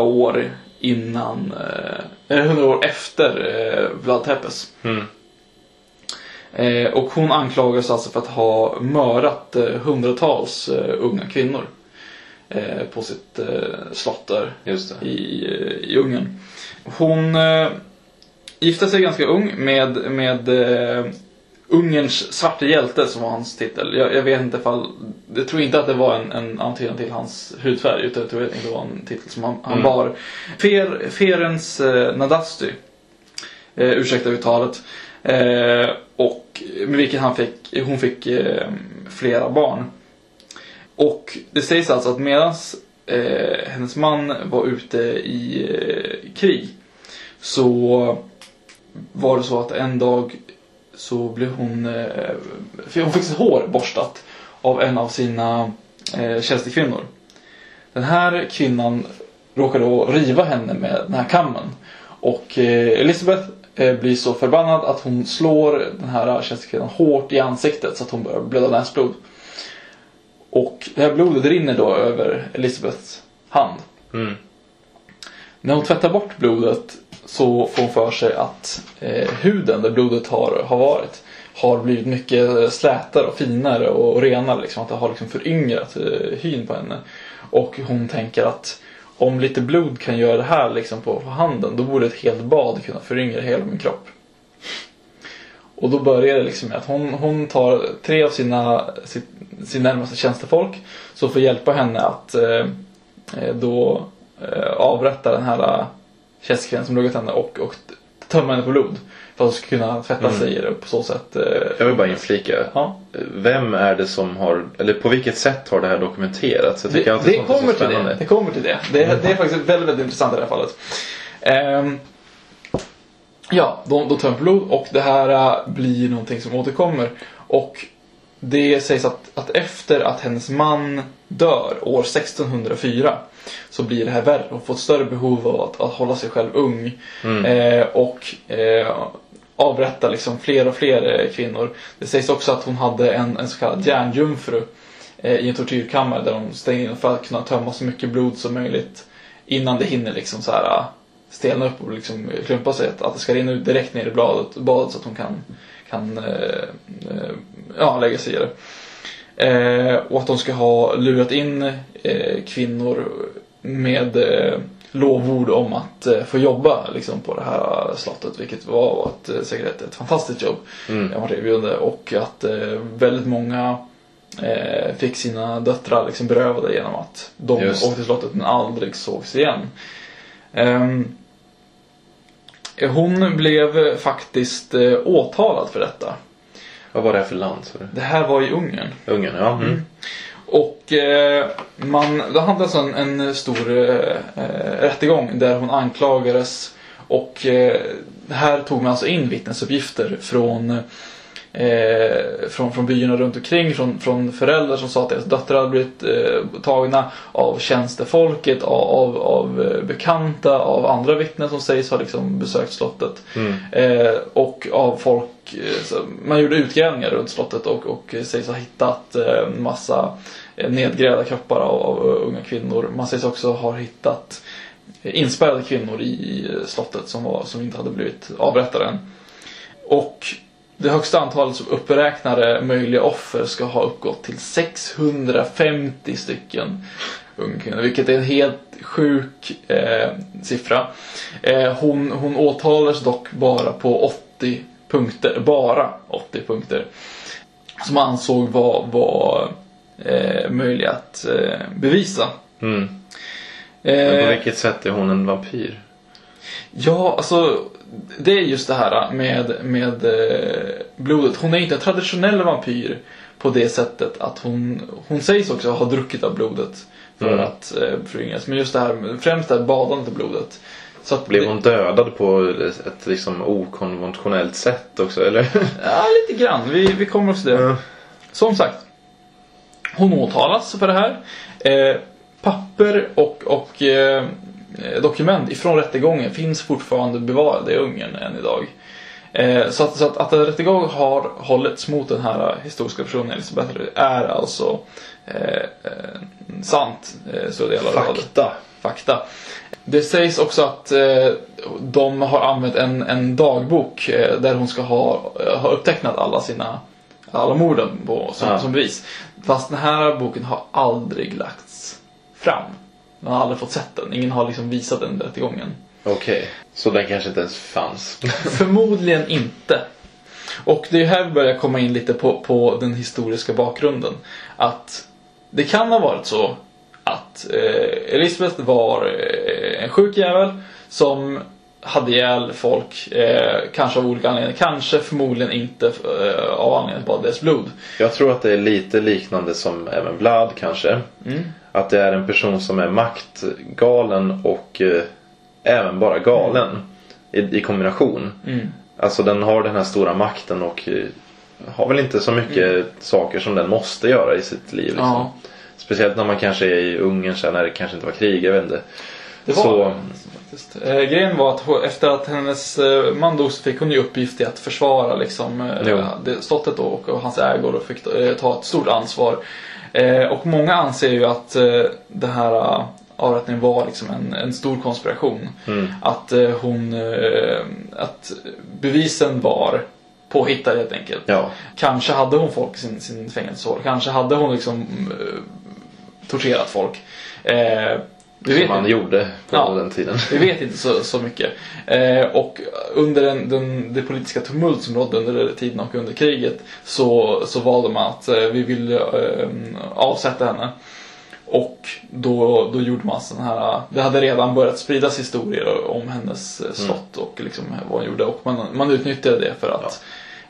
år innan, eh, eller hundra år efter eh, Vlad Tepes. Mm. Eh, och hon anklagas alltså för att ha mördat eh, hundratals eh, unga kvinnor eh, på sitt eh, slott där i, eh, i Ungern. Hon eh, gifte sig ganska ung med, med Ungerns svarte hjälte som var hans titel. Jag, jag vet inte ifall, jag tror inte att det var en, en antydan till hans hudfärg utan jag tror att det var en titel som han, han Mm. bar. Fer, Ferens eh, Nadasty, eh, ursäkta uttalet, eh, och med vilket han fick, hon fick eh, flera barn. Och det sägs alltså att medan eh, hennes man var ute i eh, krig så var det så att en dag så blev hon, eh, hon fick sitt hår borstat av en av sina eh, tjänstekvinnor. Den här kvinnan råkade då riva henne med den här kammen. Och eh, Elisabeth blir så förbannad att hon slår den här tjänstekvinnan hårt i ansiktet så att hon börjar blöda näsblod. Och det här blodet rinner då över Elisabeths hand. Mm. När hon tvättar bort blodet så får hon för sig att eh, huden där blodet har, har varit har blivit mycket slätare och finare och renare. Liksom, att det har liksom föryngrat eh, hyn på henne. Och hon tänker att om lite blod kan göra det här liksom, på, på handen då borde ett helt bad kunna föryngra hela min kropp. Och då börjar det liksom med att hon, hon tar tre av sina, sitt, sin närmaste tjänstefolk som får hjälpa henne att eh, eh, då eh, avrätta den här eh, som luggat henne och, och tömma henne på blod. För att kunna tvätta Mm. sig i det och på så sätt. Eh, Jag vill bara inflika. Ja. Vem är det som har, eller på vilket sätt har det här dokumenterats? Jag Det, tycker det så kommer till det. Det kommer till det. Det, är- det är faktiskt väldigt, väldigt intressant i det här fallet. Ehm, ja, de, de tömmer blod och det här äh, blir någonting som återkommer. Och det sägs att, att efter att hennes man dör år 1604 så blir det här värre. Hon får ett större behov av att, att hålla sig själv ung. Mm. Eh, och eh, avrätta liksom fler och fler eh, kvinnor. Det sägs också att hon hade en, en så kallad järnjungfru eh, i en tortyrkammare där de stänger in för att kunna tömma så mycket blod som möjligt innan det hinner liksom så här ah, stelna upp och liksom klumpa sig. Att, det ska rinna ut direkt ner i bladet, badet så att hon kan, kan eh, eh, ja, lägga sig i det. Eh, och att de ska ha lurat in eh, kvinnor med eh, lovord om att eh, få jobba liksom, på det här slottet. Vilket var ett, eh, säkert ett, ett fantastiskt jobb. Mm. Jag var erbjudande. Och att eh, väldigt många eh, fick sina döttrar liksom, berövade genom att de Just. åkte till slottet men aldrig sågs igen. Ehm, hon blev faktiskt eh, åtalad för detta. Vad var det här för land? du? Det här var i Ungern. Ungern, ja. Mm. Mm. Och eh, man, det hade alltså en, en stor eh, rättegång där hon anklagades och eh, här tog man alltså in vittnesuppgifter från Eh, från, från byarna runt omkring, från, från föräldrar som sa att deras döttrar hade blivit eh, tagna av tjänstefolket, av, av, av eh, bekanta, av andra vittnen som sägs ha liksom besökt slottet. Mm. Eh, och av folk, eh, man gjorde utgrävningar runt slottet och, och sägs ha hittat eh, massa nedgrävda kroppar av, av unga kvinnor. Man sägs också ha hittat inspärrade kvinnor i, slottet som, var, som inte hade blivit avrättade än. Och det högsta antalet som uppräknade möjliga offer ska ha uppgått till 650 stycken unga kvinnor, vilket är en helt sjuk eh, siffra. Eh, hon, hon åtalades dock bara på 80 punkter, bara 80 punkter. Som man ansåg var, var eh, möjliga att eh, bevisa. Mm. Men på Eh, vilket sätt är hon en vampyr? Ja, alltså det är just det här med, med eh, blodet. Hon är inte en traditionell vampyr på det sättet att hon, hon sägs också ha druckit av blodet för Mm. att eh, föryngras. Men just det här, främst det här badandet av blodet. Så att Blev hon dödad på ett liksom okonventionellt sätt också eller? *laughs* Ja, lite grann. Vi, vi kommer också till det. Som sagt. Hon åtalas för det här. Eh, papper och, och eh, dokument ifrån rättegången finns fortfarande bevarade i Ungern än idag. Eh, så att, så att, att en rättegång har hållits mot den här historiska personen Elisabeth är alltså eh, eh, sant. Eh, så det är Fakta. fakta. Det sägs också att eh, de har använt en, en dagbok eh, där hon ska ha, eh, ha upptecknat alla sina alla morden på, som, Ja. som bevis. Fast den här boken har aldrig lagts fram. Man har aldrig fått sett den. Ingen har liksom visat den rättegången. Okej. Så den kanske inte ens fanns. *laughs* Förmodligen inte. Och det är här vi börjar komma in lite på, på den historiska bakgrunden. Att det kan ha varit så att eh, Elisabeth var eh, en sjuk jävel som hade ihjäl folk, eh, kanske av olika anledningar. Kanske förmodligen inte eh, av anledning på deras blod. Jag tror att det är lite liknande som även Vlad kanske. Att det är en person som är maktgalen och eh, även bara galen i, i kombination. Alltså den har den här stora makten och eh, har väl inte så mycket saker som den måste göra i sitt liv. Liksom. Ja. Speciellt när man kanske är i Ungern sen när det kanske inte var krig, jag vet inte. Det var Så- faktiskt. Eh, grejen var att efter att hennes eh, man dog så fick hon ju uppgift i att försvara liksom, eh, det- slottet då, och, och hans ägor och fick eh, ta ett stort ansvar. Eh, och många anser ju att eh, det här eh, avrättningen var liksom en, en stor konspiration. Mm. Att eh, hon, att bevisen var påhittade helt enkelt. Ja. Kanske hade hon folk i sin, sin fängelsehål. Kanske hade hon liksom torterat folk. Vi Som man gjorde på Ja. den tiden. Vi vet inte så, så mycket. Eh, och under den, den, det politiska tumult som rådde under tiden och under kriget så, så valde man att eh, vi vill eh, avsätta henne. Och då, då gjorde man sån här, det hade redan börjat spridas historier om hennes eh, slott och liksom vad hon gjorde och man, man utnyttjade det för att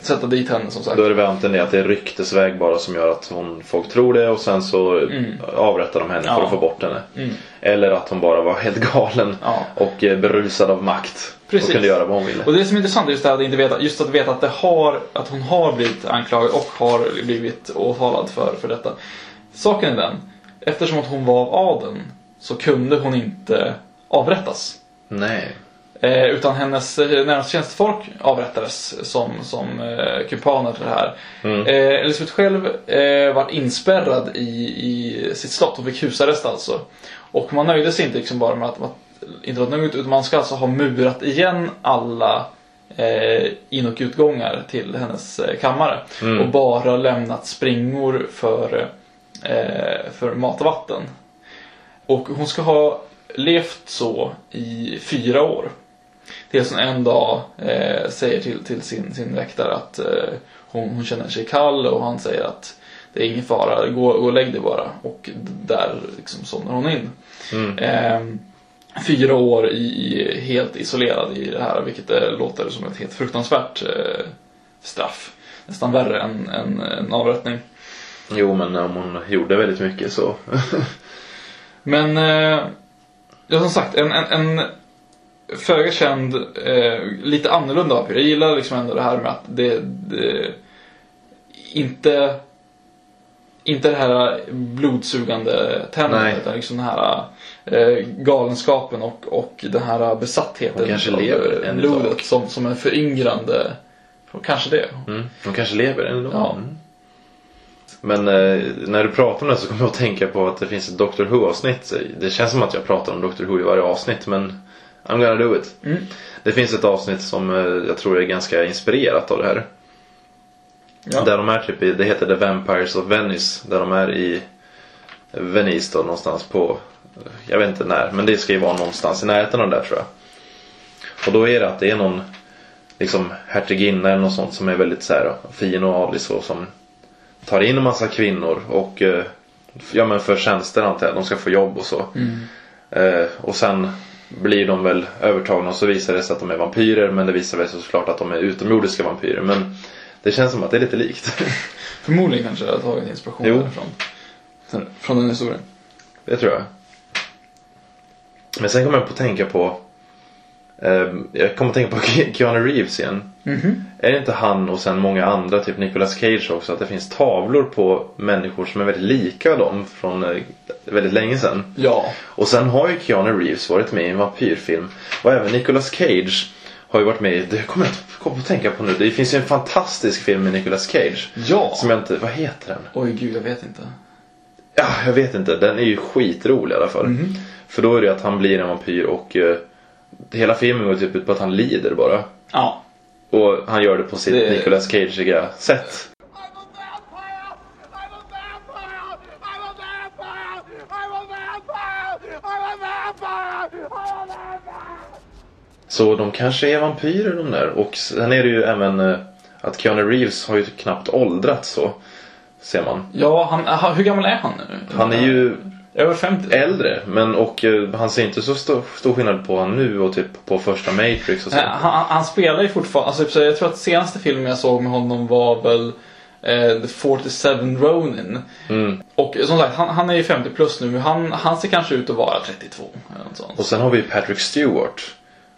sätta dit henne som sagt. Då är det det att det är ryktesväg bara som gör att hon, folk tror det och sen så avrättar de henne för Mm. Ja. att få bort henne. Eller att hon bara var helt *laughs* galen Ja. och eh, berusad av makt. Precis. Och kunde göra vad hon ville. Och det som är intressant är just det här att inte veta, just att veta att, det har, att hon har blivit anklagad och har blivit åtalad för, för detta. Saken är den, eftersom att hon var av adeln så kunde hon inte avrättas. Nej. Eh, utan hennes eh, närmaste tjänstefolk avrättades som, som eh, kumpaner till det här. Eh, Elisabeth själv eh, var inspärrad i, i sitt slott och fick husarrest alltså. Och man nöjde sig inte liksom bara med att, att inte vara nöjd utan man ska alltså ha murat igen alla eh, in och utgångar till hennes eh, kammare. Och bara lämnat springor för, för mat och vatten. Och hon ska ha levt så i fyra år. Hon en dag eh, säger till, till sin, sin väktare att eh, hon, hon känner sig kall och han säger att det är ingen fara, gå, gå och lägg dig bara. Och där liksom somnar hon in. Eh, fyra år i, i, helt isolerad i det här, vilket eh, låter som ett helt fruktansvärt eh, straff. Nästan värre än, än en avrättning. Jo men om hon gjorde väldigt mycket så. *laughs* Men, eh, ja som sagt, en, en, en föga känd, eh, lite annorlunda vampyr. Jag gillar liksom ändå det här med att det, det inte inte det här blodsugande tänderna utan liksom den här eh, galenskapen och, och den här besattheten av, blodet som, som en föryngrande Kanske det. Mm. Hon kanske lever än idag. Ja. Mm. Men eh, när du pratar om det så kommer jag att tänka på att det finns ett Doctor Who-avsnitt. Det känns som att jag pratar om Doctor Who i varje avsnitt men I'm gonna do it. Mm. Det finns ett avsnitt som eh, jag tror är ganska inspirerat av det här. Ja. Där de är typ i, det heter The Vampires of Venice. Där de är i Venice då någonstans på, jag vet inte när, men det ska ju vara någonstans i närheten av där tror jag. Och då är det att det är någon liksom hertiginna eller något sånt som är väldigt så här, fin och adlig så som tar in en massa kvinnor och eh, ja men för tjänster antar jag, de ska få jobb och så. Eh, och sen blir de väl övertagna och så visar det sig att de är vampyrer men det visar sig såklart att de är utomjordiska vampyrer. Men det känns som att det är lite likt. *laughs* Förmodligen kanske jag har tagit inspiration Jo. därifrån. Från den historien. Det tror jag. Men sen kommer jag på att tänka på eh, Jag kommer att tänka på Ke- *laughs* Keanu Reeves igen. Är det inte han och sen många andra, typ Nicolas Cage också, att det finns tavlor på människor som är väldigt lika dem från eh, väldigt länge sedan. Ja. Och sen har ju Keanu Reeves varit med i en vampyrfilm. Och även Nicolas Cage har ju varit med i, det kommer jag inte komma att tänka på nu. Det finns ju en fantastisk film med Nicolas Cage. Ja. Som jag inte, vad heter den? Oj gud, jag vet inte. Ja, jag vet inte. Den är ju skitrolig i alla fall. Mhm. För då är det att han blir en vampyr och eh, hela filmen går typ ut på att han lider bara. Ja. Och han gör det på sitt Det- Nicolas Cageiga sätt. Så de kanske är vampyrer de där. Och sen är det ju även eh, att Keanu Reeves har ju knappt åldrats så. Ser man. Ja, han, hur gammal är han nu? Han är ju Över 50? äldre. Men och eh, han ser inte så stor, stor skillnad på han nu och typ på första Matrix och så. Han, han spelar ju fortfarande, alltså, så jag tror att senaste filmen jag såg med honom var väl eh, The 47 Ronin. Mm. Och som sagt, han, han är ju 50 plus nu, men han, han ser kanske ut att vara 32. Eller något sånt. Och sen har vi Patrick Stewart.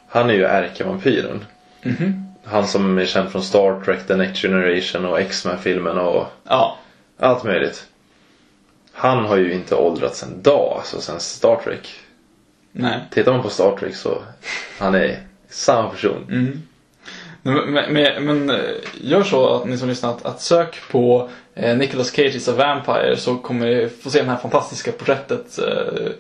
Han är ju ärkevampyren. Mhm. Han som är känd från Star Trek, The Next Generation och X-Men-filmerna och Ja. allt möjligt. Han har ju inte åldrats en dag, alltså sen Star Trek. Nej. Tittar man på Star Trek så han är samma person. Mm. Men, men, men, eh, gör så att ni som lyssnar att, att sök på eh, Nicolas Cage is a Vampire så kommer ni få se det här fantastiska porträttet eh,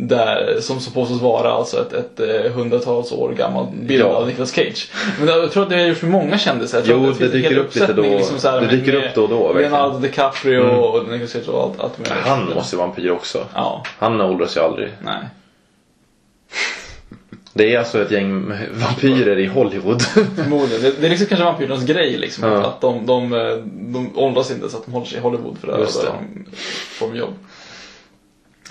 där, som, som påstås vara alltså ett, ett eh, hundratals år gammal bild Ja. av Nicolas Cage. Men jag tror att det har gjort för många kändisar. Jo, det en dyker upp lite då- liksom så här det dyker upp då och då, verkligen. Leonardo DiCaprio Mm. och Nicolas Cage och allt, allt möjligt. Han måste ju vara vampyr också. Ja, Han åldras ju aldrig. nej. *laughs* Det är alltså ett gäng vampyrer i Hollywood. Förmodligen. Det, det är liksom kanske vampyrernas grej liksom. Ja. Att, de, de, eh, de åldras inte så att de håller sig i Hollywood för det. Just Där det. de får jobb.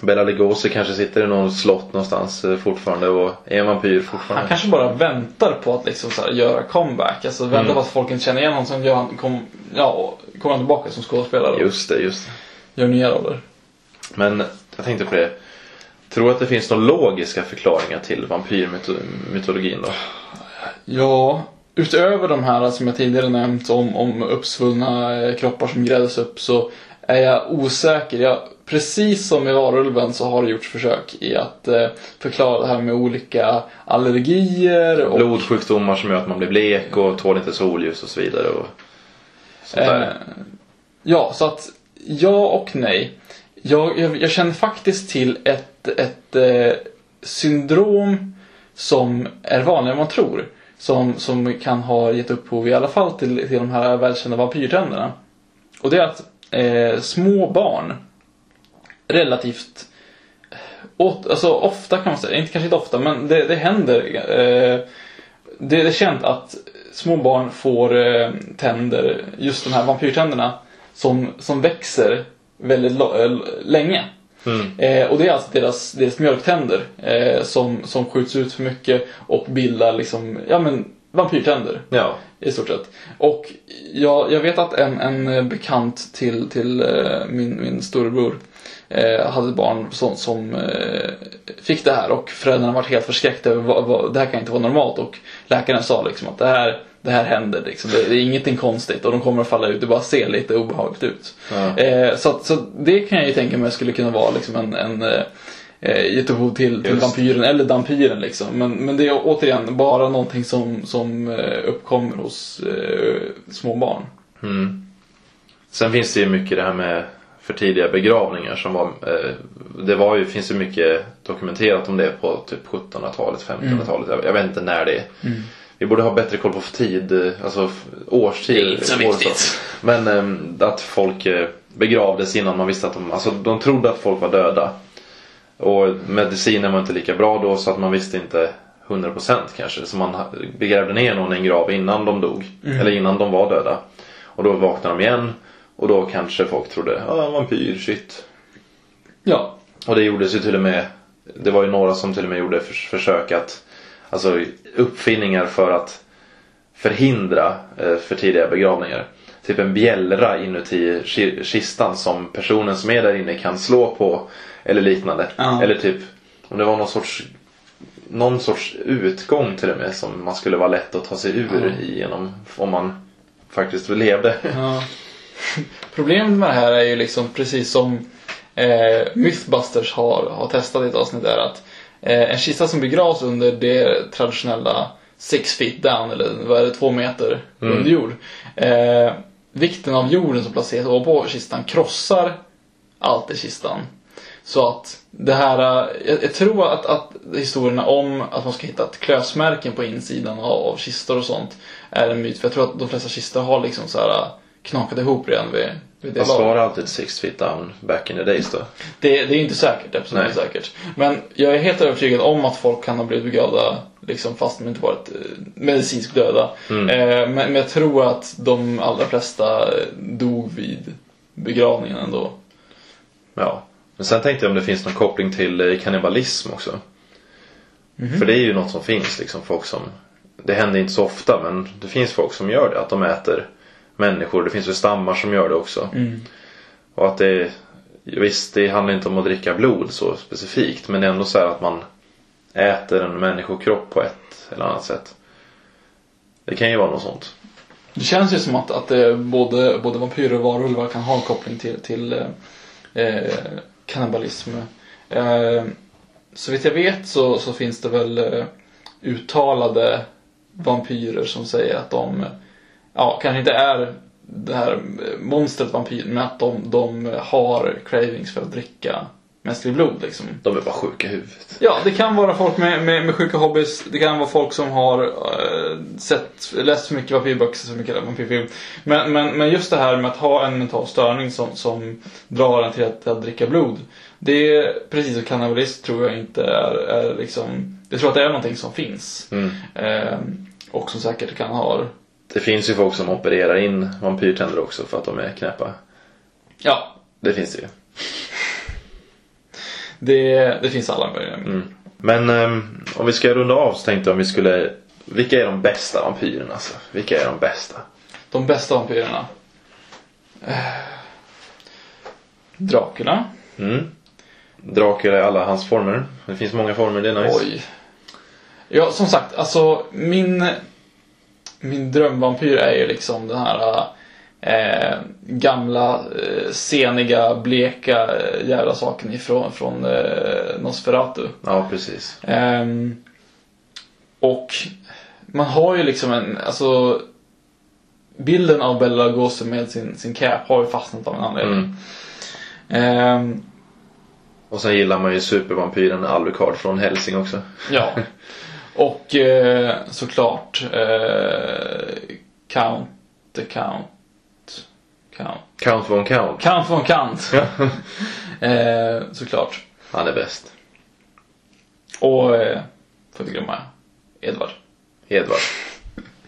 Bela Lugosi kanske sitter i någon slott någonstans eh, fortfarande och är en vampyr fortfarande. Han kanske bara väntar på att liksom så här göra comeback. Alltså väntar Mm. på att folk inte känner igen honom. Sen gör han, kom, ja, kommer han tillbaka som skådespelare Just det, just det. gör nya roller. Men jag tänkte på det. Tror att det finns några logiska förklaringar till vampyrmytologin då? Ja, utöver de här som jag tidigare nämnt om, om uppsvullna kroppar som gräddas upp så är jag osäker. Jag, precis som i Varulven så har det gjorts försök i att eh, förklara det här med olika allergier och Blodsjukdomar som gör att man blir blek och tål inte solljus och så vidare. Och. Eh, ja, så att ja och nej. Jag, jag, jag känner faktiskt till ett, ett eh, syndrom som är vanligare än man tror. Som, som kan ha gett upphov i alla fall till, till de här välkända vampyrtänderna. Och det är att eh, små barn relativt åt, alltså ofta kan man säga, inte kanske inte ofta men det, det händer. Eh, det är känt att små barn får eh, tänder, just de här vampyrtänderna, som, som växer väldigt eh, länge. Mm. Eh, och det är alltså deras, deras mjölktänder eh, som, som skjuts ut för mycket och bildar liksom, ja men vampyrtänder Ja. i stort sett. Och jag, jag vet att en, en bekant till, till eh, min, min storebror eh, hade ett barn som, som eh, fick det här och föräldrarna var helt förskräckta över vad, vad, det här kan inte vara normalt och läkaren sa liksom att det här, det här händer liksom. Det, det är ingenting konstigt och de kommer att falla ut, det bara ser lite obehagligt ut. Ja. Eh, så, så det kan jag ju tänka mig skulle kunna vara liksom en, en eh, eh, gett upphov till, till vampyren eller dampyren liksom. Men, men det är återigen bara någonting som, som eh, uppkommer hos eh, små barn. Mm. Sen finns det ju mycket det här med för tidiga begravningar som var, eh, det var ju, finns ju mycket dokumenterat om det på typ 1700-talet, 1500-talet. Jag, jag vet inte när det är. Vi borde ha bättre koll på tid, eh, alltså årstid. Det är inte så viktigt. Men eh, att folk eh, begravdes innan man visste att de, alltså de trodde att folk var döda. Och medicinen var inte lika bra då så att man visste inte 100% kanske. Så man begrävde ner någon i en grav innan de dog. Eller innan de var döda. Och då vaknade de igen. Och då kanske folk trodde, ja ah, vampyr, shit. Ja, Och det gjordes ju till och med, det var ju några som till och med gjorde förs- försök att, alltså uppfinningar för att förhindra eh, för tidiga begravningar. Typ en bjällra inuti ki- kistan som personen som är där inne kan slå på eller liknande. Ja. Eller typ om det var någon sorts någon sorts utgång till och med som man skulle vara lätt att ta sig ur igenom om man faktiskt levde. ja. Problemet med det här är ju liksom precis som eh, Mythbusters har, har testat i ett avsnitt är att eh, en kista som begravs under det traditionella six feet down eller vad är det, två meter under jord. Eh, vikten av jorden som placeras ovanpå kistan krossar allt i kistan. Så att det här, eh, jag, jag tror att, att historierna om att man ska hitta ett klösmärken på insidan av, av kistor och sånt är en myt. För jag tror att de flesta kistor har liksom så här knakat ihop redan vid, vid det Fast var det alltid six feet down back in the days då? Det, det är inte säkert, absolut inte säkert. Men jag är helt övertygad om att folk kan ha blivit begravda liksom, fast de inte varit eh, medicinskt döda. Mm. Eh, men, men jag tror att de allra flesta eh, dog vid begravningen ändå. Ja. Men sen tänkte jag om det finns någon koppling till eh, kannibalism också. För det är ju något som finns liksom. Folk som, det händer inte så ofta men det finns folk som gör det. Att de äter människor. Det finns ju stammar som gör det också. Och att det, visst det handlar inte om att dricka blod så specifikt. Men det är ändå så här att man äter en människokropp på ett eller annat sätt. Det kan ju vara något sånt. Det känns ju som att, att både, både vampyrer och varulvar kan ha en koppling till, till eh, eh, kannibalism. Eh, så vitt jag vet så, så finns det väl eh, uttalade vampyrer som säger att de, ja kanske inte är det här monstret vampyr, men att de, de har cravings för att dricka mänskligt blod liksom. De är bara sjuka i huvudet. Ja, det kan vara folk med, med, med sjuka hobbys. Det kan vara folk som har eh, sett, läst för mycket vampyrböcker, för mycket vampyrfilm. Men, men, men just det här med att ha en mental störning som, som drar en till att, till att dricka blod. Det är precis som kannibalism tror jag inte är, är liksom... Jag tror att det är någonting som finns. Mm. Eh, och som säkert kan ha... Det finns ju folk som opererar in vampyrtänder också för att de är knäppa. Ja, Det finns det ju. det, det finns alla möjliga. Mm. Men ehm, om vi ska runda av så tänkte jag om vi skulle Vilka är de bästa vampyrerna alltså? Vilka är de bästa? De bästa vampyrerna. Eh, Dracula. Mm. Dracula i alla hans former. Det finns många former, det är nice. Oj. Ja, som sagt, alltså min, min drömvampyr är ju liksom den här eh, gamla, eh, seniga, bleka eh, jävla saken ifrån från eh, Nosferatu. Ja, precis. Ehm, och man har ju liksom en, alltså bilden av Bella Lugosi med sin, sin cap har ju fastnat av en anledning. Mm. Ehm, Och sen gillar man ju supervampyren Alucard från Helsing också. Ja. *laughs* Och eh, såklart eh, Count the Count. Count. Count von Count. Count von Count. *laughs* eh, såklart. Han är bäst. Och eh, får vi glömma Edvard. Edvard.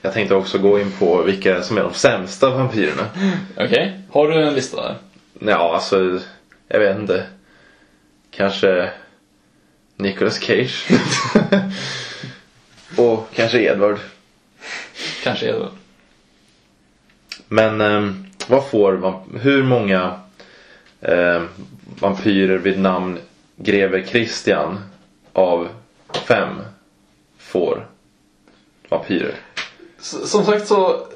Jag tänkte också gå in på vilka som är de sämsta vampyrerna. Okej, har du en lista där? Ja, alltså. Jag vet inte. Kanske Nicolas Cage. *laughs* Och kanske Edward. Kanske Edvard. Men ehm, vad får hur många ehm, vampyrer vid namn greve Christian av fem får vampyrer? S- Som sagt så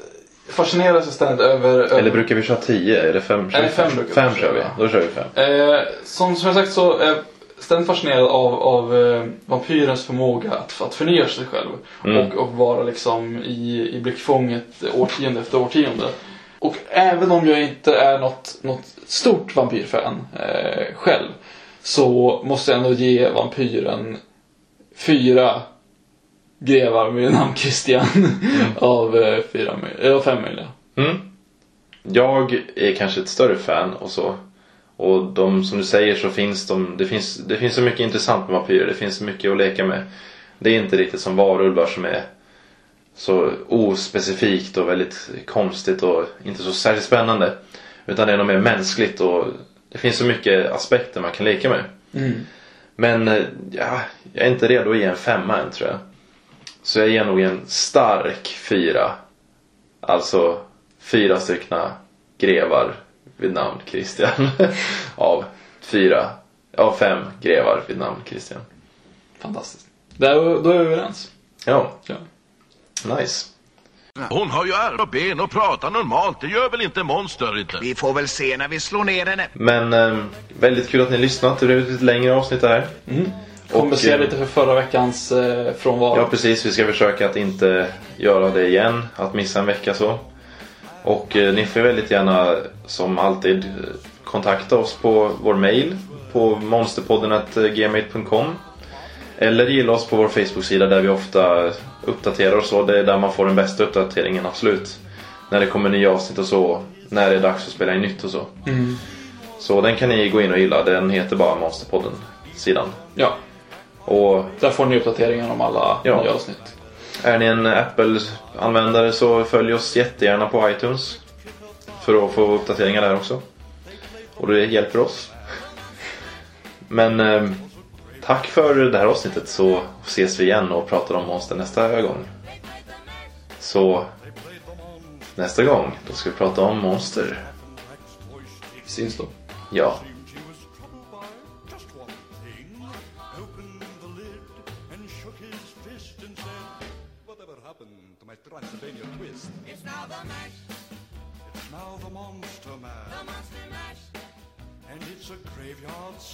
fascineras jag ständigt över... över Eller brukar vi köra tio? Är det fem? Nej, fem brukar vi Fem köra. kör vi. Då kör vi fem. Eh, som, som jag sagt så jag ständigt fascinerad av, av eh, vampyrens förmåga att, att förnya sig själv. Mm. Och, och vara liksom i, i blickfånget årtionde efter årtionde. Och även om jag inte är något, något stort vampyrfan eh, själv. Så måste jag ändå ge vampyren fyra grevar med namn Christian. *laughs* av eh, fyra, eh, fem möjliga. Mm. Jag är kanske ett större fan och så. Och de som du säger så finns de, det finns, det finns så mycket intressant med vampyrer. Det finns så mycket att leka med. Det är inte riktigt som varulvar som är så ospecifikt och väldigt konstigt och inte så särskilt spännande. Utan det är nog mer mänskligt och det finns så mycket aspekter man kan leka med. Men eh, ja, jag är inte redo att ge en femma än tror jag. Så jag ger nog en stark fyra. Alltså fyra styckna grevar vid namn Christian. *laughs* av fyra, av fem grevar vid namn Christian. Fantastiskt. Där, då är vi överens. Ja, Ja. nice. Hon har ju armar och ben och pratar normalt. Det gör väl inte monster inte? Vi får väl se när vi slår ner henne. Men eh, väldigt kul att ni lyssnat. Det blev ett lite längre avsnitt det här. Kompensera eh, lite för förra veckans eh, frånvaro. Ja precis, vi ska försöka att inte göra det igen. Att missa en vecka så. Och eh, ni får väldigt gärna som alltid kontakta oss på vår mail på monsterpodden.gmail.com Eller gilla oss på vår Facebook-sida där vi ofta uppdaterar och så. Det är där man får den bästa uppdateringen, absolut. När det kommer nya avsnitt och så. När det är dags att spela in nytt och så. Så den kan ni gå in och gilla. Den heter bara Monsterpodden-sidan. Ja, Och där får ni uppdateringar om alla Ja. nya avsnitt. Är ni en Apple-användare så följ oss jättegärna på iTunes. För att få uppdateringar där också. Och det hjälper oss. Men eh, tack för det här avsnittet så ses vi igen och pratar om monster nästa gång. Så nästa gång då ska vi prata om monster. Syns då. Ja. Monster